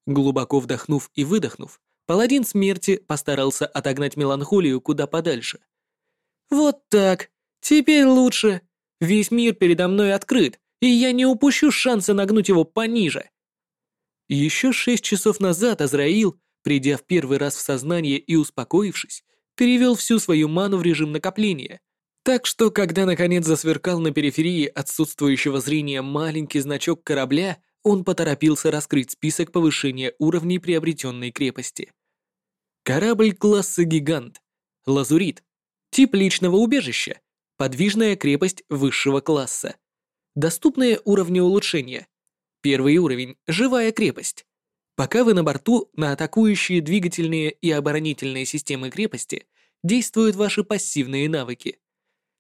Глубоко вдохнув и выдохнув, паладин смерти постарался отогнать меланхолию куда подальше. Вот так. Теперь лучше. Весь мир передо мной открыт, и я не упущу шанса нагнуть его пониже. Еще шесть часов назад Азраил, придя в первый раз в сознание и успокоившись, перевел всю свою ману в режим накопления. Так что, когда наконец засверкал на периферии отсутствующего зрения маленький значок корабля, он поторопился раскрыть список повышения уровней приобретенной крепости. Корабль класса «Гигант», «Лазурит», тип личного убежища, подвижная крепость высшего класса, доступные уровни улучшения. Первый уровень – живая крепость. Пока вы на борту, на атакующие двигательные и оборонительные системы крепости действуют ваши пассивные навыки.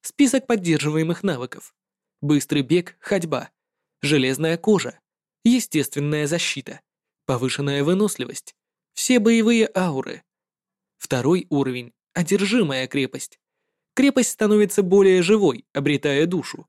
Список поддерживаемых навыков. Быстрый бег, ходьба. Железная кожа. Естественная защита. Повышенная выносливость. Все боевые ауры. Второй уровень – одержимая крепость. Крепость становится более живой, обретая душу.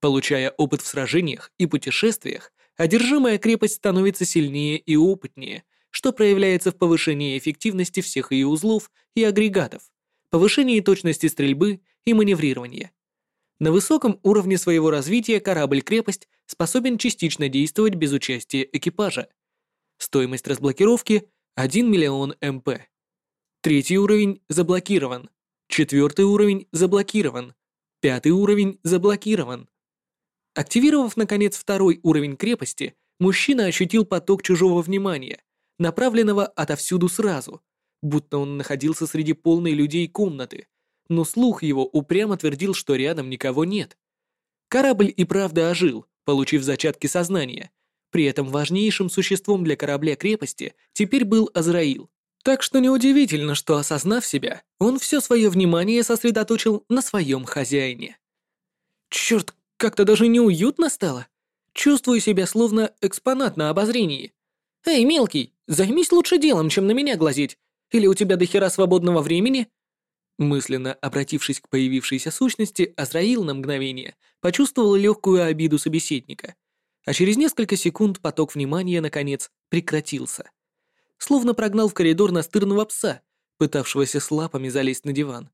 Получая опыт в сражениях и путешествиях, одержимая крепость становится сильнее и опытнее, что проявляется в повышении эффективности всех ее узлов и агрегатов, повышении точности стрельбы и маневрирования. На высоком уровне своего развития корабль-крепость способен частично действовать без участия экипажа. Стоимость разблокировки – 1 миллион МП. Третий уровень заблокирован. Четвертый уровень заблокирован. Пятый уровень заблокирован. Активировав, наконец, второй уровень крепости, мужчина ощутил поток чужого внимания, направленного отовсюду сразу, будто он находился среди полной людей комнаты, но слух его упрямо твердил, что рядом никого нет. Корабль и правда ожил, получив зачатки сознания. При этом важнейшим существом для корабля крепости теперь был Азраил. Так что неудивительно, что, осознав себя, он все свое внимание сосредоточил на своем хозяине. Черт, как-то даже неуютно стало. Чувствую себя словно экспонат на обозрении. Эй, мелкий, займись лучше делом, чем на меня глазеть. Или у тебя дохера свободного времени? Мысленно обратившись к появившейся сущности, Азраил на мгновение почувствовал легкую обиду собеседника, а через несколько секунд поток внимания, наконец, прекратился словно прогнал в коридор настырного пса, пытавшегося с лапами залезть на диван.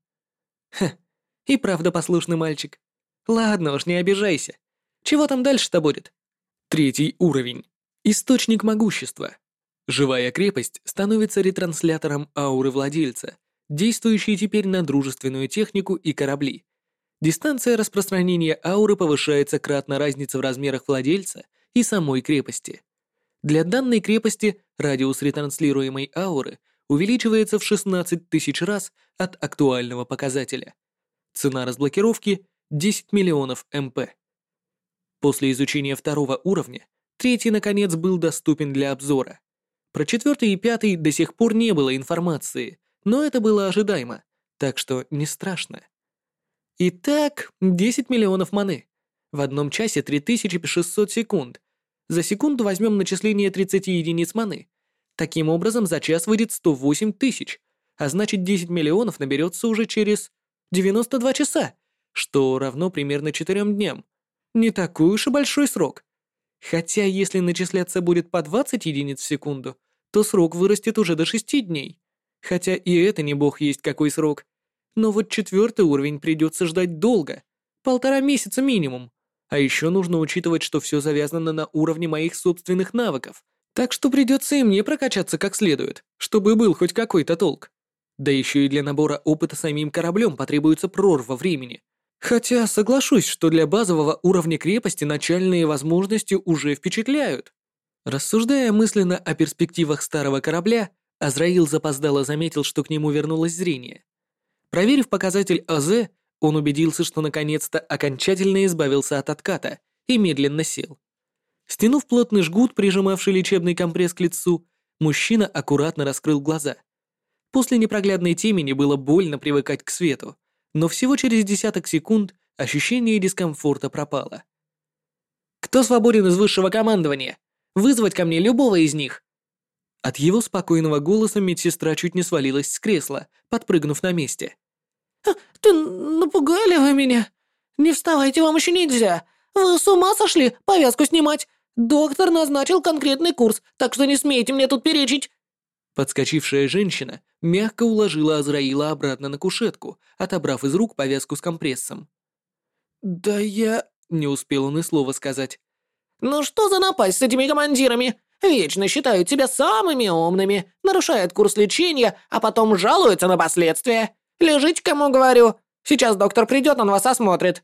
Ха, и правда послушный мальчик. Ладно уж, не обижайся. Чего там дальше-то будет? Третий уровень. Источник могущества. Живая крепость становится ретранслятором ауры владельца, действующей теперь на дружественную технику и корабли. Дистанция распространения ауры повышается кратно разница в размерах владельца и самой крепости. Для данной крепости радиус ретранслируемой ауры увеличивается в 16 тысяч раз от актуального показателя. Цена разблокировки — 10 миллионов МП. После изучения второго уровня, третий, наконец, был доступен для обзора. Про четвертый и пятый до сих пор не было информации, но это было ожидаемо, так что не страшно. Итак, 10 миллионов маны. В одном часе 3600 секунд, за секунду возьмем начисление 30 единиц маны. Таким образом, за час выйдет 108 тысяч, а значит 10 миллионов наберется уже через 92 часа, что равно примерно 4 дням. Не такой уж и большой срок. Хотя если начисляться будет по 20 единиц в секунду, то срок вырастет уже до 6 дней. Хотя и это не бог есть какой срок. Но вот четвертый уровень придется ждать долго. Полтора месяца минимум. А еще нужно учитывать, что все завязано на уровне моих собственных навыков. Так что придется и мне прокачаться как следует, чтобы был хоть какой-то толк. Да еще и для набора опыта самим кораблем потребуется прорва времени. Хотя соглашусь, что для базового уровня крепости начальные возможности уже впечатляют. Рассуждая мысленно о перспективах старого корабля, Азраил запоздало заметил, что к нему вернулось зрение. Проверив показатель АЗ, он убедился, что наконец-то окончательно избавился от отката и медленно сел. Стянув плотный жгут, прижимавший лечебный компресс к лицу, мужчина аккуратно раскрыл глаза. После непроглядной темени было больно привыкать к свету, но всего через десяток секунд ощущение дискомфорта пропало. «Кто свободен из высшего командования? Вызвать ко мне любого из них!» От его спокойного голоса медсестра чуть не свалилась с кресла, подпрыгнув на месте.
«Ты напугали вы меня! Не вставайте, вам еще нельзя! Вы с ума сошли повязку снимать? Доктор назначил конкретный курс, так что не смейте мне тут перечить!»
Подскочившая женщина мягко уложила Азраила обратно на кушетку, отобрав из рук повязку с компрессом. «Да я...» — не успел он и слова сказать.
«Ну что за напасть с этими командирами? Вечно считают себя самыми умными, нарушают курс лечения, а потом жалуются на последствия. Лежите, кому говорю. Сейчас доктор придет, он вас осмотрит».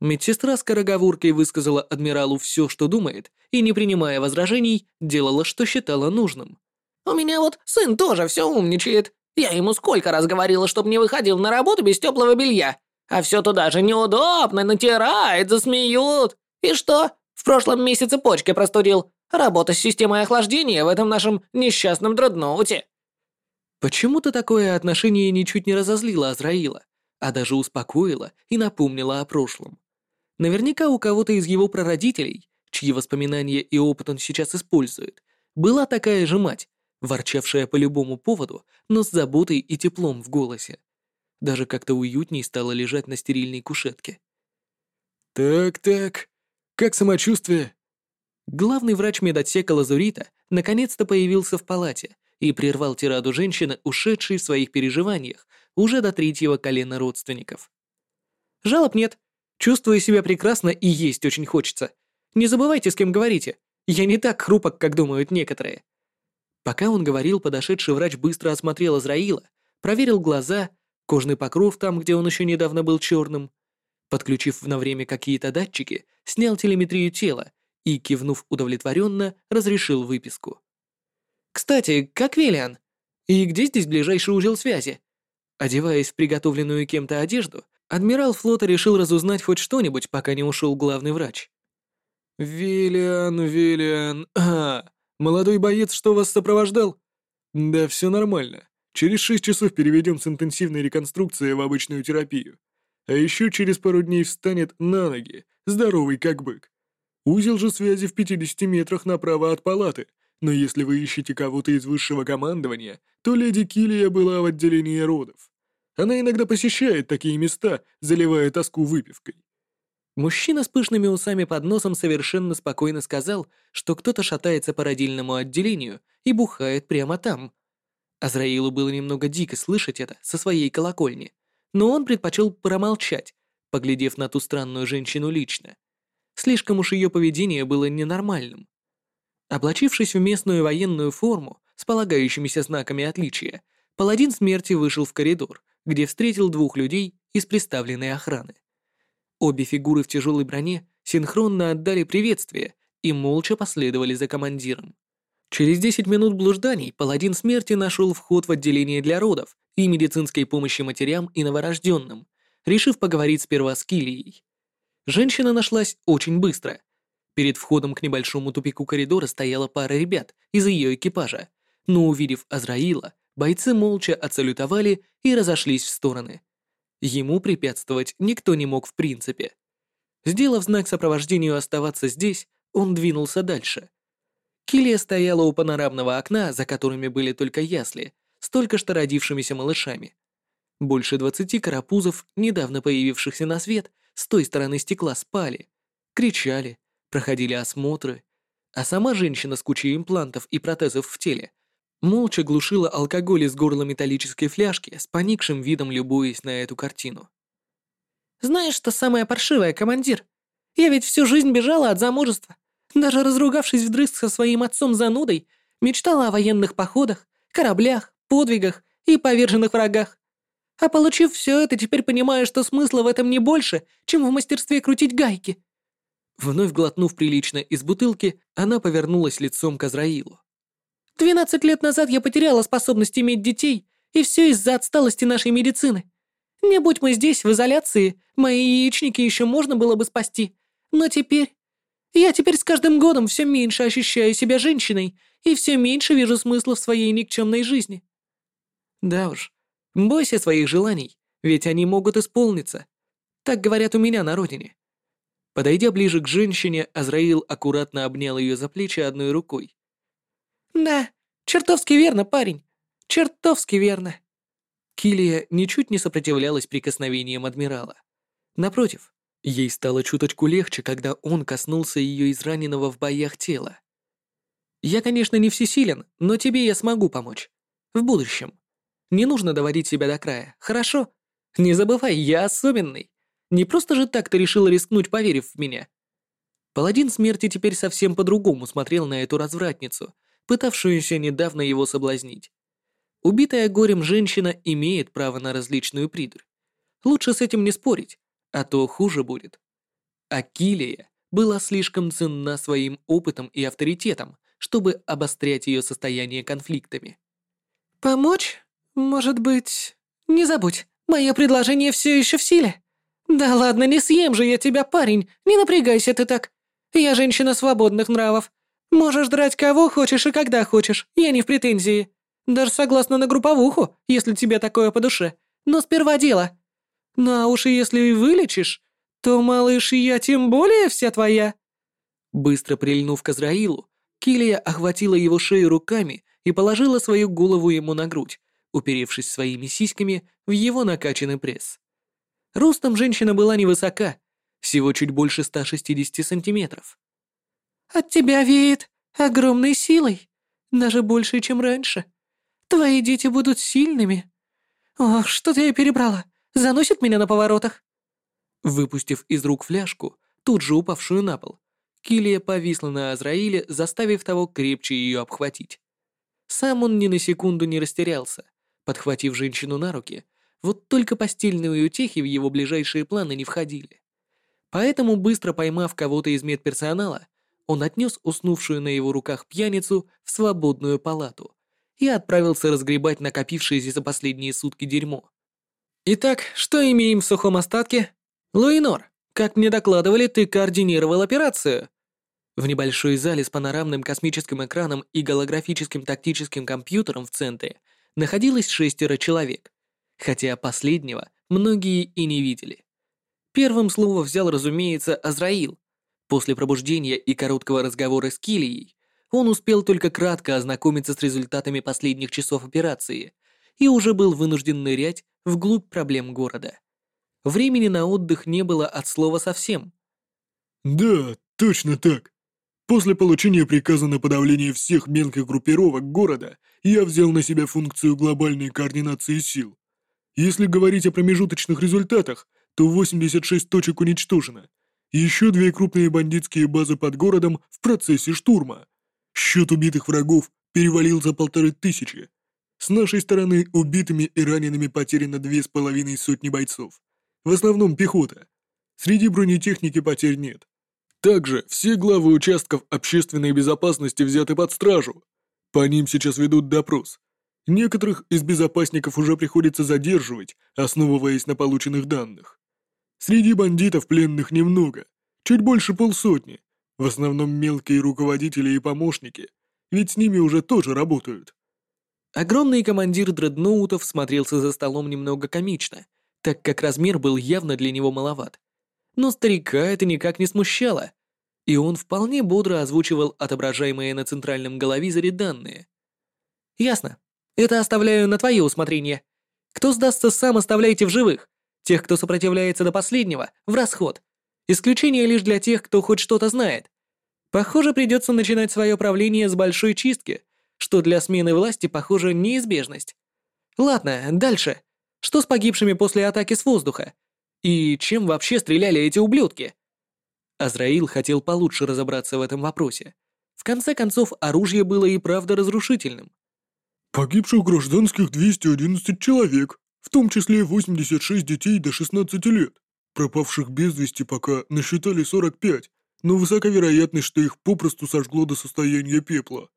Медсестра скороговоркой высказала адмиралу все, что думает, и, не принимая возражений, делала, что считала нужным.
«У меня вот сын тоже все умничает. Я ему сколько раз говорила, чтобы не выходил на работу без теплого белья. А все туда же неудобно, натирает, засмеют. И что? В прошлом месяце почкой простудил. Работа с системой охлаждения в этом нашем несчастном дредноуте».
Почему-то такое отношение ничуть не разозлило Азраила, а даже успокоило и напомнило о прошлом. Наверняка у кого-то из его прародителей, чьи воспоминания и опыт он сейчас использует, была такая же мать, ворчавшая по любому поводу, но с заботой и теплом в голосе. Даже как-то уютней стало лежать на стерильной кушетке.
«Так-так, как самочувствие?»
Главный врач медотсека Лазурита наконец-то появился в палате и прервал тираду женщины, ушедшей в своих переживаниях уже до третьего колена родственников. «Жалоб нет, Чувствую себя прекрасно и есть очень хочется. Не забывайте, с кем говорите. Я не так хрупок, как думают некоторые». Пока он говорил, подошедший врач быстро осмотрел Азраила, проверил глаза, кожный покров там, где он еще недавно был черным. Подключив на время какие-то датчики, снял телеметрию тела и, кивнув удовлетворенно, разрешил выписку. «Кстати, как Велиан? И где здесь ближайший узел связи?» Одеваясь в приготовленную кем-то одежду, Адмирал флота решил разузнать хоть что-нибудь, пока не ушел главный врач.
«Виллиан, Виллиан... А, молодой боец, что вас сопровождал?» «Да все нормально. Через шесть часов переведем с интенсивной реконструкции в обычную терапию. А еще через пару дней встанет на ноги, здоровый как бык. Узел же связи в 50 метрах направо от палаты, но если вы ищете кого-то из высшего командования, то леди Килия была в отделении родов. Она иногда посещает такие места, заливая тоску выпивкой.
Мужчина с пышными усами под носом совершенно спокойно сказал, что кто-то шатается по родильному отделению и бухает прямо там. Азраилу было немного дико слышать это со своей колокольни, но он предпочел промолчать, поглядев на ту странную женщину лично. Слишком уж ее поведение было ненормальным. Облачившись в местную военную форму с полагающимися знаками отличия, паладин смерти вышел в коридор, где встретил двух людей из представленной охраны. Обе фигуры в тяжелой броне синхронно отдали приветствие и молча последовали за командиром. Через 10 минут блужданий паладин смерти нашел вход в отделение для родов и медицинской помощи матерям и новорожденным, решив поговорить сперва с Килией. Женщина нашлась очень быстро. Перед входом к небольшому тупику коридора стояла пара ребят из ее экипажа, но увидев Азраила, бойцы молча отсалютовали и разошлись в стороны. Ему препятствовать никто не мог в принципе. Сделав знак сопровождению оставаться здесь, он двинулся дальше. Килия стояла у панорамного окна, за которыми были только ясли, с только что родившимися малышами. Больше двадцати карапузов, недавно появившихся на свет, с той стороны стекла спали, кричали, проходили осмотры, а сама женщина с кучей имплантов и протезов в теле молча глушила алкоголь из горла металлической фляжки, с поникшим видом любуясь на эту картину.
«Знаешь, что самое паршивое, командир? Я ведь всю жизнь бежала от замужества. Даже разругавшись вдрызг со своим отцом занудой, мечтала о военных походах, кораблях, подвигах и поверженных врагах. А получив все это, теперь понимаю, что смысла в этом не больше, чем в мастерстве крутить гайки».
Вновь глотнув прилично из бутылки, она повернулась лицом к Азраилу.
Двенадцать лет назад я потеряла способность иметь детей, и все из-за отсталости нашей медицины. Не будь мы здесь, в изоляции, мои яичники еще можно было бы спасти. Но теперь... Я теперь с каждым годом все меньше ощущаю себя женщиной и все меньше вижу смысла в своей никчемной жизни.
Да уж, бойся своих желаний, ведь они могут исполниться. Так говорят у меня на родине. Подойдя ближе к женщине, Азраил аккуратно обнял ее за плечи одной рукой.
«Да, чертовски верно, парень. Чертовски верно».
Килия ничуть не сопротивлялась прикосновениям адмирала. Напротив, ей стало чуточку легче, когда он коснулся ее израненного в боях тела. «Я, конечно, не всесилен, но тебе я смогу помочь. В будущем. Не нужно доводить себя до края, хорошо? Не забывай, я особенный. Не просто же так ты решила рискнуть, поверив в меня». Паладин смерти теперь совсем по-другому смотрел на эту развратницу, пытавшуюся недавно его соблазнить. Убитая горем женщина имеет право на различную придурь. Лучше с этим не спорить, а то хуже будет. Акилия была слишком ценна своим опытом и авторитетом, чтобы обострять ее состояние конфликтами.
«Помочь? Может быть... Не забудь, мое предложение все еще в силе. Да ладно, не съем же я тебя, парень, не напрягайся ты так. Я женщина свободных нравов. Можешь драть кого хочешь и когда хочешь, я не в претензии. Даже согласна на групповуху, если тебе такое по душе. Но сперва дело. Ну а уж если вылечишь, то, малыш, я тем более вся твоя».
Быстро прильнув к Азраилу, Килия охватила его шею руками и положила свою голову ему на грудь, уперевшись своими сиськами в его накачанный пресс. Ростом женщина была невысока, всего чуть больше 160 сантиметров.
«От тебя веет огромной силой, даже больше, чем раньше. Твои дети будут сильными. Ох, что-то я перебрала. Заносит меня на поворотах».
Выпустив из рук фляжку, тут же упавшую на пол, Килия повисла на Азраиле, заставив того крепче ее обхватить. Сам он ни на секунду не растерялся, подхватив женщину на руки, вот только постельные утехи в его ближайшие планы не входили. Поэтому, быстро поймав кого-то из медперсонала, он отнес уснувшую на его руках пьяницу в свободную палату и отправился разгребать накопившееся за последние сутки дерьмо. «Итак, что имеем в сухом остатке?» «Луинор, как мне докладывали, ты координировал операцию». В небольшой зале с панорамным космическим экраном и голографическим тактическим компьютером в центре находилось шестеро человек, хотя последнего многие и не видели. Первым слово взял, разумеется, Азраил. После пробуждения и короткого разговора с Килией он успел только кратко ознакомиться с результатами последних часов операции и уже был вынужден нырять вглубь проблем города. Времени на отдых не было от слова совсем.
«Да, точно так. После получения приказа на подавление всех мелких группировок города, я взял на себя функцию глобальной координации сил. Если говорить о промежуточных результатах, то 86 точек уничтожено. Еще две крупные бандитские базы под городом в процессе штурма. Счет убитых врагов перевалил за полторы тысячи. С нашей стороны убитыми и ранеными потеряно две с половиной сотни бойцов. В основном пехота. Среди бронетехники потерь нет. Также все главы участков общественной безопасности взяты под стражу. По ним сейчас ведут допрос. Некоторых из безопасников уже приходится задерживать, основываясь на полученных данных. Среди бандитов пленных немного, чуть больше полсотни, в основном мелкие руководители и помощники, ведь с ними уже тоже работают.
Огромный командир дредноутов смотрелся за столом немного комично, так как размер был явно для него маловат. Но старика это никак не смущало, и он вполне бодро озвучивал отображаемые на центральном головизоре данные. «Ясно. Это оставляю на твое усмотрение. Кто сдастся сам, оставляйте в живых. Тех, кто сопротивляется до последнего, в расход. Исключение лишь для тех, кто хоть что-то знает. Похоже, придется начинать свое правление с большой чистки, что для смены власти, похоже, неизбежность. Ладно, дальше. Что с погибшими после атаки с воздуха? И чем вообще стреляли эти ублюдки? Азраил хотел получше разобраться в этом вопросе. В конце концов, оружие было и правда разрушительным.
Погибших гражданских 211 человек, в том числе 86 детей до 16 лет. Пропавших без вести пока насчитали 45, но высока вероятность, что их попросту сожгло до состояния пепла.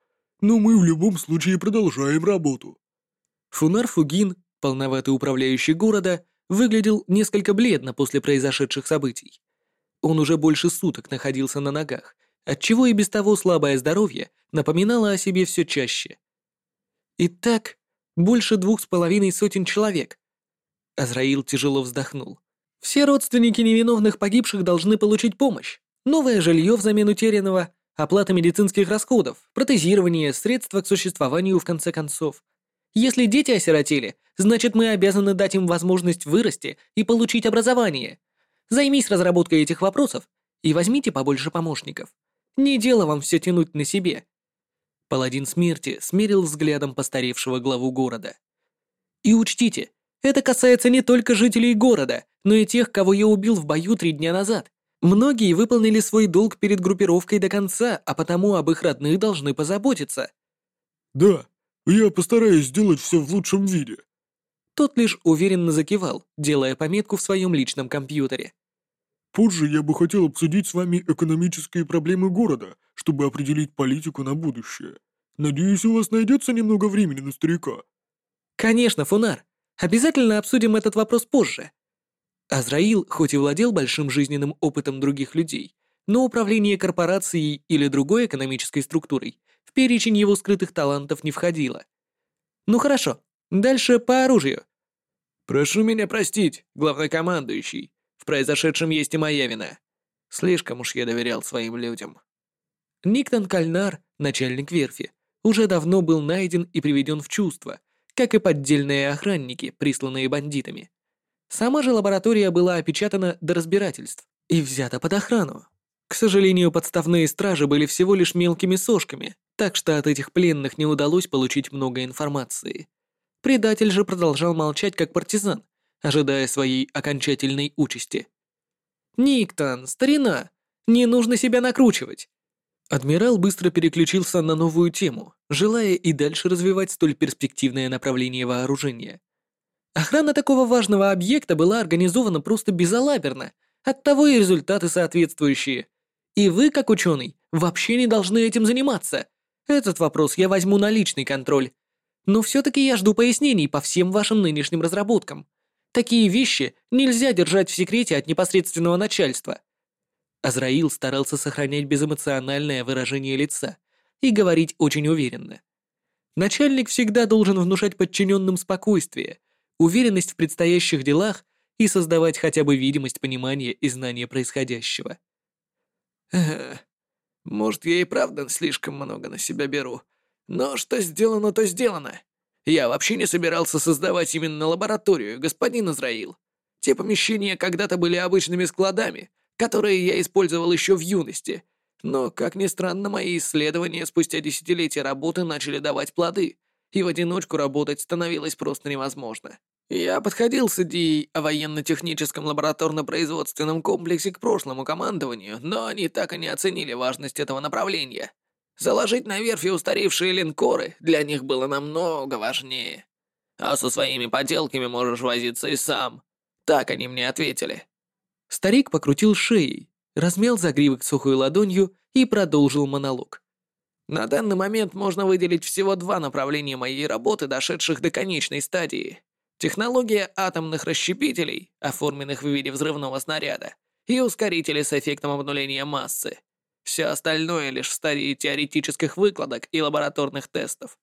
Но мы в любом случае продолжаем работу.
Фунар Фугин полноватый управляющий города, выглядел несколько бледно после произошедших событий. Он уже больше суток находился на ногах, отчего и без того слабое здоровье напоминало о себе все чаще. Итак, больше двух с половиной сотен человек. Азраил тяжело вздохнул. Все родственники невиновных погибших должны получить помощь. Новое жилье взамен утерянного, оплата медицинских расходов, протезирование, средства к существованию в конце концов. Если дети осиротели, значит мы обязаны дать им возможность вырасти и получить образование. Займись разработкой этих вопросов и возьмите побольше помощников. Не дело вам все тянуть на себе. Паладин смерти смерил взглядом постаревшего главу города. И учтите, это касается не только жителей города, но и тех, кого я убил в бою три дня назад. Многие выполнили свой долг перед группировкой до конца, а потому об их родных должны позаботиться.
Да, я постараюсь сделать все в лучшем виде.
Тот лишь уверенно закивал, делая пометку в своем личном компьютере.
Позже я бы хотел обсудить с вами экономические проблемы города, чтобы определить политику на будущее. Надеюсь, у вас найдется немного времени на старика».
«Конечно, Фунар. Обязательно обсудим этот вопрос позже». Азраил хоть и владел большим жизненным опытом других людей, но управление корпорацией или другой экономической структурой в перечень его скрытых талантов не входило. Ну хорошо, дальше по оружию.
«Прошу меня простить, главнокомандующий. Произошедшем есть и моя вина. Слишком уж я доверял своим людям.
Никтон Кальнар, начальник верфи, уже давно был найден и приведен в чувство, как и поддельные охранники, присланные бандитами. Сама же лаборатория была опечатана до разбирательств и взята под охрану. К сожалению, подставные стражи были всего лишь мелкими сошками, так что от этих пленных не удалось получить много информации. Предатель же продолжал молчать как партизан, ожидая своей окончательной участи. «Никтон, старина, не нужно себя накручивать!» Адмирал быстро переключился на новую тему, желая и дальше развивать столь перспективное направление вооружения. Охрана такого важного объекта была организована просто безалаберно, оттого и результаты соответствующие. И вы, как ученый, вообще не должны этим заниматься. Этот вопрос я возьму на личный контроль. Но все-таки я жду пояснений по всем вашим нынешним разработкам. Такие вещи нельзя держать в секрете от непосредственного начальства. Азраил старался сохранять безэмоциональное выражение лица и говорить очень уверенно. Начальник всегда должен внушать подчиненным спокойствие, уверенность в предстоящих делах и создавать хотя бы видимость понимания и знания происходящего.
Может, я и правда слишком много на себя беру. Но что сделано, то сделано. Я вообще не собирался создавать именно лабораторию, господин Израил. Те помещения когда-то были обычными складами, которые я использовал еще в юности. Но, как ни странно, мои исследования спустя десятилетия работы начали давать плоды, и в одиночку работать становилось просто невозможно. Я подходил с идеей о военно-техническом лабораторно-производственном комплексе к прошлому командованию, но они так и не оценили важность этого направления. Заложить на верфи устаревшие линкоры для них было намного важнее. А со своими поделками можешь возиться и сам. Так они мне ответили.
Старик покрутил шеей, размял загривок сухой ладонью и продолжил монолог.
На данный момент можно выделить всего два направления моей работы, дошедших до конечной стадии. Технология атомных расщепителей, оформленных в виде взрывного снаряда, и ускорители с эффектом обнуления массы. Все остальное лишь в стадии теоретических выкладок и лабораторных тестов.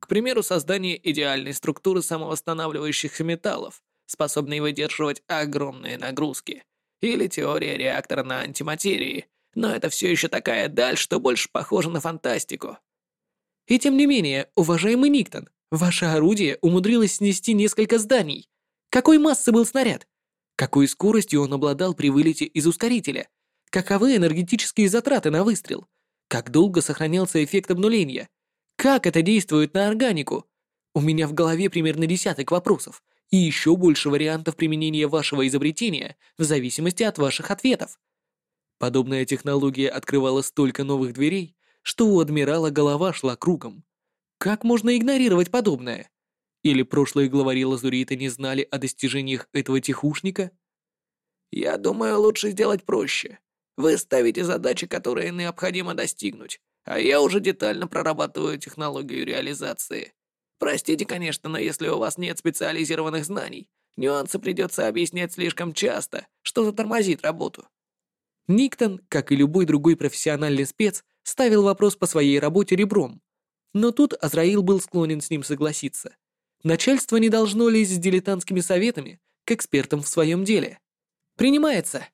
К примеру, создание идеальной структуры самовосстанавливающихся металлов, способной выдерживать огромные нагрузки. Или теория реактора на антиматерии, но это все еще такая даль, что больше похоже на фантастику.
И тем не менее, уважаемый Никтон, ваше орудие умудрилось снести несколько зданий. Какой массы был снаряд? Какой скоростью он обладал при вылете из ускорителя? Каковы энергетические затраты на выстрел? Как долго сохранялся эффект обнуления? Как это действует на органику? У меня в голове примерно десяток вопросов и еще больше вариантов применения вашего изобретения в зависимости от ваших ответов. Подобная технология открывала столько новых дверей, что у адмирала голова шла кругом. Как можно игнорировать подобное? Или прошлые главари Лазурита не знали о достижениях этого тихушника?
Я думаю, лучше сделать проще. Вы ставите задачи, которые необходимо достигнуть, а я уже детально прорабатываю технологию реализации. Простите, конечно, но если у вас нет специализированных знаний, нюансы придется объяснять слишком часто, что затормозит работу.
Никтон, как и любой другой профессиональный спец, ставил вопрос по своей работе ребром. Но тут Азраил был склонен с ним согласиться. Начальство не должно лезть с дилетантскими советами к экспертам в своем деле. Принимается.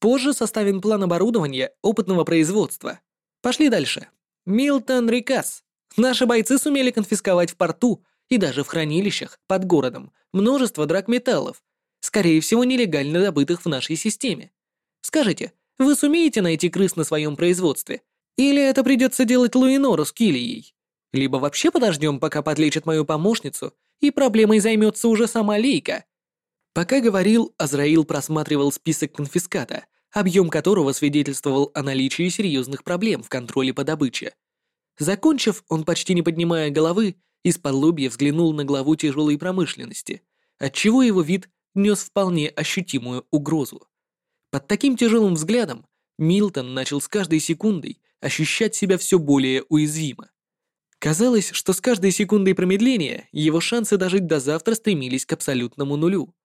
Позже составим план оборудования опытного производства. Пошли дальше. Милтон Рикас. Наши бойцы сумели конфисковать в порту и даже в хранилищах под городом множество драгметаллов, скорее всего, нелегально добытых в нашей системе. Скажите, вы сумеете найти крыс на своем производстве? Или это придется делать Луинору с Килией? Либо вообще подождем, пока подлечат мою помощницу, и проблемой займется уже сама Лейка, Пока говорил, Азраил просматривал список конфиската, объем которого свидетельствовал о наличии серьезных проблем в контроле по добыче. Закончив, он почти не поднимая головы, из-под лобья взглянул на главу тяжелой промышленности, отчего его вид нес вполне ощутимую угрозу. Под таким тяжелым взглядом Милтон начал с каждой секундой ощущать себя все более уязвимо. Казалось, что с каждой секундой промедления его шансы дожить до завтра стремились к абсолютному нулю.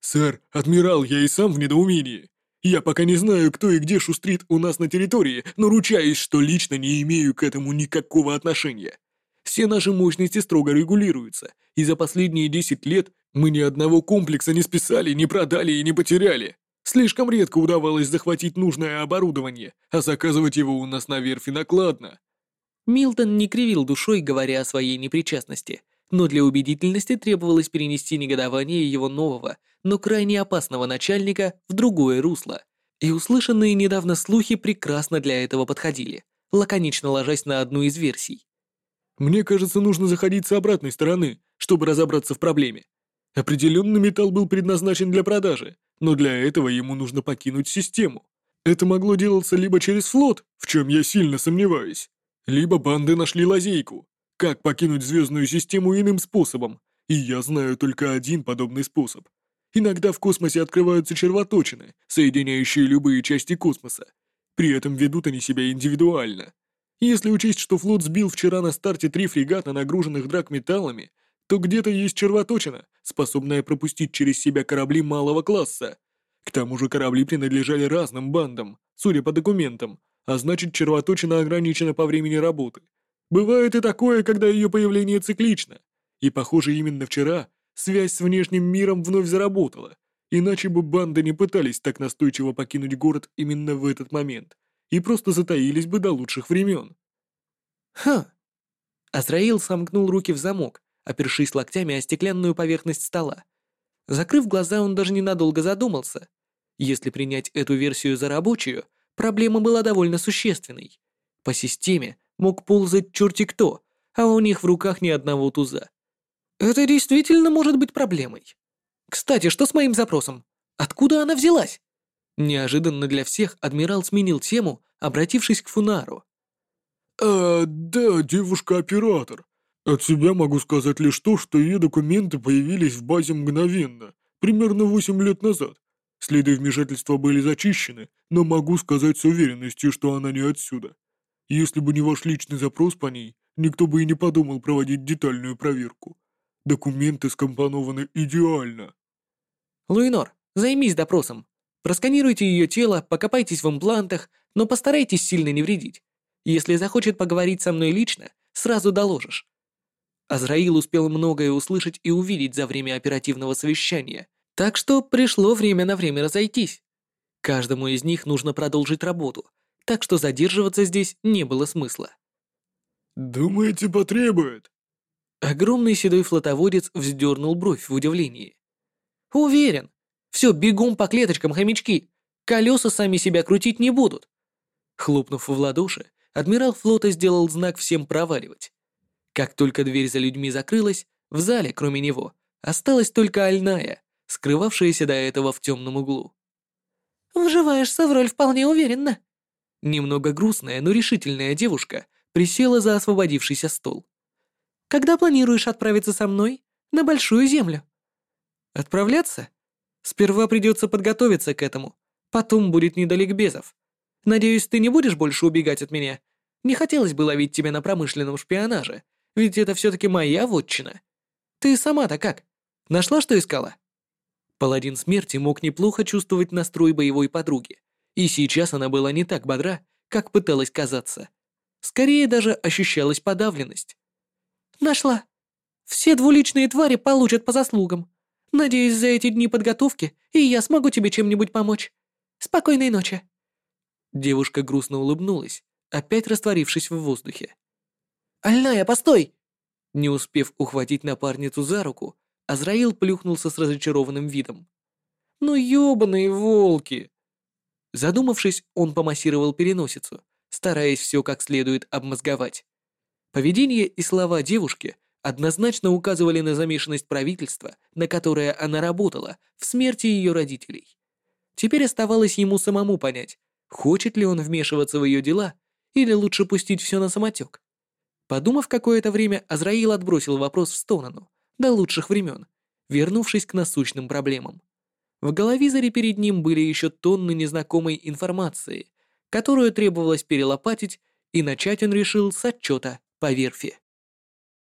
«Сэр, адмирал, я и сам в недоумении. Я пока не знаю, кто и где шустрит у нас на территории, но ручаюсь, что лично не имею к этому никакого отношения. Все наши мощности строго регулируются, и за последние 10 лет мы ни одного комплекса не списали, не продали и не потеряли. Слишком редко удавалось захватить нужное оборудование, а заказывать его у нас на верфи накладно.
Милтон не кривил душой, говоря о своей непричастности, но для убедительности требовалось перенести негодование его нового, но крайне опасного начальника в другое русло. И услышанные недавно слухи прекрасно для этого подходили, лаконично ложась на одну из версий.
Мне кажется, нужно заходить с обратной стороны, чтобы разобраться в проблеме. Определенный металл был предназначен для продажи, но для этого ему нужно покинуть систему. Это могло делаться либо через флот, в чем я сильно сомневаюсь, либо банды нашли лазейку. Как покинуть звездную систему иным способом? И я знаю только один подобный способ. Иногда в космосе открываются червоточины, соединяющие любые части космоса. При этом ведут они себя индивидуально. Если учесть, что флот сбил вчера на старте три фрегата, нагруженных драгметаллами, то где-то есть червоточина, способная пропустить через себя корабли малого класса. К тому же корабли принадлежали разным бандам, судя по документам, а значит червоточина ограничена по времени работы. Бывает и такое, когда ее появление циклично. И похоже, именно вчера связь с внешним миром вновь заработала, иначе бы банды не пытались так настойчиво покинуть город именно в этот момент и просто затаились бы до лучших времен.
Ха! Азраил сомкнул руки в замок, опершись локтями о стеклянную поверхность стола. Закрыв глаза, он даже ненадолго задумался. Если принять эту версию за рабочую, проблема была довольно существенной. По системе мог ползать черти кто, а у них в руках ни одного туза. Это действительно может быть проблемой. Кстати, что с моим запросом? Откуда она взялась? Неожиданно для всех адмирал сменил тему, обратившись к Фунару.
«А, да, девушка-оператор. От себя могу сказать лишь то, что ее документы появились в базе мгновенно, примерно восемь лет назад. Следы вмешательства были зачищены, но могу сказать с уверенностью, что она не отсюда. Если бы не ваш личный запрос по ней, никто бы и не подумал проводить детальную проверку. Документы скомпонованы идеально».
«Луинор, займись допросом. Просканируйте ее тело, покопайтесь в имплантах, но постарайтесь сильно не вредить. Если захочет поговорить со мной лично, сразу доложишь». Азраил успел многое услышать и увидеть за время оперативного совещания, так что пришло время на время разойтись. Каждому из них нужно продолжить работу, так что задерживаться здесь не было смысла.
«Думаете, потребует?»
Огромный седой флотоводец вздернул бровь в удивлении. «Уверен, все, бегом по клеточкам, хомячки. Колеса сами себя крутить не будут. Хлопнув в ладоши, адмирал флота сделал знак всем проваливать. Как только дверь за людьми закрылась, в зале, кроме него, осталась только Альная, скрывавшаяся до этого в темном углу.
«Вживаешься в роль вполне уверенно».
Немного грустная, но решительная девушка присела за освободившийся стол.
«Когда планируешь отправиться со мной на Большую Землю?»
«Отправляться?» Сперва придется подготовиться к этому, потом будет недалек безов. Надеюсь, ты не будешь больше убегать от меня. Не хотелось бы ловить тебя на промышленном шпионаже, ведь это все-таки моя вотчина. Ты сама-то как? Нашла, что искала?» Паладин смерти мог неплохо чувствовать настрой боевой подруги, и сейчас она была не так бодра, как пыталась казаться. Скорее даже ощущалась подавленность.
«Нашла. Все двуличные твари получат по заслугам. Надеюсь, за эти дни подготовки и я смогу тебе чем-нибудь помочь. Спокойной ночи».
Девушка грустно улыбнулась, опять растворившись в воздухе.
«Альная, постой!»
Не успев ухватить напарницу за руку, Азраил плюхнулся с разочарованным видом. «Ну ёбаные волки!» Задумавшись, он помассировал переносицу, стараясь все как следует обмозговать. Поведение и слова девушки однозначно указывали на замешанность правительства, на которое она работала, в смерти ее родителей. Теперь оставалось ему самому понять, хочет ли он вмешиваться в ее дела или лучше пустить все на самотек. Подумав какое-то время, Азраил отбросил вопрос в сторону, до лучших времен, вернувшись к насущным проблемам. В головизоре перед ним были еще тонны незнакомой информации, которую требовалось перелопатить, и начать он решил с отчета по верфи.